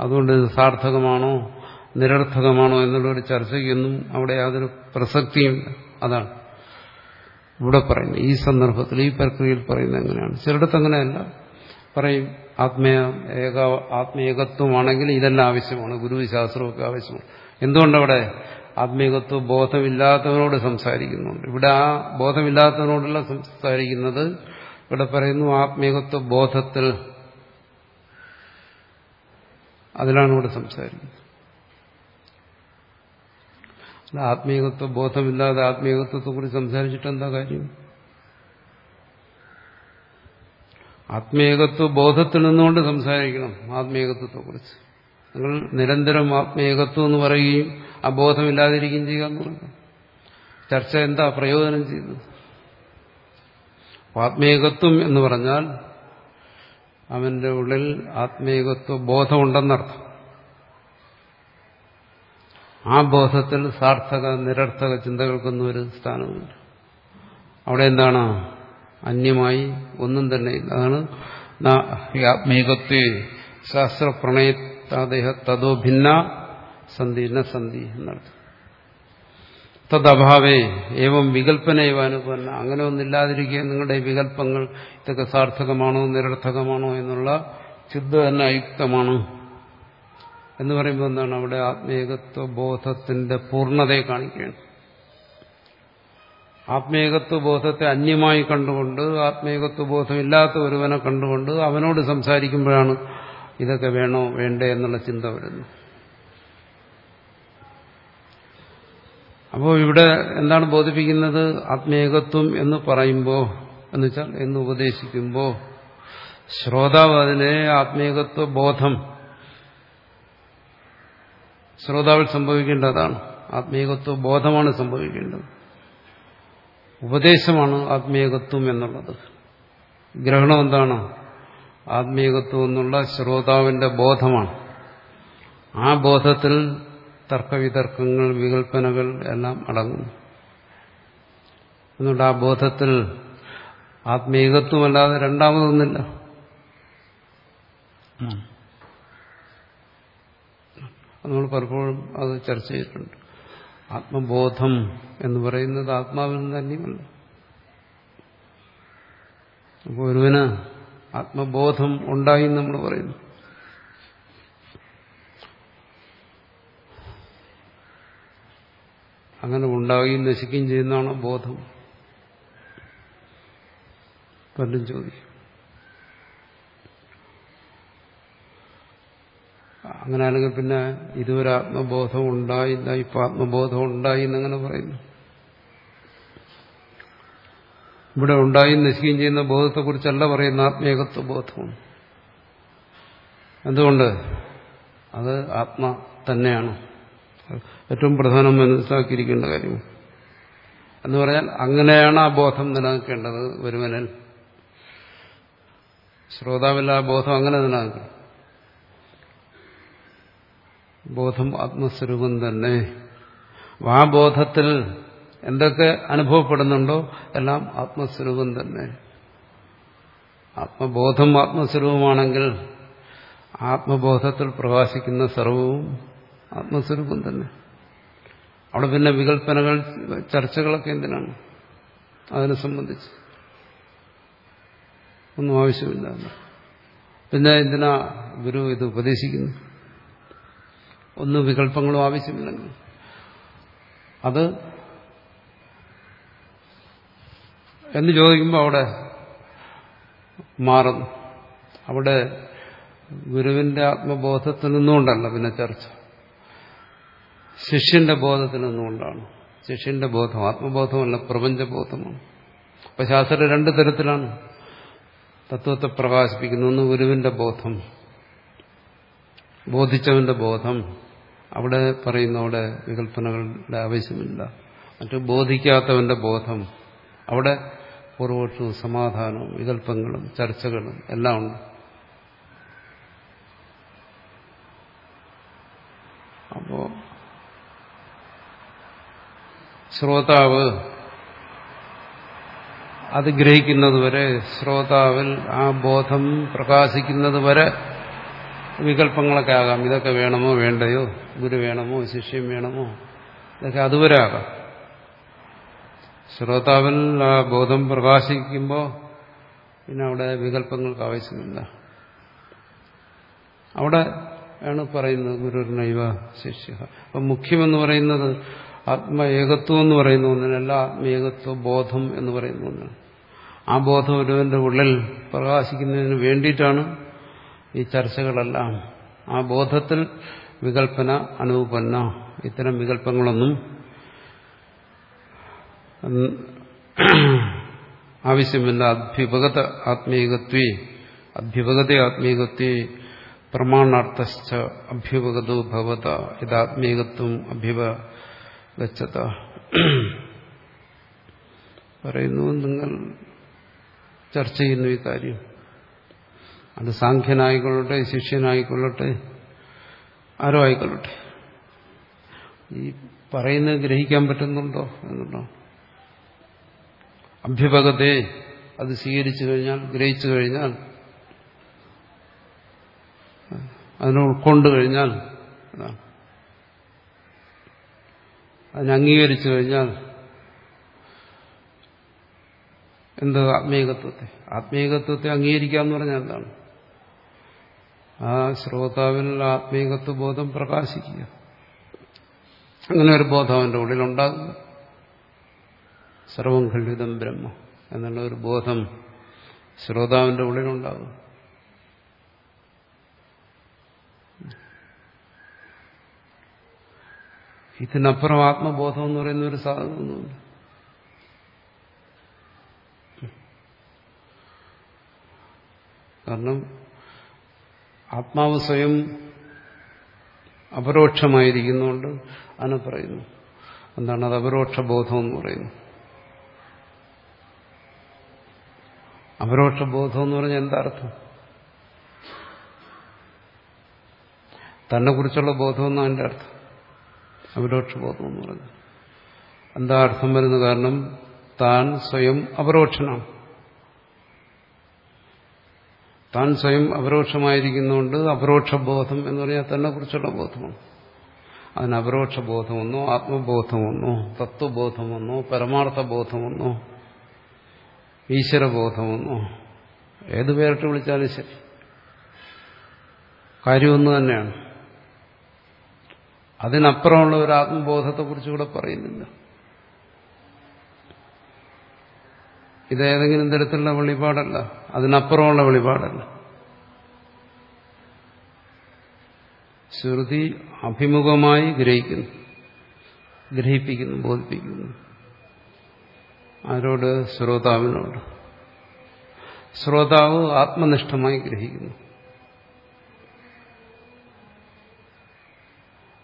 അതുകൊണ്ട് ഇത് സാർത്ഥകമാണോ? നിരർത്ഥകമാണോ എന്നുള്ള എന്നുള്ളൊരു ചർച്ചയ്ക്കൊന്നും അവിടെ യാതൊരു പ്രസക്തിയുമില്ല അതാണ് ഇവിടെ പറയുന്നത്. ഈ സന്ദർഭത്തിൽ ഈ പ്രക്രിയയിൽ പറയുന്നത് എങ്ങനെയാണ്? ചിലയിടത്ത് അങ്ങനെയല്ല. പറയും ആത്മീയ ഏക ആത്മീയകത്വമാണെങ്കിൽ ഇതെല്ലാം ആവശ്യമാണ്. ഗുരുവിശാസ്ത്രമൊക്കെ ആവശ്യമാണ്. എന്തുകൊണ്ടവിടെ ആത്മീയകത്വ ബോധമില്ലാത്തവരോട് സംസാരിക്കുന്നുണ്ട്? ഇവിടെ ആ ബോധമില്ലാത്തവരോടല്ല സംസാരിക്കുന്നത് ഇവിടെ പറയുന്നു ആത്മീയകത്വ ബോധത്തിൽ അതിലാണ് ഇവിടെ സംസാരിക്കുന്നത്. അല്ല ബോധമില്ലാതെ ആത്മീയത്വത്തെ കുറിച്ച് സംസാരിച്ചിട്ട് എന്താ കാര്യം? ആത്മീയത്വ ബോധത്തിൽ നിന്നുകൊണ്ട് സംസാരിക്കണം ആത്മീയകത്വത്തെക്കുറിച്ച് നിങ്ങൾ നിരന്തരം ആത്മീയത്വം എന്ന് പറയുകയും ആ ബോധമില്ലാതിരിക്കുകയും ചെയ്യുക എന്നുള്ളത് ചർച്ച എന്താ? പ്രയോജനം ചെയ്തത് ആത്മീയത്വം എന്ന് പറഞ്ഞാൽ അവന്റെ ഉള്ളിൽ ആത്മീയത്വ ബോധമുണ്ടെന്നർത്ഥം. ആ ബോധത്തിൽ സാർത്ഥക നിരർത്ഥക ചിന്തകൾക്കൊന്നും ഒരു സ്ഥാനമില്ല അവിടെ എന്താണ്? അന്യമായി ഒന്നും തന്നെ അതാണ് ആത്മീകത്വേ ശാസ്ത്രപ്രണയത്താദേഹ തതോ ഭിന്ന സന്ധി ന സന്ധി എന്നർത്ഥം. തദ്ഭാവേ ഏവം വികല്പനയവാനുപന്ന അങ്ങനെ ഒന്നില്ലാതിരിക്കുക നിങ്ങളുടെ വികല്പങ്ങൾ ഇതൊക്കെ സാർത്ഥകമാണോ നിരർത്ഥകമാണോ എന്നുള്ള ചിന്ത തന്നെ അയുക്തമാണ് എന്ന് പറയുമ്പോൾ എന്താണ്? അവിടെ ആത്മീകത്വ ബോധത്തിന്റെ പൂർണതയെ കാണിക്കുകയാണ്. ആത്മീകത്വ ബോധത്തെ അന്യമായി കണ്ടുകൊണ്ട് ആത്മീകത്വ ബോധമില്ലാത്ത ഒരുവനെ കണ്ടുകൊണ്ട് അവനോട് സംസാരിക്കുമ്പോഴാണ് ഇതൊക്കെ വേണോ വേണ്ടേ എന്നുള്ള ചിന്ത വരുന്നത്. അപ്പോൾ ഇവിടെ എന്താണ് ബോധിപ്പിക്കുന്നത്? ആത്മീകത്വം എന്ന് പറയുമ്പോൾ എന്ന് വെച്ചാൽ എന്ന് ഉപദേശിക്കുമ്പോൾ ശ്രോതാവ് അതിനെ ആത്മീകത്വ ബോധം ശ്രോതാവിൽ സംഭവിക്കേണ്ടതാണ്. ആത്മീയകത്വ ബോധമാണ് സംഭവിക്കേണ്ടത്. ഉപദേശമാണ് ആത്മീയകത്വം എന്നുള്ളത്. ഗ്രഹണം എന്താണ്? ആത്മീയകത്വം എന്നുള്ള ശ്രോതാവിന്റെ ബോധമാണ്. ആ ബോധത്തിൽ തർക്കവിതർക്കങ്ങൾ വികൽപ്പനകൾ എല്ലാം അടങ്ങുന്നു. എന്നുകൊണ്ട് ആ ബോധത്തിൽ ആത്മീയത്വമല്ലാതെ രണ്ടാമതൊന്നില്ല നമ്മൾ പലപ്പോഴും അത് ചർച്ച ചെയ്തിട്ടുണ്ട്. ആത്മബോധം എന്ന് പറയുന്നത് ആത്മാവിൽ നിന്ന് തന്നെയുമല്ല. അപ്പോൾ ഒരുവന് ആത്മബോധം ഉണ്ടായി നമ്മൾ പറയുന്നു. അങ്ങനെ ഉണ്ടാവുകയും നശിക്കുകയും ചെയ്യുന്നതാണോ ബോധം. പലരും ചോദിക്കും. അങ്ങനെയാണെങ്കിൽ പിന്നെ ഇതുവരെ ആത്മബോധം ഉണ്ടായില്ല ഇപ്പൊ ആത്മബോധം ഉണ്ടായി എന്നങ്ങനെ പറയുന്നു. ഇവിടെ ഉണ്ടായി നശിക്കുകയും ചെയ്യുന്ന ബോധത്തെക്കുറിച്ചല്ല പറയുന്ന ആത്മീയകത്വ ബോധമാണ് എന്തുകൊണ്ട്? അത് ആത്മ തന്നെയാണ്. ഏറ്റവും പ്രധാനം മനസ്സിലാക്കിയിരിക്കേണ്ട കാര്യം. എന്ന് പറഞ്ഞാൽ അങ്ങനെയാണ് ആ ബോധം നിലനിൽക്കേണ്ടത് ഒരുവനൻ ശ്രോതാവില്ല ആ ബോധം അങ്ങനെ നിലനിൽക്കണം ബോധം ആത്മസ്വരൂപം തന്നെ. ആ ബോധത്തിൽ എന്തൊക്കെ അനുഭവപ്പെടുന്നുണ്ടോ എല്ലാം ആത്മസ്വരൂപം തന്നെ. ആത്മബോധം ആത്മസ്വരൂപമാണെങ്കിൽ ആത്മബോധത്തിൽ പ്രകാശിക്കുന്ന സർവവും ആത്മസ്വരൂപം തന്നെ. അവിടെ പിന്നെ വികല്പനകൾ ചർച്ചകളൊക്കെ എന്തിനാണ്? അതിനെ സംബന്ധിച്ച് ഒന്നും ആവശ്യമില്ല പിന്നെ എന്തിനാ ഗുരു ഇത് ഉപദേശിക്കുന്നു? ഒന്നും വികല്പങ്ങളും ആവശ്യമില്ലെങ്കിൽ അത് എന്ന് ചോദിക്കുമ്പോൾ അവിടെ മാറുന്നു. അവിടെ ഗുരുവിന്റെ ആത്മബോധത്തിൽ നിന്നുകൊണ്ടല്ല പിന്നെ ചർച്ച. ശിഷ്യന്റെ ബോധത്തിൽ നിന്നുകൊണ്ടാണ്. ശിഷ്യന്റെ ബോധം ആത്മബോധമല്ല പ്രപഞ്ചബോധമാണ്. അപ്പൊ ശാസ്ത്രം രണ്ട് തരത്തിലാണ് തത്വത്തെ പ്രകാശിപ്പിക്കുന്നു ഒന്ന് ഗുരുവിന്റെ ബോധം ബോധിച്ചവന്റെ ബോധം അവിടെ പറയുന്ന അവിടെ വികല്പനകളുടെ ആവശ്യമില്ല. മറ്റു ബോധിക്കാത്തവന്റെ ബോധം അവിടെ പൂർവോക്ഷവും സമാധാനവും വികല്പങ്ങളും ചർച്ചകളും എല്ലാം ഉണ്ട്. അപ്പോ ശ്രോതാവ് അത് ഗ്രഹിക്കുന്നതുവരെ ശ്രോതാവിൽ ആ ബോധം പ്രകാശിക്കുന്നതുവരെ വികല്പങ്ങളൊക്കെ ആകാം. ഇതൊക്കെ വേണമോ വേണ്ടയോ? ഗുരു വേണമോ? ശിഷ്യം വേണമോ? ഇതൊക്കെ അതുവരെ ആകാം ശ്രോതാവിൽ ആ ബോധം പ്രകാശിക്കുമ്പോൾ പിന്നെ അവിടെ വികല്പങ്ങൾക്ക് ആവശ്യമില്ല. അവിടെ ആണ് പറയുന്നത് ഗുരുനൈവ ശിഷ്യ. അപ്പം മുഖ്യമെന്ന് പറയുന്നത് ആത്മ ഏകത്വം എന്ന് പറയുന്ന ഒന്നിനല്ല ആത്മേകത്വ ബോധം എന്ന് പറയുന്ന ഒന്നാണ് ആ ബോധം ഒരുവന്റെ ഉള്ളിൽ പ്രകാശിക്കുന്നതിന് വേണ്ടിയിട്ടാണ് ഈ ചർച്ചകളെല്ലാം. ആ ബോധത്തിൽ വികല്പന അനുപന്ന ഇത്തരം വികല്പങ്ങളൊന്നും ആവശ്യമില്ല. അഭ്യുപഗത ആത്മീകത്വി അഭ്യുപഗത ആത്മീകത്വി പ്രമാണാർത്ഥ അഭ്യുപഗതോ ഭവത ഇതാത്മീകത്വം അഭ്യുപഗച്ചത പറയുന്നു നിങ്ങൾ ചർച്ച ചെയ്യുന്നു ഈ കാര്യം. അത് സാഖ്യനായിക്കൊള്ളട്ടെ ശിഷ്യനായിക്കൊള്ളട്ടെ ആരോ ആയിക്കൊള്ളട്ടെ. ഈ പറയുന്നത് ഗ്രഹിക്കാൻ പറ്റുന്നുണ്ടോ എന്നുണ്ടോ? അഭ്യുപകത്തെ അത് സ്വീകരിച്ചു കഴിഞ്ഞാൽ ഗ്രഹിച്ചു കഴിഞ്ഞാൽ അതിനെ ഉൾക്കൊണ്ടു കഴിഞ്ഞാൽ അതിനെ അംഗീകരിച്ചു കഴിഞ്ഞാൽ എന്ത് ആത്മീകത്വത്തെ? ആത്മീകത്വത്തെ അംഗീകരിക്കുക എന്ന് പറഞ്ഞാൽ എന്താണ്? ആ ശ്രോതാവിൽ ആത്മീകത്വ ബോധം പ്രകാശിക്കുക. അങ്ങനെ ഒരു ബോധം അവന്റെ ഉള്ളിലുണ്ടാകും സർവം ഖണ്ഡിതം ബ്രഹ്മ എന്നുള്ള ഒരു ബോധം ശ്രോതാവിന്റെ ഉള്ളിലുണ്ടാകും ഇതിനപ്പുറം ആത്മബോധം എന്ന് പറയുന്ന ഒരു സാധനമൊന്നുമില്ല. കാരണം ആത്മാവ് സ്വയം അപരോക്ഷമായിരിക്കുന്നുണ്ട് അതിനെ പറയുന്നു. എന്താണ് അത് അപരോക്ഷ ബോധം എന്ന് പറയുന്നു. അപരോക്ഷ ബോധം എന്ന് പറഞ്ഞാൽ എന്താ അർത്ഥം? തന്നെ കുറിച്ചുള്ള ബോധമെന്നാണ് എന്റെ അർത്ഥം? അപരോക്ഷ ബോധം എന്ന് പറഞ്ഞു എന്താ അർത്ഥം വരുന്നത് കാരണം താൻ സ്വയം അപരോക്ഷനാണ്. താൻ സ്വയം അപരോക്ഷമായിരിക്കുന്നതുകൊണ്ട് അപരോക്ഷ ബോധം എന്ന് പറഞ്ഞാൽ തന്നെ കുറിച്ചുള്ള ബോധമാണ്. അതിന് അപരോക്ഷ ബോധമെന്നോ ആത്മബോധമെന്നോ തത്വബോധമെന്നോ പരമാർത്ഥ ബോധമെന്നോ ഈശ്വരബോധമെന്നോ ഏത് പേരിട്ട് വിളിച്ചാലും ശരി. കാര്യമൊന്നു തന്നെയാണ്. അതിനപ്പുറമുള്ള ഒരു ആത്മബോധത്തെക്കുറിച്ച് ഇവിടെ പറയുന്നില്ല. ഇതേതെങ്കിലും തരത്തിലുള്ള വെളിപാടല്ല. അതിനപ്പുറമുള്ള വെളിപാടല്ല. ശ്രുതി അഭിമുഖമായി ഗ്രഹിക്കുന്നു. ഗ്രഹിപ്പിക്കുന്നു ബോധിപ്പിക്കുന്നു. ആരോട്? ശ്രോതാവിനോട്. ശ്രോതാവ് ആത്മനിഷ്ഠമായി ഗ്രഹിക്കുന്നു.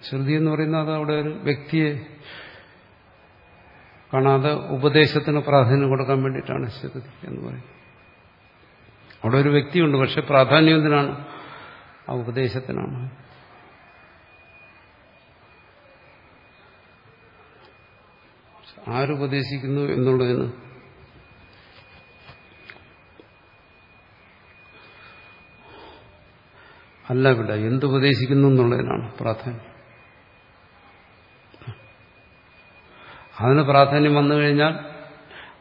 ശ്രുതി എന്ന് പറയുന്നത് അവിടെ ഒരു വ്യക്തിയെ കാണാതെ ഉപദേശത്തിന് പ്രാധാന്യം കൊടുക്കാൻ വേണ്ടിയിട്ടാണ് ശ്രുതി എന്ന് പറയുന്നത്. അവിടെ ഒരു വ്യക്തിയുണ്ട് പക്ഷെ പ്രാധാന്യം എന്തിനാണ്? ആ ഉപദേശത്തിനാണ്. ആരുപദേശിക്കുന്നു എന്നുള്ളതിന് അല്ല ഇവിടെ എന്തുപദേശിക്കുന്നു എന്നുള്ളതിനാണ് പ്രാധാന്യം. അതിന് പ്രാധാന്യം വന്നു കഴിഞ്ഞാൽ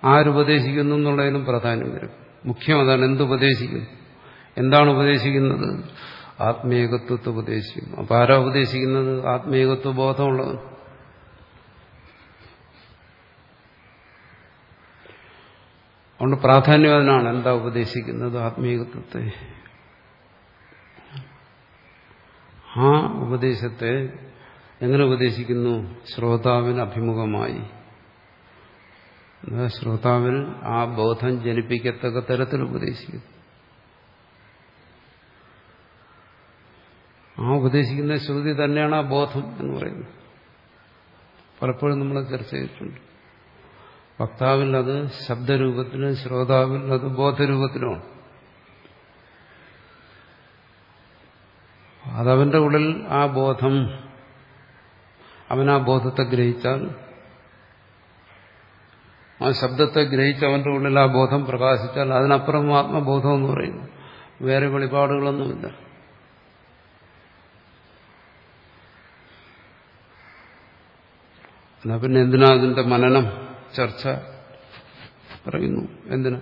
ആരുപദേശിക്കുന്നു എന്നുള്ളതിനും പ്രാധാന്യം വരും. മുഖ്യം അതാണ് എന്തുപദേശിക്കുന്നു എന്താണ് ഉപദേശിക്കുന്നത്? ആത്മീയകത്വത്തെ ഉപദേശിക്കും അപ്പൊ ആരാ ഉപദേശിക്കുന്നത്? ആത്മീയകത്വ ബോധമുള്ളവൻ. അതുകൊണ്ട് പ്രാധാന്യം അതിനാണ്. എന്താ ഉപദേശിക്കുന്നത്? ആത്മീയകത്വത്തെ. ആ ഉപദേശത്തെ എങ്ങനെ ഉപദേശിക്കുന്നു? ശ്രോതാവിന് അഭിമുഖമായി. ശ്രോതാവിൽ ആ ബോധം ജനിപ്പിക്കത്തക്ക തരത്തിൽ ഉപദേശിക്കുന്നു. ആ ഉപദേശിക്കുന്ന ശ്രുതി തന്നെയാണ് ആ ബോധം എന്ന് പറയുന്നത്. പലപ്പോഴും നമ്മൾ ചർച്ച ചെയ്തിട്ടുണ്ട്. വക്താവിൽ അത് ശബ്ദരൂപത്തിലും ശ്രോതാവിൽ അത് ബോധരൂപത്തിലുമാണ് അതവന്റെ ഉള്ളിൽ ആ ബോധം അവൻ ആ ബോധത്തെ ഗ്രഹിച്ചാൽ ആ ശബ്ദത്തെ ഗ്രഹിച്ചവന്റെ ഉള്ളിൽ ആ ബോധം പ്രകാശിച്ചാൽ അതിനപ്പുറം ആത്മബോധം എന്ന് പറയുന്നു വേറെ വെളിപാടുകളൊന്നുമില്ല. എന്നാ പിന്നെ എന്തിനാ അതിന്റെ മനനം ചർച്ച പറയുന്നു? എന്തിനാ?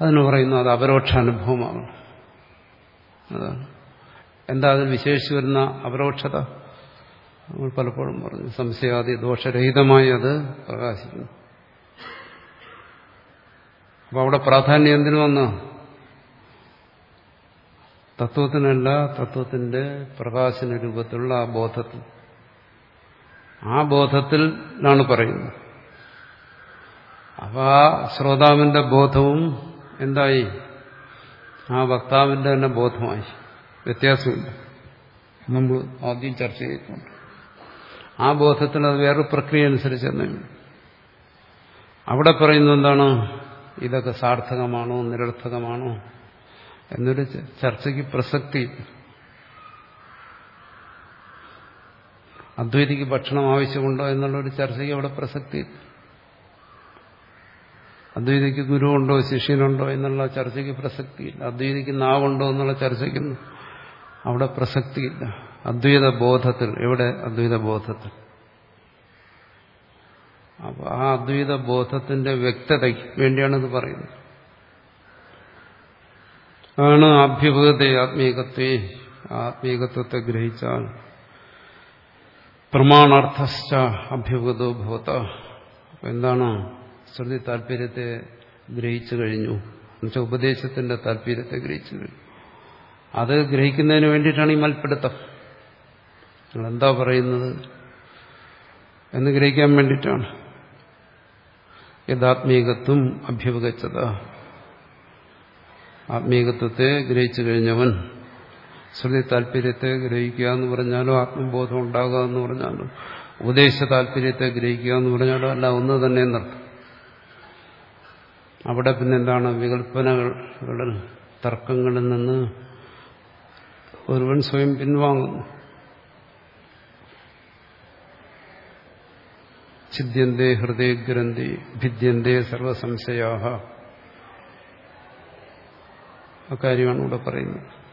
അതിന് പറയുന്നു അത് അപരോക്ഷ അനുഭവമാണ്. അതാണ്. എന്താ അതിൽ വിശേഷിച്ച് വരുന്ന അപരോക്ഷത നമ്മൾ പലപ്പോഴും പറഞ്ഞു സംശയാദി ദോഷരഹിതമായി അത് പ്രകാശിക്കുന്നു. അപ്പൊ അവിടെ പ്രാധാന്യം എന്തിനു വന്നു? തത്വത്തിനല്ല തത്വത്തിന്റെ പ്രകാശന രൂപത്തിലുള്ള ആ ബോധത്തിൽ. ആ ബോധത്തിലാണ് പറയുന്നത്. അപ്പൊ ആ ശ്രോതാവിന്റെ ബോധവും എന്തായി? ആ വക്താവിന്റെ തന്നെ ബോധമായി. വ്യത്യാസമില്ല. നമ്മൾ ആദ്യം ചർച്ച ചെയ്തിട്ടുണ്ട്. ആ ബോധത്തിന് അത് വേറൊരു പ്രക്രിയ അനുസരിച്ച് തന്നെ. അവിടെ പറയുന്നത് എന്താണ്? ഇതൊക്കെ സാർത്ഥകമാണോ നിരർത്ഥകമാണോ? എന്നൊരു ചർച്ചയ്ക്ക് പ്രസക്തി. അദ്വൈതിക്ക് ഭക്ഷണം ആവശ്യമുണ്ടോ എന്നുള്ളൊരു ചർച്ചയ്ക്ക് അവിടെ പ്രസക്തി. അദ്വൈതിക്ക് ഗുരുവുണ്ടോ ശിഷ്യനുണ്ടോ എന്നുള്ള ചർച്ചയ്ക്ക് പ്രസക്തിയില്ല. അദ്വൈതിക്ക് നാവുണ്ടോ എന്നുള്ള ചർച്ചയ്ക്കൊന്നും അവിടെ പ്രസക്തിയില്ല. അദ്വൈത ബോധത്തിൽ എവിടെ അദ്വൈത ബോധത്തിൽ അപ്പൊ ആ അദ്വൈത ബോധത്തിന്റെ വ്യക്തതയ്ക്ക് വേണ്ടിയാണ് ഇത് പറയുന്നത്. ആണ് അഭ്യുപഗത ആത്മീകത്വേ. ആത്മീകത്വത്തെ ഗ്രഹിച്ചാൽ പ്രമാണാർത്ഥ അഭ്യുപഗതോ ഭൂത എന്താണ്? ശ്രുതി താല്പര്യത്തെ ഗ്രഹിച്ചു കഴിഞ്ഞു. എന്നുവെച്ചാൽ ഉപദേശത്തിന്റെ താല്പര്യത്തെ ഗ്രഹിച്ചു കഴിഞ്ഞു. അത് ഗ്രഹിക്കുന്നതിന് വേണ്ടിയിട്ടാണ് ഈ മൽപ്പിടുത്തം. നിങ്ങൾ എന്താ പറയുന്നത്? എന്ന് ഗ്രഹിക്കാൻ വേണ്ടിയിട്ടാണ്. യഥാത്മീകത്വം അഭ്യപകച്ചത ആത്മീകത്വത്തെ ഗ്രഹിച്ചു കഴിഞ്ഞവൻ ശ്രുതി താല്പര്യത്തെ ഗ്രഹിക്കുക എന്ന് പറഞ്ഞാലും ആത്മബോധം ഉണ്ടാകുക എന്ന് പറഞ്ഞാലും ഉപദേശ താല്പര്യത്തെ ഗ്രഹിക്കുക എന്ന് പറഞ്ഞാലും അല്ല ഒന്ന് തന്നെ എന്നർത്ഥം. അവിടെ പിന്നെന്താണ്? വികല്പനകൾ തർക്കങ്ങളിൽ നിന്ന് ഒരുവൻ സ്വയം പിൻവാങ്ങുന്നു. ഛിദ്യന്തേ ഹൃദയഗ്രന്ഥി ഭിദ്യന്തേ സർവസംശയാഹ അക്കാര്യമാണ് ഇവിടെ പറയുന്നത്.